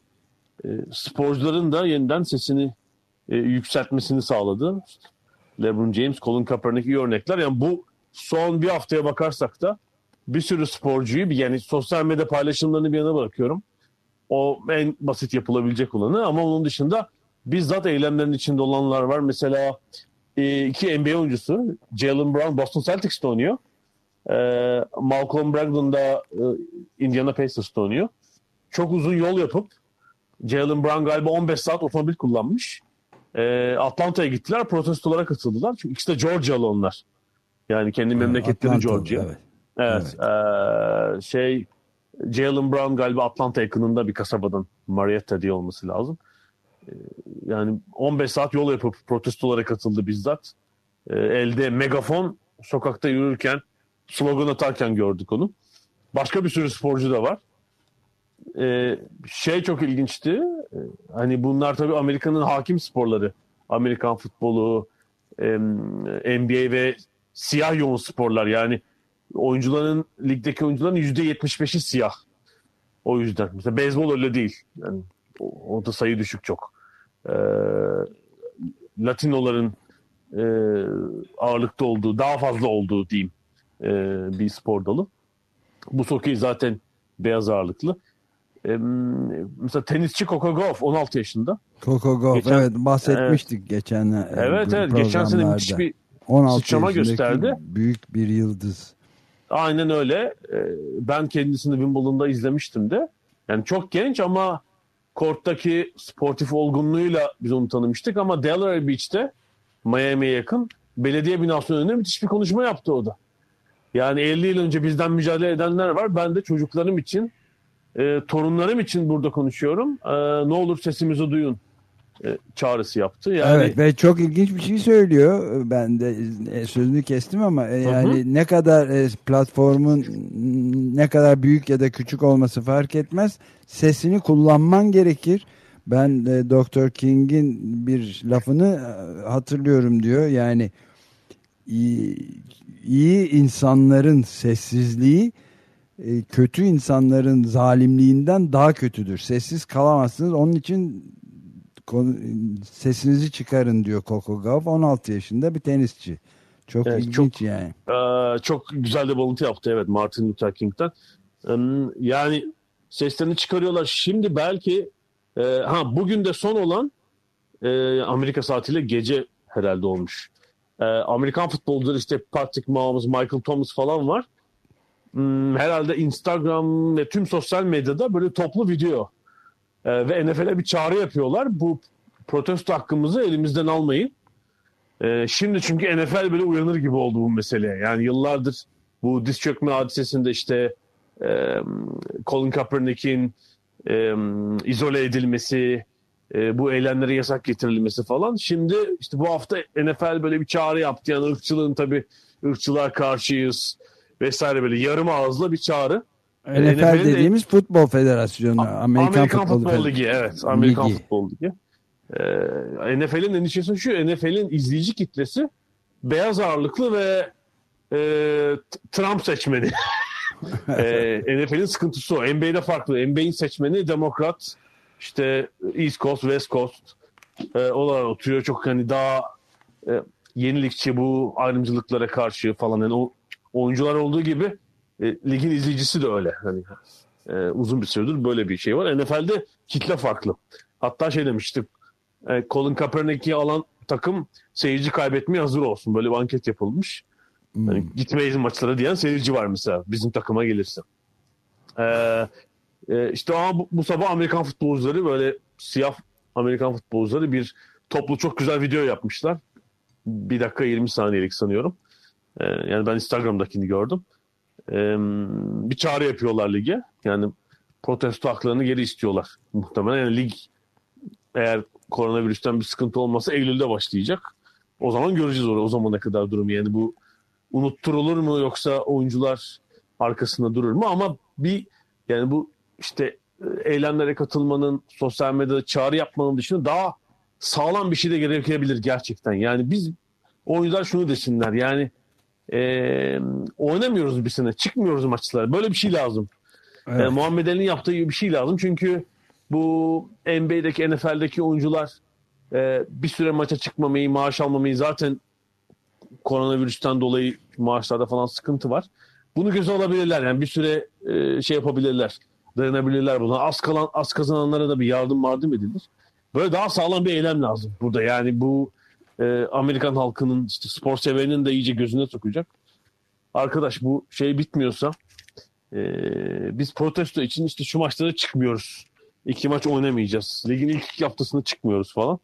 e, sporcuların da yeniden sesini e, yükseltmesini sağladı. LeBron James, Colin Kaepernick iyi örnekler. Yani bu son bir haftaya bakarsak da bir sürü sporcuyu yani sosyal medya paylaşımlarını bir yana bırakıyorum. O en basit yapılabilecek olanı ama onun dışında bizzat eylemlerin içinde olanlar var. Mesela iki NBA oyuncusu Jalen Brown Boston Celtics'te oynuyor. E, Malcolm Brogdon da e, Indiana Pacers'ta oynuyor. Çok uzun yol yapıp Jalen Brown galiba 15 saat otomobil kullanmış. E, Atlanta'ya gittiler, protestolara katıldılar. Çünkü ikisi de Georgia'lı onlar. Yani kendi memleketleri Atlantalı, Georgia. evet. Evet. eee, şey Jalen Brown galiba Atlanta yakınında bir kasabadan Marietta diye olması lazım. Eee, yani 15 saat yol yapıp protestolara katıldı bizzat. Eee, elde megafon sokakta yürürken slogan atarken gördük onu. Başka bir sürü sporcu da var. Eee, şey çok ilginçti. Eee, hani bunlar tabii Amerika'nın hakim sporları. Amerikan futbolu, em, NBA ve siyah yoğun sporlar. Yani oyuncuların ligdeki oyuncuların yüzde 75'i siyah. O yüzden. Mesela beyzbol öyle değil. Yani o, o da sayı düşük çok. Ee, Latinoların e, ağırlıkta olduğu, daha fazla olduğu diyeyim e, bir spor dalı. Bu hokey zaten beyaz ağırlıklı. E, mesela tenisçi Coco Gauff 16 yaşında. Coco Gauff Geçen- evet bahsetmiştik geçen e, Evet, evet, geçen sene müthiş bir 16 sıçrama gösterdi. Büyük bir yıldız. Aynen öyle. Ee, Ben kendisini Wimbledon'da izlemiştim de. Yani çok genç ama korttaki sportif olgunluğuyla biz onu tanımıştık ama Delray Beach'te Miami'ye yakın belediye binasının önünde müthiş bir konuşma yaptı o da. Yani 50 yıl önce bizden mücadele edenler var. Ben de çocuklarım için, e, torunlarım için burada konuşuyorum. E, ne olur sesimizi duyun çağrısı yaptı. Yani Evet ve çok ilginç bir şey söylüyor. Ben de e, sözünü kestim ama e, yani ne kadar e, platformun ne kadar büyük ya da küçük olması fark etmez. Sesini kullanman gerekir. Ben e, Dr. King'in bir lafını e, hatırlıyorum diyor. Yani iyi, iyi insanların sessizliği e, kötü insanların zalimliğinden daha kötüdür. Sessiz kalamazsınız. Onun için konu- sesinizi çıkarın diyor Coco Gauff. 16 yaşında bir tenisçi. Çok Evet, ilginç çok- yani. Ee, çok güzel de balıntı yaptı evet Martin Luther King'den. Ee, yani seslerini çıkarıyorlar. Şimdi belki e, ha bugün de son olan e, Amerika saatiyle gece herhalde olmuş. E, Amerikan futbolcuları işte Patrick Mahomes, Michael Thomas falan var. Hmm, herhalde Instagram ve tüm sosyal medyada böyle toplu video e, ve NFL'e bir çağrı yapıyorlar. Bu protesto hakkımızı elimizden almayın. Ee, şimdi çünkü NFL böyle uyanır gibi oldu bu meseleye. Yani yıllardır Bu diz çökme hadisesinde işte e, Colin Kaepernick'in e, izole edilmesi, e, bu eylemlere yasak getirilmesi falan. Şimdi işte bu hafta NFL böyle bir çağrı yaptı. Yani ırkçılığın tabii ırkçılığa karşıyız vesaire böyle yarım ağızla bir çağrı. E, NFL de- dediğimiz Futbol Federasyonu. Amerikan, Amerikan, Futbol, Futbol Ligi evet. Amerikan Ligi. Futbol Ligi. Ee, NFL'in endişesi şu. NFL'in izleyici kitlesi beyaz ağırlıklı ve e, Trump seçmeni. ee, NFL'in sıkıntısı o. NBA'de farklı. NBA'in seçmeni demokrat işte East Coast, West Coast e, olarak oturuyor. Çok hani daha e, yenilikçi bu ayrımcılıklara karşı falan. Yani o oyuncular olduğu gibi e, ligin izleyicisi de öyle. Hani e, uzun bir süredir böyle bir şey var. NFL'de kitle farklı. Hatta şey demiştim. E, Colin Kaepernick'i alan takım seyirci kaybetmeye hazır olsun. Böyle bir anket yapılmış. Hani gitmeyiz maçlara diyen seyirci var mesela bizim takıma gelirse. E, e, işte ama bu, bu sabah Amerikan futbolcuları böyle siyah Amerikan futbolcuları bir toplu çok güzel video yapmışlar. Bir dakika 20 saniyelik sanıyorum. E, yani ben Instagram'dakini gördüm. E, bir çağrı yapıyorlar lige. Yani protesto haklarını geri istiyorlar muhtemelen. Yani lig eğer koronavirüsten bir sıkıntı olmasa Eylül'de başlayacak. O zaman göreceğiz o, o zamana kadar durumu. Yani bu unutturulur mu yoksa oyuncular arkasında durur mu? Ama bir yani bu işte e, eylemlere katılmanın, sosyal medyada çağrı yapmanın dışında daha sağlam bir şey de gerekebilir gerçekten. Yani biz oyuncular şunu desinler yani e, oynamıyoruz bir sene, çıkmıyoruz maçlara. Böyle bir şey lazım. Evet. E, Muhammed Ali'nin yaptığı gibi bir şey lazım. Çünkü bu NBA'deki, NFL'deki oyuncular e, bir süre maça çıkmamayı, maaş almamayı zaten koronavirüsten dolayı maaşlarda falan sıkıntı var. Bunu göze alabilirler. Yani bir süre e, şey yapabilirler. Dayanabilirler buna. Az kalan az kazananlara da bir yardım yardım edilir. Böyle daha sağlam bir eylem lazım burada. Yani bu e, Amerikan halkının işte spor severinin de iyice gözüne sokacak. Arkadaş bu şey bitmiyorsa e, biz protesto için işte şu maçlara çıkmıyoruz. İki maç oynamayacağız. Ligin ilk iki haftasında çıkmıyoruz falan.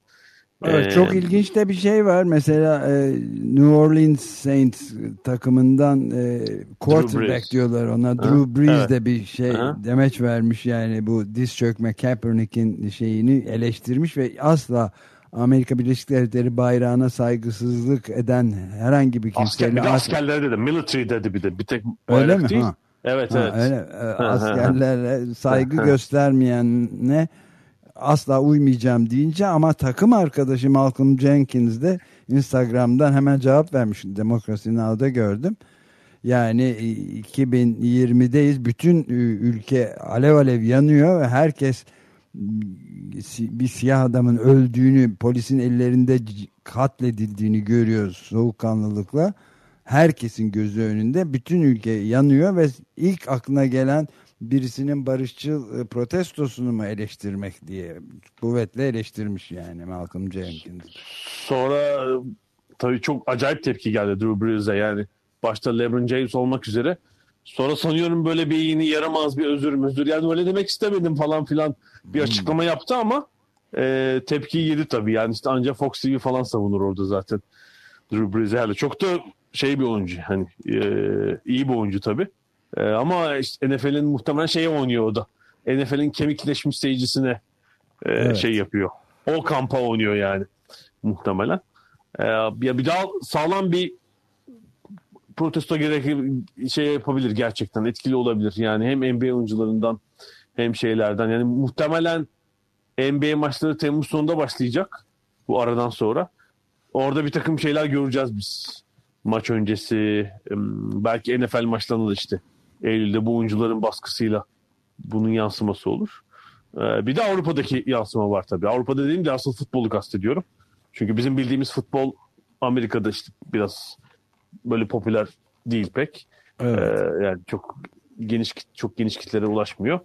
Evet, Ee, çok ilginç de bir şey var. Mesela e, New Orleans Saints takımından e, quarterback diyorlar ona. Ha, Drew Brees evet. de bir şey Ha. demeç vermiş yani bu diz çökme Kaepernick'in şeyini eleştirmiş ve asla Amerika Birleşik Devletleri bayrağına saygısızlık eden herhangi bir Asker, bir kimseyle de as- askerler dedi. Military dedi bir de. Bir tek Öyle mi? değil. Ha. Evet Ha, evet. öyle. E, askerlere saygı göstermeyene asla uymayacağım deyince ama takım arkadaşı Malcolm Jenkins de Instagram'dan hemen cevap vermiş. Demokrasi Now'da gördüm. Yani e, 2020'deyiz. Bütün ü- ülke alev alev yanıyor ve herkes bir siyah adamın öldüğünü, polisin ellerinde katledildiğini görüyoruz soğukkanlılıkla. Herkesin gözü önünde bütün ülke yanıyor ve ilk aklına gelen birisinin barışçıl e, protestosunu mu eleştirmek diye kuvvetle eleştirmiş yani Malcolm Jenkins. Sonra e, tabii çok acayip tepki geldi Drew Brees'e yani. Başta LeBron James olmak üzere. Sonra sanıyorum böyle bir yeni yaramaz bir özür müzdür. Yani öyle demek istemedim falan filan bir açıklama yaptı ama e, tepki yedi tabii. Yani işte ancak Fox TV falan savunur orada zaten. Drew Brees yani çok da şey bir oyuncu hani e, iyi bir oyuncu tabii. E, ama işte NFL'in muhtemelen şeye oynuyor o da. NFL'in kemikleşmiş seyircisine e, Evet. şey yapıyor. O kampa oynuyor yani muhtemelen. E, ya bir daha sağlam bir protesto gerek şey yapabilir gerçekten etkili olabilir. Yani hem NBA oyuncularından hem şeylerden yani muhtemelen NBA maçları Temmuz sonunda başlayacak bu aradan sonra. Orada bir takım şeyler göreceğiz biz. Maç öncesi belki NFL maçlarında da işte Eylül'de bu oyuncuların baskısıyla bunun yansıması olur. Ee, bir de Avrupa'daki yansıma var tabii. Avrupa'da dediğim de asıl futbolu kastediyorum. Çünkü bizim bildiğimiz futbol Amerika'da işte biraz böyle popüler değil pek. Evet. Ee, yani çok geniş çok geniş kitlere ulaşmıyor.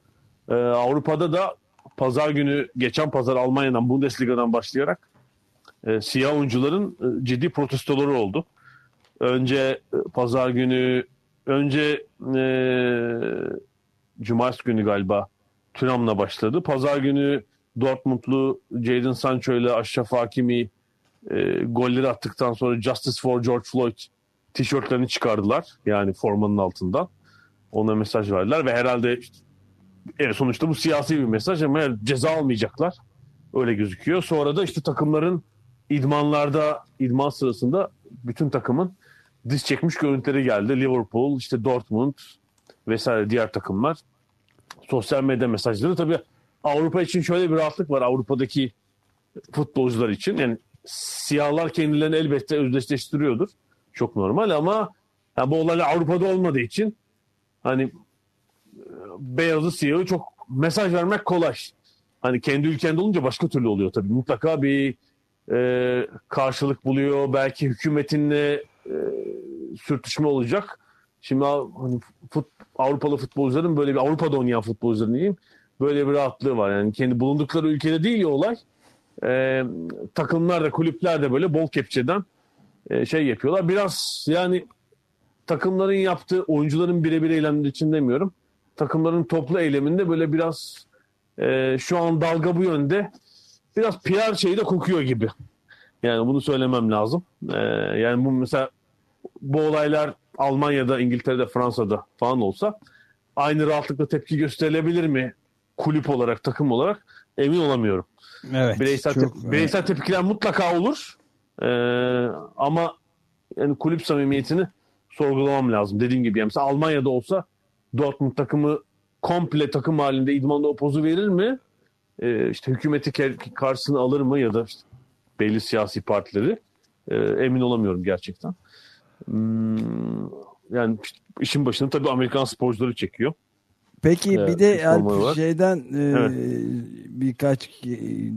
Ee, Avrupa'da da pazar günü geçen pazar Almanya'dan Bundesliga'dan başlayarak e, siyah oyuncuların e, ciddi protestoları oldu. Önce e, pazar günü önce e, cumartesi günü galiba Tünam'la başladı. Pazar günü Dortmundlu Jadon Sancho ile Aşraf Hakimi e, golleri attıktan sonra Justice for George Floyd tişörtlerini çıkardılar. Yani formanın altından. Ona mesaj verdiler ve herhalde işte, evet, sonuçta bu siyasi bir mesaj ama ceza almayacaklar. Öyle gözüküyor. Sonra da işte takımların idmanlarda, idman sırasında bütün takımın diz çekmiş görüntüleri geldi. Liverpool, işte Dortmund vesaire diğer takımlar. Sosyal medya mesajları. Tabii Avrupa için şöyle bir rahatlık var. Avrupa'daki futbolcular için. Yani siyahlar kendilerini elbette özdeşleştiriyordur. Çok normal ama yani bu olaylar Avrupa'da olmadığı için hani e, beyazı siyahı çok mesaj vermek kolay. Hani kendi ülkende olunca başka türlü oluyor tabii. Mutlaka bir e, karşılık buluyor. Belki hükümetinle e, sürtüşme olacak. Şimdi hani fut, Avrupalı futbolcuların böyle bir Avrupa'da oynayan futbolcuların diyeyim böyle bir rahatlığı var. Yani kendi bulundukları ülkede değil ya olay. E, takımlar da kulüpler de böyle bol kepçeden e, şey yapıyorlar. Biraz yani takımların yaptığı oyuncuların birebir eylemleri için demiyorum. Takımların toplu eyleminde böyle biraz e, şu an dalga bu yönde biraz PR şeyi de kokuyor gibi. Yani bunu söylemem lazım. E, yani bu mesela bu olaylar Almanya'da, İngiltere'de, Fransa'da falan olsa aynı rahatlıkla tepki gösterilebilir mi? Kulüp olarak, takım olarak emin olamıyorum. Evet. Bireysel, çok, tep- bireysel tepkiler mutlaka olur. Ee, ama yani kulüp samimiyetini sorgulamam lazım. Dediğim gibi yani mesela Almanya'da olsa Dortmund takımı komple takım halinde idmanda o pozu verir mi? Ee, işte hükümeti karşısına alır mı ya da işte belli siyasi partileri Ee, emin olamıyorum gerçekten. Hmm, yani işin başını tabii Amerikan sporcuları çekiyor. Peki bir de Alp şeyden e, Evet. birkaç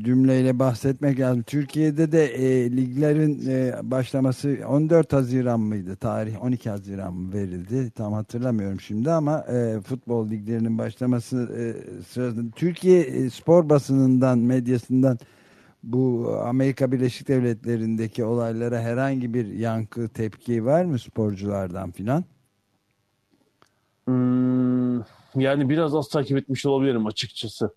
cümleyle bahsetmek lazım. Türkiye'de de e, liglerin e, başlaması 14 Haziran mıydı? Tarih 12 Haziran mı verildi? Tam hatırlamıyorum şimdi ama e, futbol liglerinin başlaması e, sırasında Türkiye e, spor basınından, medyasından bu Amerika Birleşik Devletleri'ndeki olaylara herhangi bir yankı, tepki var mı sporculardan filan? Hmm, yani biraz az takip etmiş olabilirim açıkçası.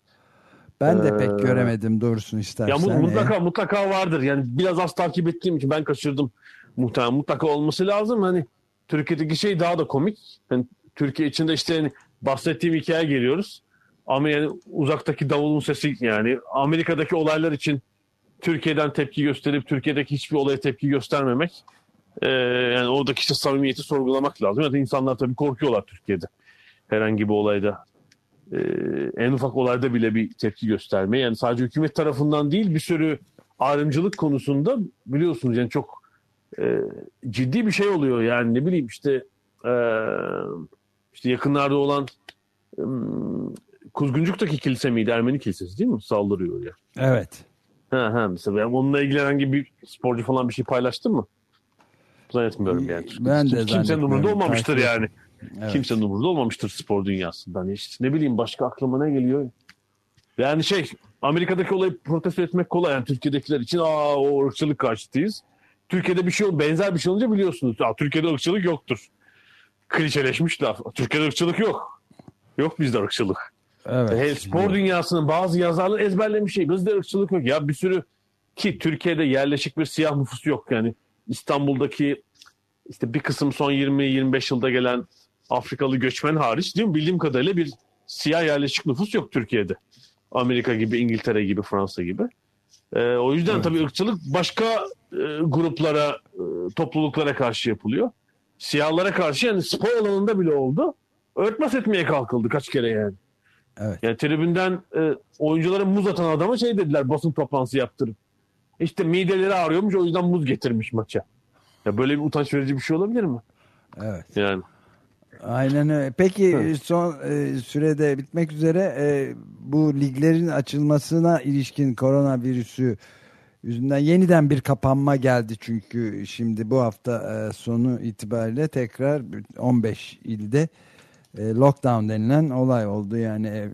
Ben de Ee, pek göremedim doğrusunu istersen. Ya mu- E, mutlaka mutlaka vardır. Yani biraz az takip ettiğim için ben kaçırdım. Muhtemelen mutlaka olması lazım. Hani Türkiye'deki şey daha da komik. Hani Türkiye içinde işte hani bahsettiğim hikaye geliyoruz. Ama yani uzaktaki davulun sesi yani Amerika'daki olaylar için Türkiye'den tepki gösterip Türkiye'deki hiçbir olaya tepki göstermemek e, yani oradaki işte samimiyeti sorgulamak lazım. Yani insanlar tabii korkuyorlar Türkiye'de. Herhangi bir olayda e, en ufak olayda bile bir tepki gösterme. Yani sadece hükümet tarafından değil bir sürü ayrımcılık konusunda biliyorsunuz yani çok e, ciddi bir şey oluyor. Yani ne bileyim işte e, işte yakınlarda olan e, Kuzguncuk'taki kilise miydi? Ermeni kilisesi değil mi? Saldırıyor ya. Evet. Ha, ha, mesela yani onunla ilgili herhangi bir sporcu falan bir şey paylaştı mı? Zannetmiyorum yani. Ben de Kimsenin umurunda olmamıştır yani. Evet. Kimsenin umurunda olmamıştır spor dünyasında. Hani işte ne bileyim başka aklıma ne geliyor? Yani şey Amerika'daki olayı protesto etmek kolay. Yani Türkiye'dekiler için aa o ırkçılık karşıtıyız. Türkiye'de bir şey benzer bir şey olunca biliyorsunuz. Aa, Türkiye'de ırkçılık yoktur. Klişeleşmiş laf. Türkiye'de ırkçılık yok. Yok bizde ırkçılık. Evet. He, spor dünyasının bazı yazarlar ezberlemiş şey. Bizde ırkçılık yok. Ya bir sürü ki Türkiye'de yerleşik bir siyah nüfus yok. Yani İstanbul'daki işte bir kısım son 20-25 yılda gelen Afrikalı göçmen hariç değil mi? Bildiğim kadarıyla bir siyah yerleşik nüfus yok Türkiye'de. Amerika gibi, İngiltere gibi, Fransa gibi. Ee, o yüzden tabii ırkçılık başka e, gruplara, e, topluluklara karşı yapılıyor. Siyahlara karşı yani spor alanında bile oldu. Örtbas etmeye kalkıldı kaç kere yani. Evet. Yani tribünden e, oyunculara muz atan adama şey dediler basın toplantısı yaptırıp. İşte mideleri ağrıyormuş o yüzden muz getirmiş maça. Ya böyle bir utanç verici bir şey olabilir mi? Evet. Yani. Aynen öyle. Peki son e, sürede bitmek üzere e, bu liglerin açılmasına ilişkin koronavirüsü yüzünden yeniden bir kapanma geldi çünkü şimdi bu hafta e, sonu itibariyle tekrar 15 ilde e, lockdown denilen olay oldu yani ev,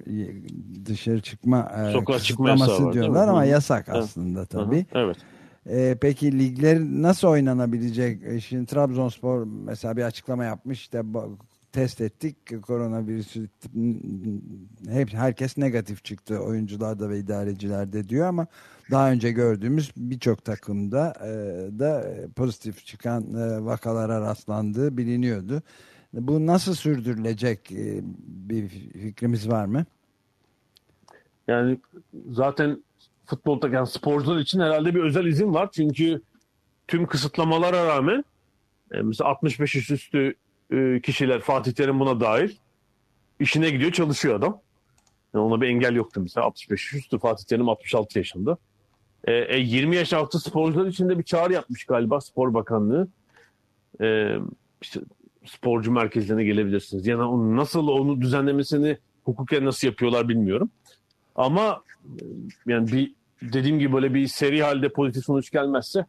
dışarı çıkma e, Sokağa çıkma yasağı var, diyorlar ama Hı hı. yasak Evet. aslında Hı hı. tabii. Evet. E, peki ligler nasıl oynanabilecek? E, şimdi Trabzonspor mesela bir açıklama yapmış. İşte test ettik. Koronavirüsü hep herkes negatif çıktı oyuncularda ve idarecilerde diyor ama daha önce gördüğümüz birçok takımda e, da pozitif çıkan e, vakalara rastlandığı biliniyordu. Bu nasıl sürdürülecek e, bir fikrimiz var mı? Yani zaten futbolda yani sporcular için herhalde bir özel izin var. Çünkü tüm kısıtlamalara rağmen e, mesela 65 yaş üstü e, kişiler Fatih Terim buna dahil işine gidiyor çalışıyor adam. Yani ona bir engel yoktu mesela 65 yaş üstü Fatih Terim 66 yaşında. E, e, 20 yaş altı sporcular için de bir çağrı yapmış galiba Spor Bakanlığı. E, işte sporcu merkezlerine gelebilirsiniz. Yani onu nasıl onu düzenlemesini hukuken nasıl yapıyorlar bilmiyorum. Ama e, yani bir dediğim gibi böyle bir seri halde politik sonuç gelmezse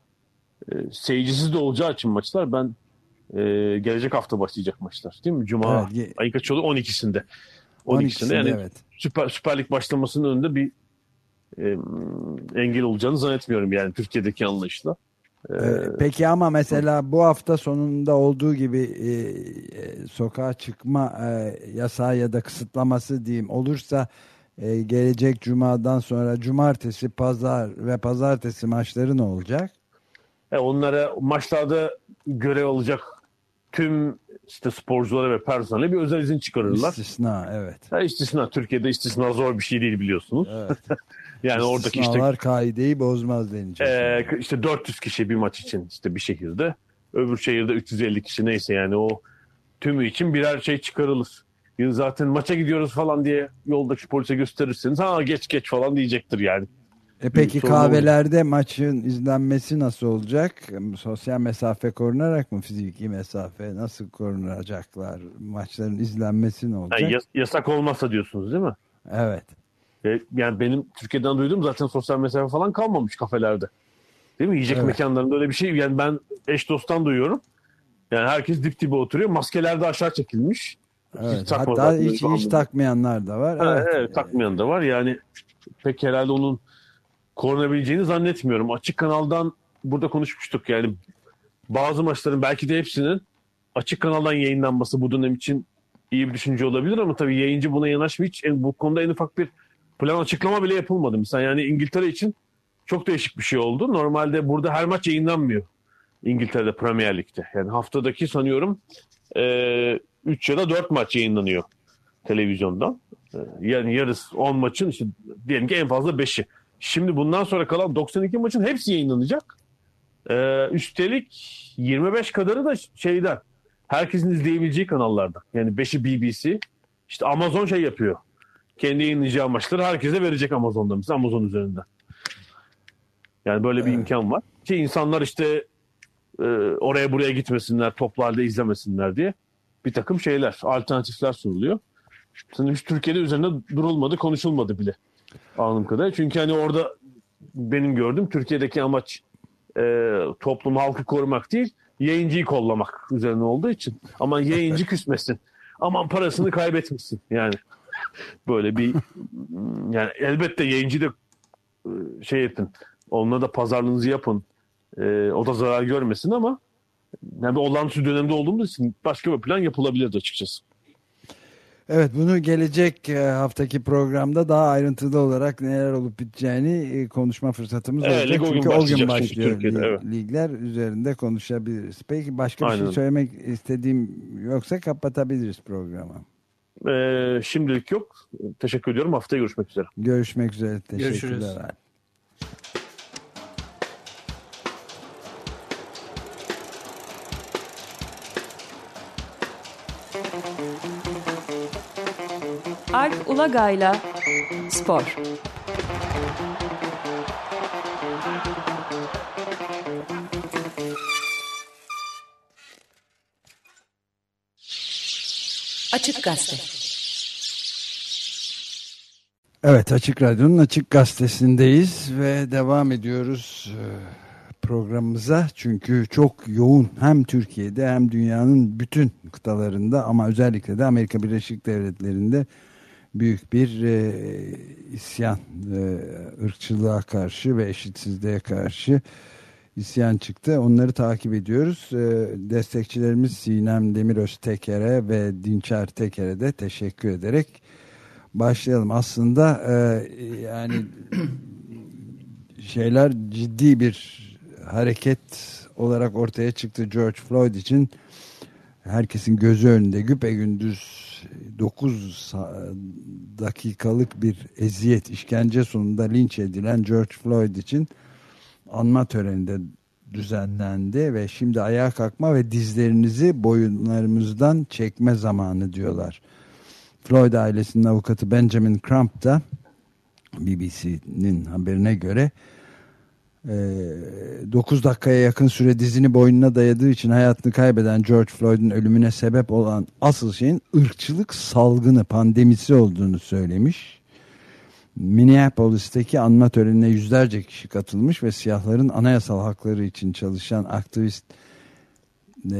e, seyircisiz de olacağı için maçlar ben e, gelecek hafta başlayacak maçlar değil mi? Cuma Evet, ayın kaç oluyor? 12'sinde. 12'sinde, 12'sinde yani evet. Süper, Süper Lig başlamasının önünde bir e, engel olacağını zannetmiyorum yani Türkiye'deki anlayışla. E, Ee, Peki ama mesela bu hafta sonunda olduğu gibi e, e, sokağa çıkma e, yasağı ya da kısıtlaması diyeyim olursa e, gelecek cumadan sonra cumartesi, pazar ve pazartesi maçları ne olacak? E, onlara maçlarda görev alacak tüm işte sporculara ve personele bir özel izin çıkarırlar. İstisna evet. Ha, istisna. Türkiye'de istisna zor bir şey değil biliyorsunuz. yani oradaki işte kaideyi bozmaz denecek. e, işte 400 kişi bir maç için işte bir şehirde. Öbür şehirde 350 kişi neyse yani o tümü için birer şey çıkarılır. Yani zaten maça gidiyoruz falan diye yoldaki polise gösterirseniz ha geç geç falan diyecektir yani. E peki kahvelerde maçın izlenmesi nasıl olacak? Sosyal mesafe korunarak mı fiziki mesafe nasıl korunacaklar? Maçların izlenmesi ne olacak? Yani yas- yasak olmazsa diyorsunuz değil mi? Evet. E, yani benim Türkiye'den duyduğum zaten sosyal mesafe falan kalmamış kafelerde. Değil mi? Yiyecek Evet. mekanlarında öyle bir şey. Yani ben eş dosttan duyuyorum. Yani herkes dip dibe oturuyor. Maskeler de aşağı çekilmiş. Evet, takma hatta hiç, hiç takmayanlar da var. Ha, Evet. evet, takmayan da var. Yani pek herhalde onun korunabileceğini zannetmiyorum. Açık kanaldan burada konuşmuştuk. Yani bazı maçların belki de hepsinin açık kanaldan yayınlanması bu dönem için iyi bir düşünce olabilir ama tabii yayıncı buna yanaşmıyor. Hiç bu konuda en ufak bir plan açıklama bile yapılmadı. Mesela yani İngiltere için çok değişik bir şey oldu. Normalde burada her maç yayınlanmıyor. İngiltere'de Premier Lig'de. Yani haftadaki sanıyorum 3 ya da 4 maç yayınlanıyor televizyondan. E, Yani yarısı 10 maçın işte diyelim ki en fazla 5'i. Şimdi bundan sonra kalan 92 maçın hepsi yayınlanacak. E, üstelik 25 kadarı da şeyden herkesin izleyebileceği kanallardan. Yani 5'i BBC. İşte Amazon şey yapıyor. Kendi yayınlayacağı maçları herkese verecek Amazon'da mesela Amazon üzerinden. Yani böyle bir imkan var. Ki insanlar işte e, oraya buraya gitmesinler, toplu halde izlemesinler diye bir takım şeyler, alternatifler sunuluyor. Sanırım hiç Türkiye'de üzerinde durulmadı, konuşulmadı bile anladığım kadarıyla. Çünkü hani orada benim gördüğüm Türkiye'deki amaç e, toplum halkı korumak değil, yayıncıyı kollamak üzerine olduğu için. Aman yayıncı küsmesin. Aman parasını kaybetmesin. Yani böyle bir yani elbette yayıncı da e, şey yapın. Onunla da pazarlığınızı yapın. E, o da zarar görmesin ama yani bir olağanüstü dönemde olduğumuz için başka bir plan yapılabilirdi açıkçası. Evet bunu gelecek e, haftaki programda daha ayrıntılı olarak neler olup biteceğini e, konuşma fırsatımız Evet, olacak. Çünkü o gün başlıyor Türkiye'de, lig- evet. ligler üzerinde konuşabiliriz. Peki başka bir Aynen. şey söylemek istediğim yoksa kapatabiliriz programı. E, şimdilik yok. Teşekkür ediyorum. Haftaya görüşmek üzere. Görüşmek üzere. Teşekkürler. Görüşürüz. Alp. Ulagay'la Spor. Açık Gazete. Evet Açık Radyo'nun Açık Gazetesi'ndeyiz ve devam ediyoruz e, programımıza. Çünkü çok yoğun hem Türkiye'de hem dünyanın bütün kıtalarında ama özellikle de Amerika Birleşik Devletleri'nde büyük bir e, isyan, e, ırkçılığa karşı ve eşitsizliğe karşı isyan çıktı. Onları takip ediyoruz. E, destekçilerimiz Sinem Demiröz Teker'e ve Dinçer Teker'e de teşekkür ederek başlayalım. Aslında e, yani şeyler ciddi bir hareket olarak ortaya çıktı George Floyd için. Herkesin gözü önünde güpegündüz 9 dakikalık bir eziyet, işkence sonunda linç edilen George Floyd için anma töreninde düzenlendi ve şimdi ayağa kalkma ve dizlerinizi boyunlarımızdan çekme zamanı diyorlar. Floyd ailesinin avukatı Benjamin Crump da BBC'nin haberine göre 9 dakikaya yakın süre dizini boynuna dayadığı için hayatını kaybeden George Floyd'un ölümüne sebep olan asıl şeyin ırkçılık salgını pandemisi olduğunu söylemiş. Minneapolis'teki anma törenine yüzlerce kişi katılmış ve siyahların anayasal hakları için çalışan aktivist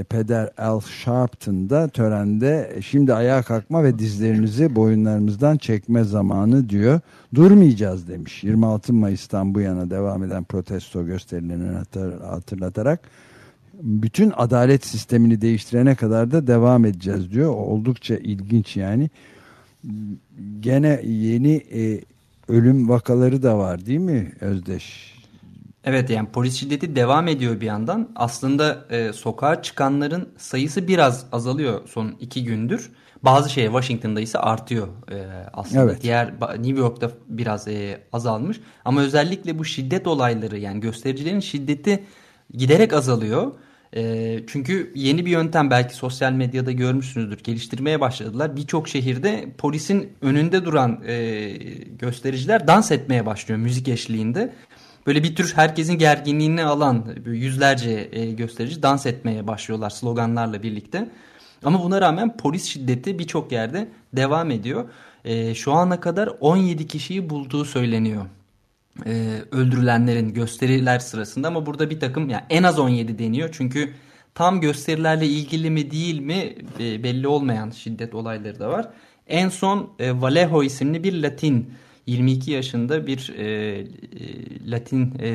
Peder Al Sharpton da törende şimdi ayağa kalkma ve dizlerinizi boyunlarımızdan çekme zamanı diyor. Durmayacağız demiş. 26 Mayıs'tan bu yana devam eden protesto gösterilerini hatırlatarak bütün adalet sistemini değiştirene kadar da devam edeceğiz diyor. Oldukça ilginç yani. Gene yeni e, ölüm vakaları da var değil mi Özdeş? Evet yani polis şiddeti devam ediyor bir yandan. Aslında e, sokağa çıkanların sayısı biraz azalıyor son iki gündür. Bazı şey Washington'da ise artıyor e, aslında. Evet. Diğer New York'ta biraz e, azalmış. Ama özellikle bu şiddet olayları yani göstericilerin şiddeti giderek azalıyor. E, çünkü yeni bir yöntem belki sosyal medyada görmüşsünüzdür. Geliştirmeye başladılar. Birçok şehirde polisin önünde duran e, göstericiler dans etmeye başlıyor müzik eşliğinde. Böyle bir tür herkesin gerginliğini alan yüzlerce e, gösterici dans etmeye başlıyorlar sloganlarla birlikte. Ama buna rağmen polis şiddeti birçok yerde devam ediyor. E, şu ana kadar 17 kişiyi bulduğu söyleniyor. E, öldürülenlerin gösteriler sırasında ama burada bir takım yani en az 17 deniyor. Çünkü tam gösterilerle ilgili mi değil mi belli olmayan şiddet olayları da var. En son Vallejo isimli bir Latin 22 yaşında bir e, Latin e,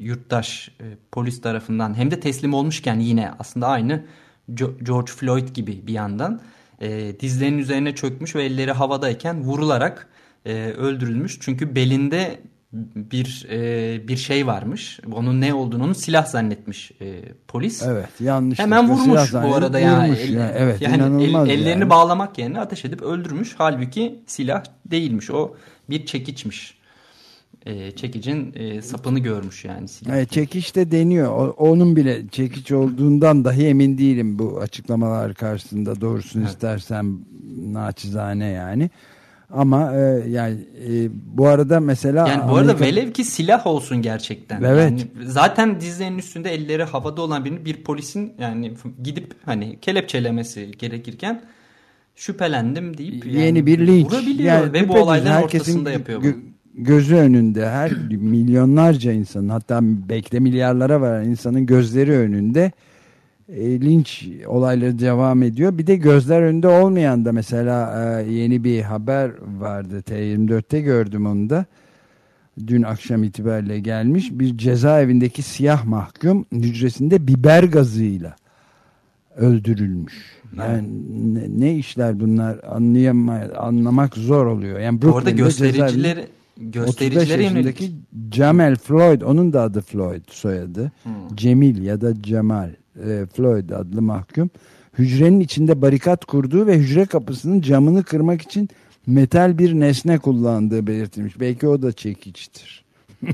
yurttaş e, polis tarafından hem de teslim olmuşken yine aslında aynı George Floyd gibi bir yandan e, dizlerinin üzerine çökmüş ve elleri havadayken vurularak e, öldürülmüş. Çünkü belinde bir e, bir şey varmış. Onun ne olduğunu onu silah zannetmiş e, polis. Evet, yanlış. Hemen vurmuş bu arada ya. Vurmuş El, yani. Evet, yani inanılmaz el, ellerini yani. bağlamak yerine ateş edip öldürmüş. Halbuki silah değilmiş. O bir çekiçmiş. E, çekicin e, sapını görmüş yani silah. Evet, çekiç de deniyor. O- onun bile çekiç olduğundan dahi emin değilim bu açıklamalar karşısında. Doğrusunu istersem naçizane yani. Ama e, yani e, bu arada mesela Yani bu arada Amerika- velev ki silah olsun gerçekten. Evet. Yani zaten dizlerinin üstünde elleri havada olan birini bir polisin yani gidip hani kelepçelemesi gerekirken şüphelendim deyip yani yeni bir linç. Yani ve bu olayların ortasında yapıyor bunu. gö- gözü önünde her milyonlarca insanın hatta belki de milyarlara varan insanın gözleri önünde e, linç olayları devam ediyor. Bir de gözler önünde olmayan da mesela e, yeni bir haber vardı T24'te gördüm onu da. Dün akşam itibariyle gelmiş bir cezaevindeki siyah mahkum hücresinde biber gazıyla öldürülmüş. Yani ne, ne işler bunlar anlayamay anlamak zor oluyor. Yani Bu arada Brooklyn'de göstericileri cezaevinde 35 göstericilere yönelik Jamel Floyd onun da adı Floyd soyadı. Hmm. Cemil ya da Cemal e, Floyd adlı mahkum hücrenin içinde barikat kurduğu ve hücre kapısının camını kırmak için metal bir nesne kullandığı belirtilmiş. Belki o da çekiçtir.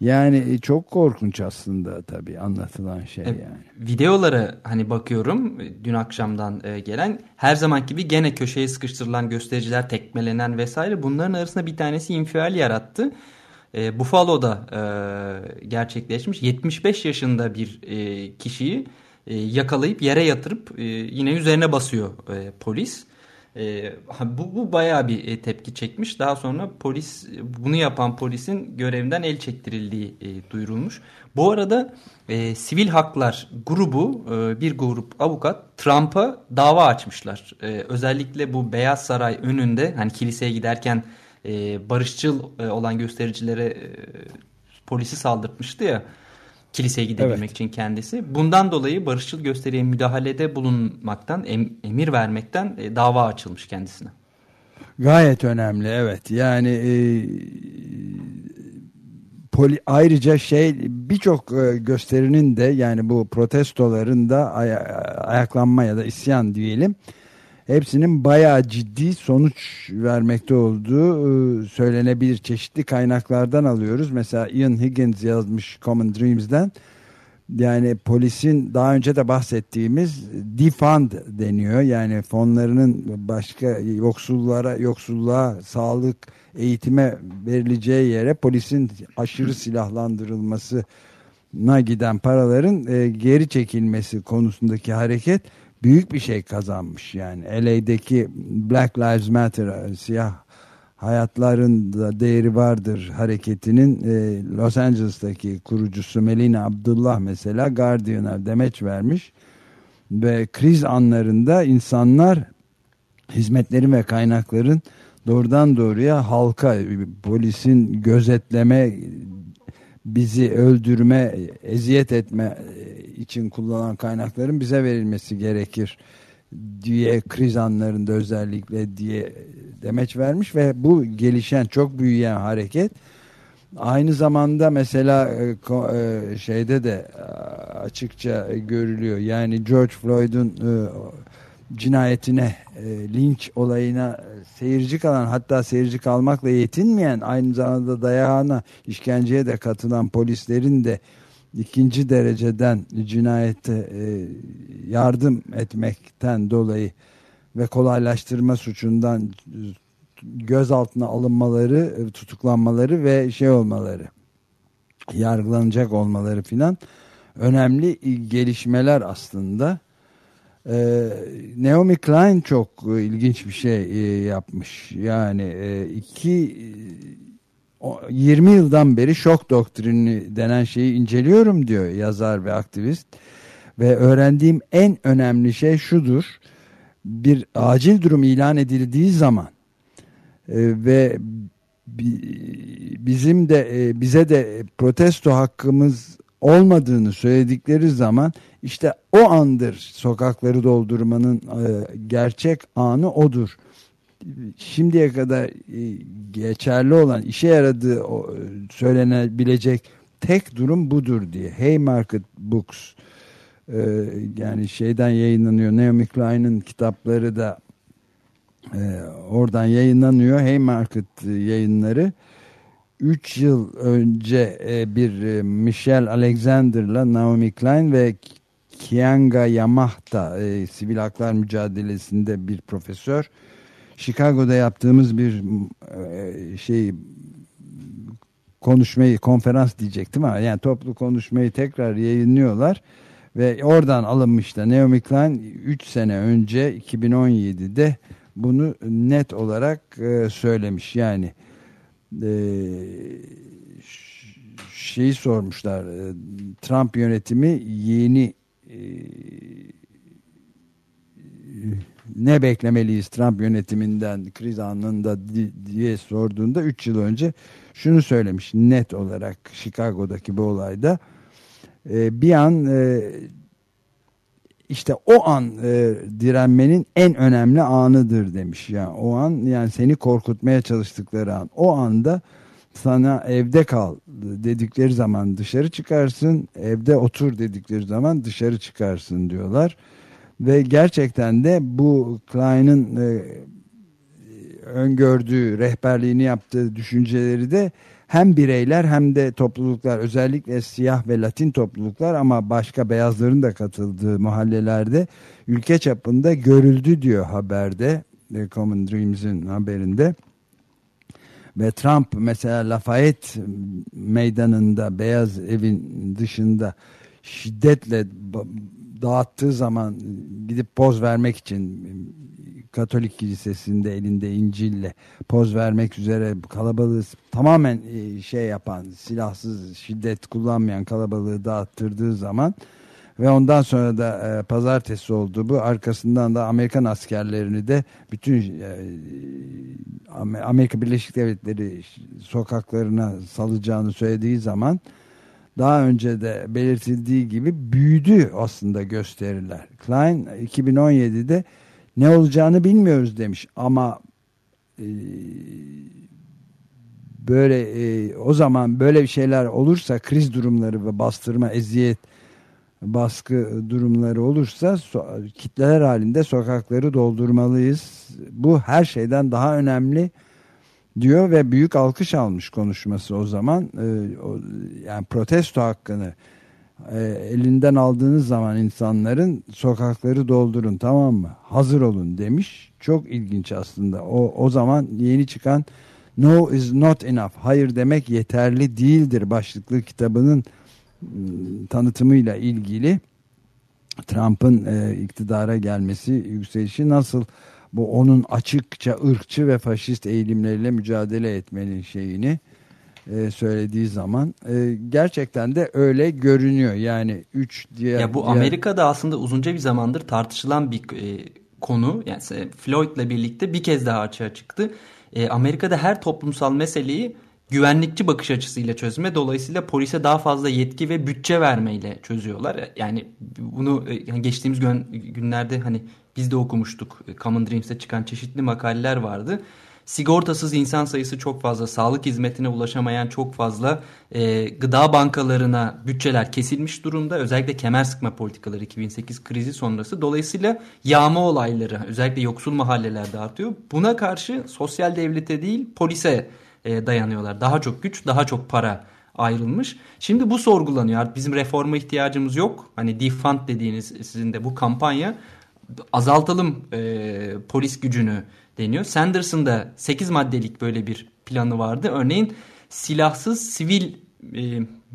yani e, çok korkunç aslında tabii anlatılan şey E, yani. videolara hani bakıyorum e, dün akşamdan e, gelen her zaman gibi gene köşeye sıkıştırılan göstericiler tekmelenen vesaire bunların arasında bir tanesi infial yarattı. E, Buffalo'da e, gerçekleşmiş 75 yaşında bir e, kişiyi e, yakalayıp yere yatırıp e, yine üzerine basıyor e, polis. E, bu, bu bayağı bir e, tepki çekmiş. Daha sonra polis bunu yapan polisin görevinden el çektirildiği e, duyurulmuş. Bu arada e, sivil haklar grubu e, bir grup avukat Trump'a dava açmışlar. E, özellikle bu Beyaz Saray önünde hani kiliseye giderken e, barışçıl e, olan göstericilere e, polisi saldırtmıştı ya. kiliseye gidebilmek Evet. için kendisi. Bundan dolayı barışçıl gösteriye müdahalede bulunmaktan, em- emir vermekten e, dava açılmış kendisine. Gayet önemli evet. Yani e, poli, ayrıca şey birçok e, gösterinin de yani bu protestoların da aya- ayaklanma ya da isyan diyelim hepsinin bayağı ciddi sonuç vermekte olduğu e, söylenebilir. Çeşitli kaynaklardan alıyoruz. Mesela Ian Higgins yazmış Common Dreams'den. Yani polisin daha önce de bahsettiğimiz defund deniyor. Yani fonlarının başka yoksullara, yoksulluğa, sağlık, eğitime verileceği yere polisin aşırı silahlandırılmasına giden paraların e, geri çekilmesi konusundaki hareket büyük bir şey kazanmış. Yani LA'deki Black Lives Matter e, siyah hayatların da değeri vardır hareketinin e, Los Angeles'taki kurucusu Melina Abdullah mesela Guardian'a demeç vermiş ve kriz anlarında insanlar hizmetlerin ve kaynakların doğrudan doğruya halka polisin gözetleme bizi öldürme eziyet etme için kullanılan kaynakların bize verilmesi gerekir diye kriz anlarında özellikle diye demeç vermiş ve bu gelişen çok büyüyen hareket aynı zamanda mesela e, e, şeyde de e, açıkça görülüyor. Yani George Floyd'un e, cinayetine e, linç olayına e, seyirci kalan hatta seyirci kalmakla yetinmeyen aynı zamanda dayağına işkenceye de katılan polislerin de ikinci dereceden cinayete e, yardım etmekten dolayı ve kolaylaştırma suçundan gözaltına alınmaları, e, tutuklanmaları ve şey olmaları, yargılanacak olmaları filan önemli gelişmeler aslında. Ee, Naomi Klein çok e, ilginç bir şey e, yapmış. Yani e, iki o- 20 yıldan beri şok doktrini denen şeyi inceliyorum diyor yazar ve aktivist. Ve öğrendiğim en önemli şey şudur. Bir acil durum ilan edildiği zaman ve bi- bizim de bize de protesto hakkımız olmadığını söyledikleri zaman işte o andır sokakları doldurmanın e, gerçek anı odur. Şimdiye kadar e, geçerli olan işe yaradığı söylenebilecek tek durum budur diye. Haymarket Books e, yani şeyden yayınlanıyor. Naomi Klein'in kitapları da oradan yayınlanıyor. Haymarket yayınları. 3 yıl önce e, bir e, Michelle Alexander'la Naomi Klein ve Kianga Yamahta e, sivil haklar mücadelesinde bir profesör. Chicago'da yaptığımız bir şey konuşmayı konferans diyecektim ama yani toplu konuşmayı tekrar yayınlıyorlar ve oradan alınmış da Naomi Klein 3 sene önce 2017'de bunu net olarak söylemiş yani e, şeyi sormuşlar e, Trump yönetimi yeni e, ne beklemeliyiz Trump yönetiminden kriz anında di- diye sorduğunda 3 yıl önce şunu söylemiş net olarak Chicago'daki bu olayda. E, bir an e, işte o an e, direnmenin en önemli anıdır demiş. Yani o an yani seni korkutmaya çalıştıkları an. O anda sana evde kal dedikleri zaman dışarı çıkarsın, evde otur dedikleri zaman dışarı çıkarsın diyorlar. Ve gerçekten de bu Klein'in e, öngördüğü, rehberliğini yaptığı düşünceleri de hem bireyler hem de topluluklar özellikle siyah ve Latin topluluklar ama başka beyazların da katıldığı mahallelerde ülke çapında görüldü diyor haberde e, Common Dreams'in haberinde. Ve Trump mesela Lafayette meydanında Beyaz Evin dışında şiddetle dağıttığı zaman gidip poz vermek için Katolik kilisesinde elinde İncil'le poz vermek üzere kalabalığı tamamen e, şey yapan silahsız şiddet kullanmayan kalabalığı dağıttırdığı zaman ve ondan sonra da e, pazartesi oldu bu arkasından da Amerikan askerlerini de bütün e, Am- Amerika Birleşik Devletleri sokaklarına salacağını söylediği zaman daha önce de belirtildiği gibi büyüdü aslında gösteriler. Klein 2017'de ne olacağını bilmiyoruz demiş ama e, böyle e, o zaman böyle bir şeyler olursa kriz durumları ve bastırma eziyet baskı durumları olursa so- kitleler halinde sokakları doldurmalıyız. Bu her şeyden daha önemli diyor ve büyük alkış almış konuşması o zaman. O, yani protesto hakkını e, elinden aldığınız zaman insanların sokakları doldurun tamam mı? Hazır olun demiş. Çok ilginç aslında. O o zaman yeni çıkan No is not enough. Hayır demek yeterli değildir başlıklı kitabının ım, tanıtımıyla ilgili Trump'ın e, iktidara gelmesi, yükselişi nasıl bu onun açıkça ırkçı ve faşist eğilimleriyle mücadele etmenin şeyini e, söylediği zaman e, gerçekten de öyle görünüyor. Yani üç diğer Ya bu diğer- Amerika'da aslında uzunca bir zamandır tartışılan bir e, konu. Yani Floyd'la birlikte bir kez daha açığa çıktı. E, Amerika'da her toplumsal meseleyi güvenlikçi bakış açısıyla çözme dolayısıyla polise daha fazla yetki ve bütçe vermeyle çözüyorlar. Yani bunu e, yani geçtiğimiz gün, günlerde hani biz de okumuştuk. E, Common Dreams'te çıkan çeşitli makaleler vardı. Sigortasız insan sayısı çok fazla, sağlık hizmetine ulaşamayan çok fazla, e, gıda bankalarına bütçeler kesilmiş durumda. Özellikle kemer sıkma politikaları 2008 krizi sonrası. Dolayısıyla yağma olayları özellikle yoksul mahallelerde artıyor. Buna karşı sosyal devlete değil polise e, dayanıyorlar. Daha çok güç, daha çok para ayrılmış. Şimdi bu sorgulanıyor. Bizim reforma ihtiyacımız yok. Hani defund dediğiniz sizin de bu kampanya azaltalım e, polis gücünü deniyor. Sanders'ın da 8 maddelik böyle bir planı vardı. Örneğin silahsız sivil e,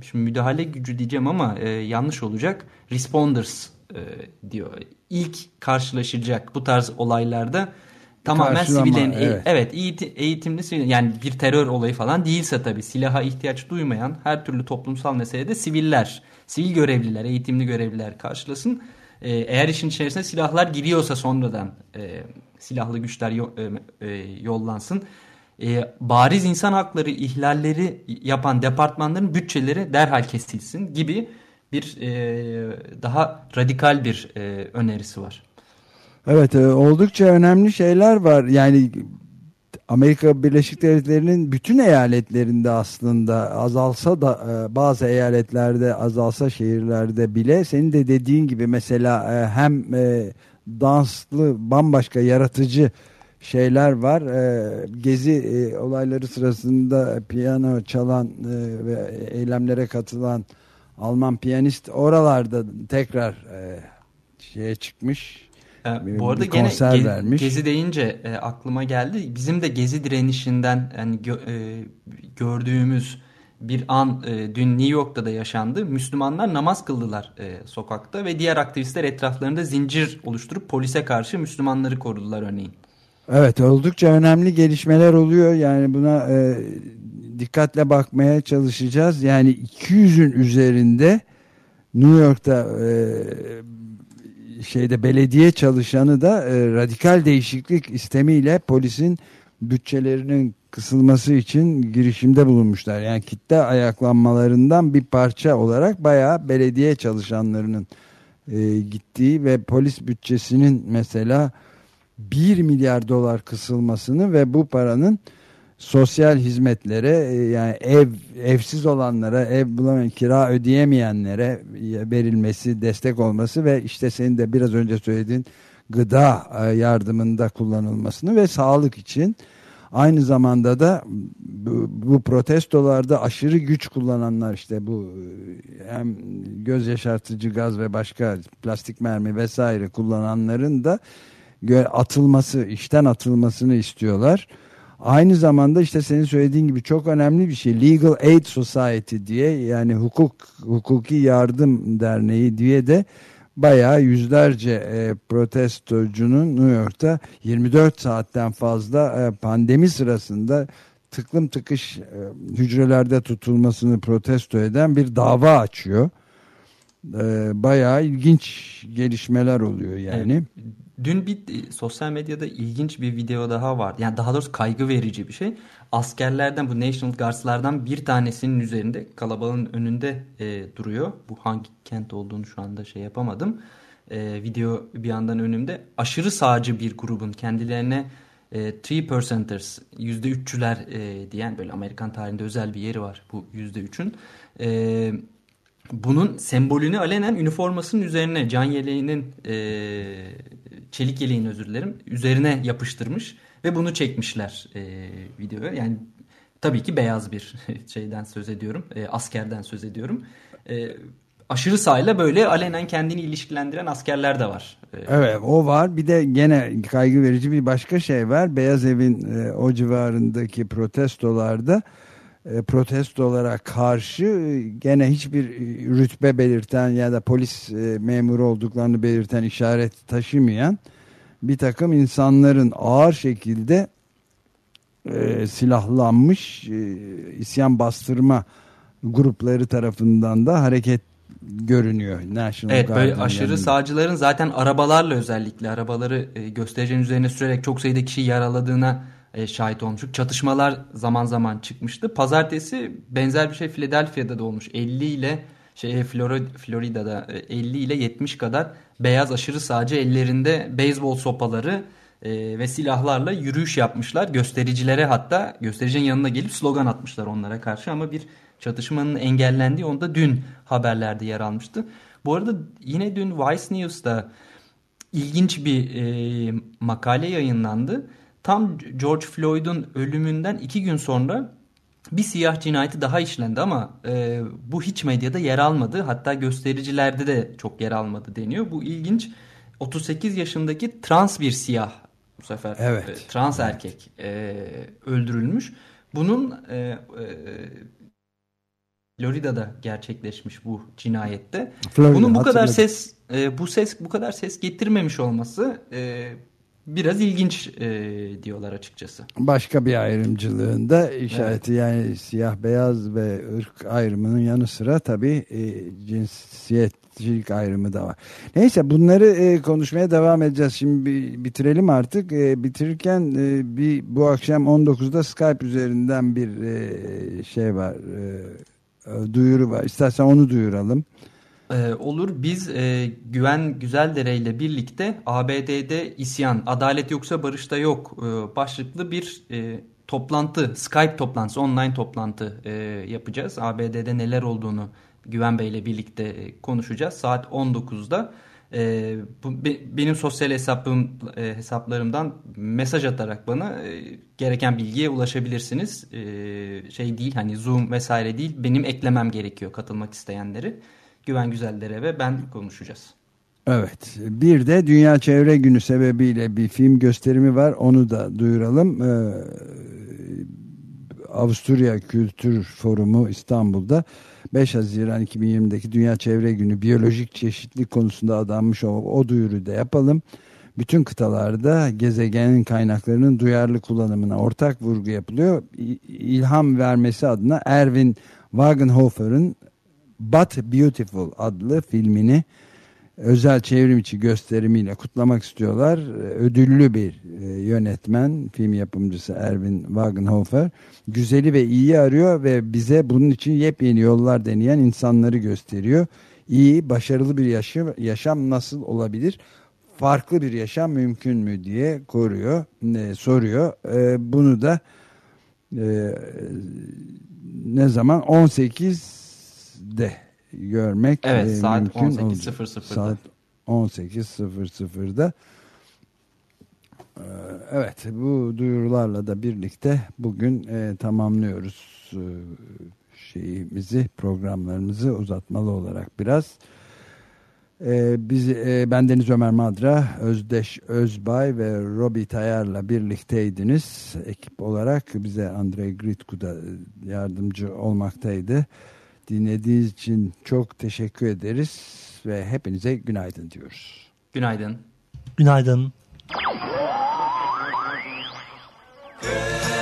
şimdi müdahale gücü diyeceğim ama e, yanlış olacak. Responders e, diyor. İlk karşılaşacak bu tarz olaylarda tamamen Karşılama, sivillerin e- evet. evet eğiti- eğitimli sivil yani bir terör olayı falan değilse tabii silaha ihtiyaç duymayan her türlü toplumsal meselede siviller, sivil görevliler, eğitimli görevliler karşılasın. Ee, eğer işin içerisine silahlar giriyorsa sonradan e, silahlı güçler e, e, yollansın. E, bariz insan hakları ihlalleri yapan departmanların bütçeleri derhal kesilsin gibi bir daha radikal bir önerisi var. Evet oldukça önemli şeyler var. Yani Amerika Birleşik Devletleri'nin bütün eyaletlerinde aslında azalsa da bazı eyaletlerde azalsa şehirlerde bile senin de dediğin gibi mesela hem danslı bambaşka yaratıcı şeyler var. E, Gezi e, olayları sırasında piyano çalan e, ve eylemlere katılan Alman piyanist oralarda tekrar e, şeye çıkmış. Bir- bu arada gene konser Ge- vermiş. Gezi deyince e, aklıma geldi. Bizim de Gezi direnişinden yani gö- e, gördüğümüz bir an e, dün New York'ta da yaşandı. Müslümanlar namaz kıldılar e, sokakta ve diğer aktivistler etraflarında zincir oluşturup polise karşı Müslümanları korudular örneğin. Evet oldukça önemli gelişmeler oluyor. Yani buna e, dikkatle bakmaya çalışacağız. Yani 200'ün üzerinde New York'ta e, şeyde belediye çalışanı da e, radikal değişiklik istemiyle polisin bütçelerinin kısılması için girişimde bulunmuşlar. Yani kitle ayaklanmalarından bir parça olarak bayağı belediye çalışanlarının e, gittiği ve polis bütçesinin mesela 1 milyar dolar kısılmasını ve bu paranın sosyal hizmetlere e, yani ev evsiz olanlara ev bulamayan kira ödeyemeyenlere verilmesi destek olması ve işte senin de biraz önce söylediğin gıda e, yardımında kullanılmasını ve sağlık için aynı zamanda da bu, bu protestolarda aşırı güç kullananlar işte bu hem göz yaşartıcı gaz ve başka plastik mermi vesaire kullananların da atılması işten atılmasını istiyorlar. Aynı zamanda işte senin söylediğin gibi çok önemli bir şey Legal Aid Society diye yani hukuk hukuki yardım derneği diye de bayağı yüzlerce e, protestocunun New York'ta 24 saatten fazla e, pandemi sırasında tıklım tıkış e, hücrelerde tutulmasını protesto eden bir dava açıyor. E, bayağı ilginç gelişmeler oluyor yani. Dün bir e, sosyal medyada ilginç bir video daha vardı. Yani daha doğrusu kaygı verici bir şey. Askerlerden bu National Guards'lardan bir tanesinin üzerinde kalabalığın önünde e, duruyor. Bu hangi kent olduğunu şu anda şey yapamadım. E, video bir yandan önümde. Aşırı sağcı bir grubun kendilerine e, three percenters yüzde üççüler e, diyen böyle Amerikan tarihinde özel bir yeri var bu yüzde üçün. E, bunun sembolünü alenen üniformasının üzerine can yeleğinin e, çelik yeleğin özür dilerim üzerine yapıştırmış ve bunu çekmişler e, videoya. Yani tabii ki beyaz bir şeyden söz ediyorum. E, askerden söz ediyorum. E, aşırı sağıyla böyle alenen kendini ilişkilendiren askerler de var. E, Evet o var. Bir de gene kaygı verici bir başka şey var. Beyaz Evin e, o civarındaki protestolarda protestolara karşı e, gene hiçbir e, rütbe belirten ya da polis e, memuru olduklarını belirten işaret taşımayan bir takım insanların ağır şekilde e, silahlanmış e, isyan bastırma grupları tarafından da hareket görünüyor. National Evet böyle aşırı yanında. sağcıların zaten arabalarla özellikle arabaları e, üzerine sürerek çok sayıda kişi yaraladığına e, şahit olmuştuk. Çatışmalar zaman zaman çıkmıştı. Pazartesi benzer bir şey Philadelphia'da da olmuş. 50 ile şey Florida, Florida'da e, 50 ile 70 kadar beyaz aşırı sağcı ellerinde beyzbol sopaları e, ve silahlarla yürüyüş yapmışlar. Göstericilere hatta göstericinin yanına gelip slogan atmışlar onlara karşı ama bir çatışmanın engellendiği onda dün haberlerde yer almıştı. Bu arada yine dün Vice News'ta ilginç bir e, makale yayınlandı. Tam George Floyd'un ölümünden iki gün sonra bir siyah cinayeti daha işlendi ama e, bu hiç medyada yer almadı. Hatta göstericilerde de çok yer almadı deniyor. Bu ilginç. 38 yaşındaki trans bir siyah bu sefer Evet. e, trans erkek e, öldürülmüş. Bunun e, e, Florida'da gerçekleşmiş bu cinayette. Florida, Bunun bu kadar hatırladım. ses e, bu ses bu kadar ses getirmemiş olması e, biraz ilginç e, diyorlar açıkçası. başka bir ayrımcılığında işareti yani siyah beyaz ve ırk ayrımının yanı sıra tabii e, cinsiyetçilik ayrımı da var. Neyse bunları e, konuşmaya devam edeceğiz. Şimdi bitirelim artık. E, bitirirken e, bir bu akşam 19'da Skype üzerinden bir e, şey var. E, duyuru var. İstersen onu duyuralım. Ee, olur. Biz e, Güven Güzeldere ile birlikte ABD'de isyan, adalet yoksa barışta yok e, başlıklı bir e, toplantı, Skype toplantısı, online toplantı e, yapacağız. ABD'de neler olduğunu Güven Bey ile birlikte e, konuşacağız. Saat 19'da. E, bu, be- benim sosyal hesabım e, hesaplarımdan mesaj atarak bana e, gereken bilgiye ulaşabilirsiniz. E, şey değil hani Zoom vesaire değil benim eklemem gerekiyor katılmak isteyenleri. Güven Güzeldere ve ben konuşacağız. Evet. Bir de Dünya Çevre Günü sebebiyle bir film gösterimi var. Onu da duyuralım. Ee, Avusturya Kültür Forumu İstanbul'da 5 Haziran 2020'deki Dünya Çevre Günü biyolojik çeşitlilik konusunda adanmış o, o duyuru da yapalım. Bütün kıtalarda gezegenin kaynaklarının duyarlı kullanımına ortak vurgu yapılıyor. İlham vermesi adına Erwin Wagenhofer'ın But Beautiful adlı filmini özel çevrim içi gösterimiyle kutlamak istiyorlar. Ödüllü bir e, yönetmen, film yapımcısı Erwin Wagenhofer. Güzeli ve iyi arıyor ve bize bunun için yepyeni yollar deneyen insanları gösteriyor. İyi, başarılı bir yaşam, yaşam nasıl olabilir? Farklı bir yaşam mümkün mü diye koruyor, e, soruyor. E, bunu da ne zaman 18'de görmek Evet, e, saat mümkün 18.00'da. olacak. Saat 18.00'da. Ee, Evet bu duyurularla da birlikte bugün e, tamamlıyoruz e, şeyimizi programlarımızı uzatmalı olarak biraz. E, biz e, ben Deniz Ömer Madra, Özdeş Özbay ve Robi Tayar'la birlikteydiniz ekip olarak. Bize Andrei Gritku da yardımcı olmaktaydı. Dinlediğiniz için çok teşekkür ederiz ve hepinize günaydın diyoruz. Günaydın. Günaydın. Good.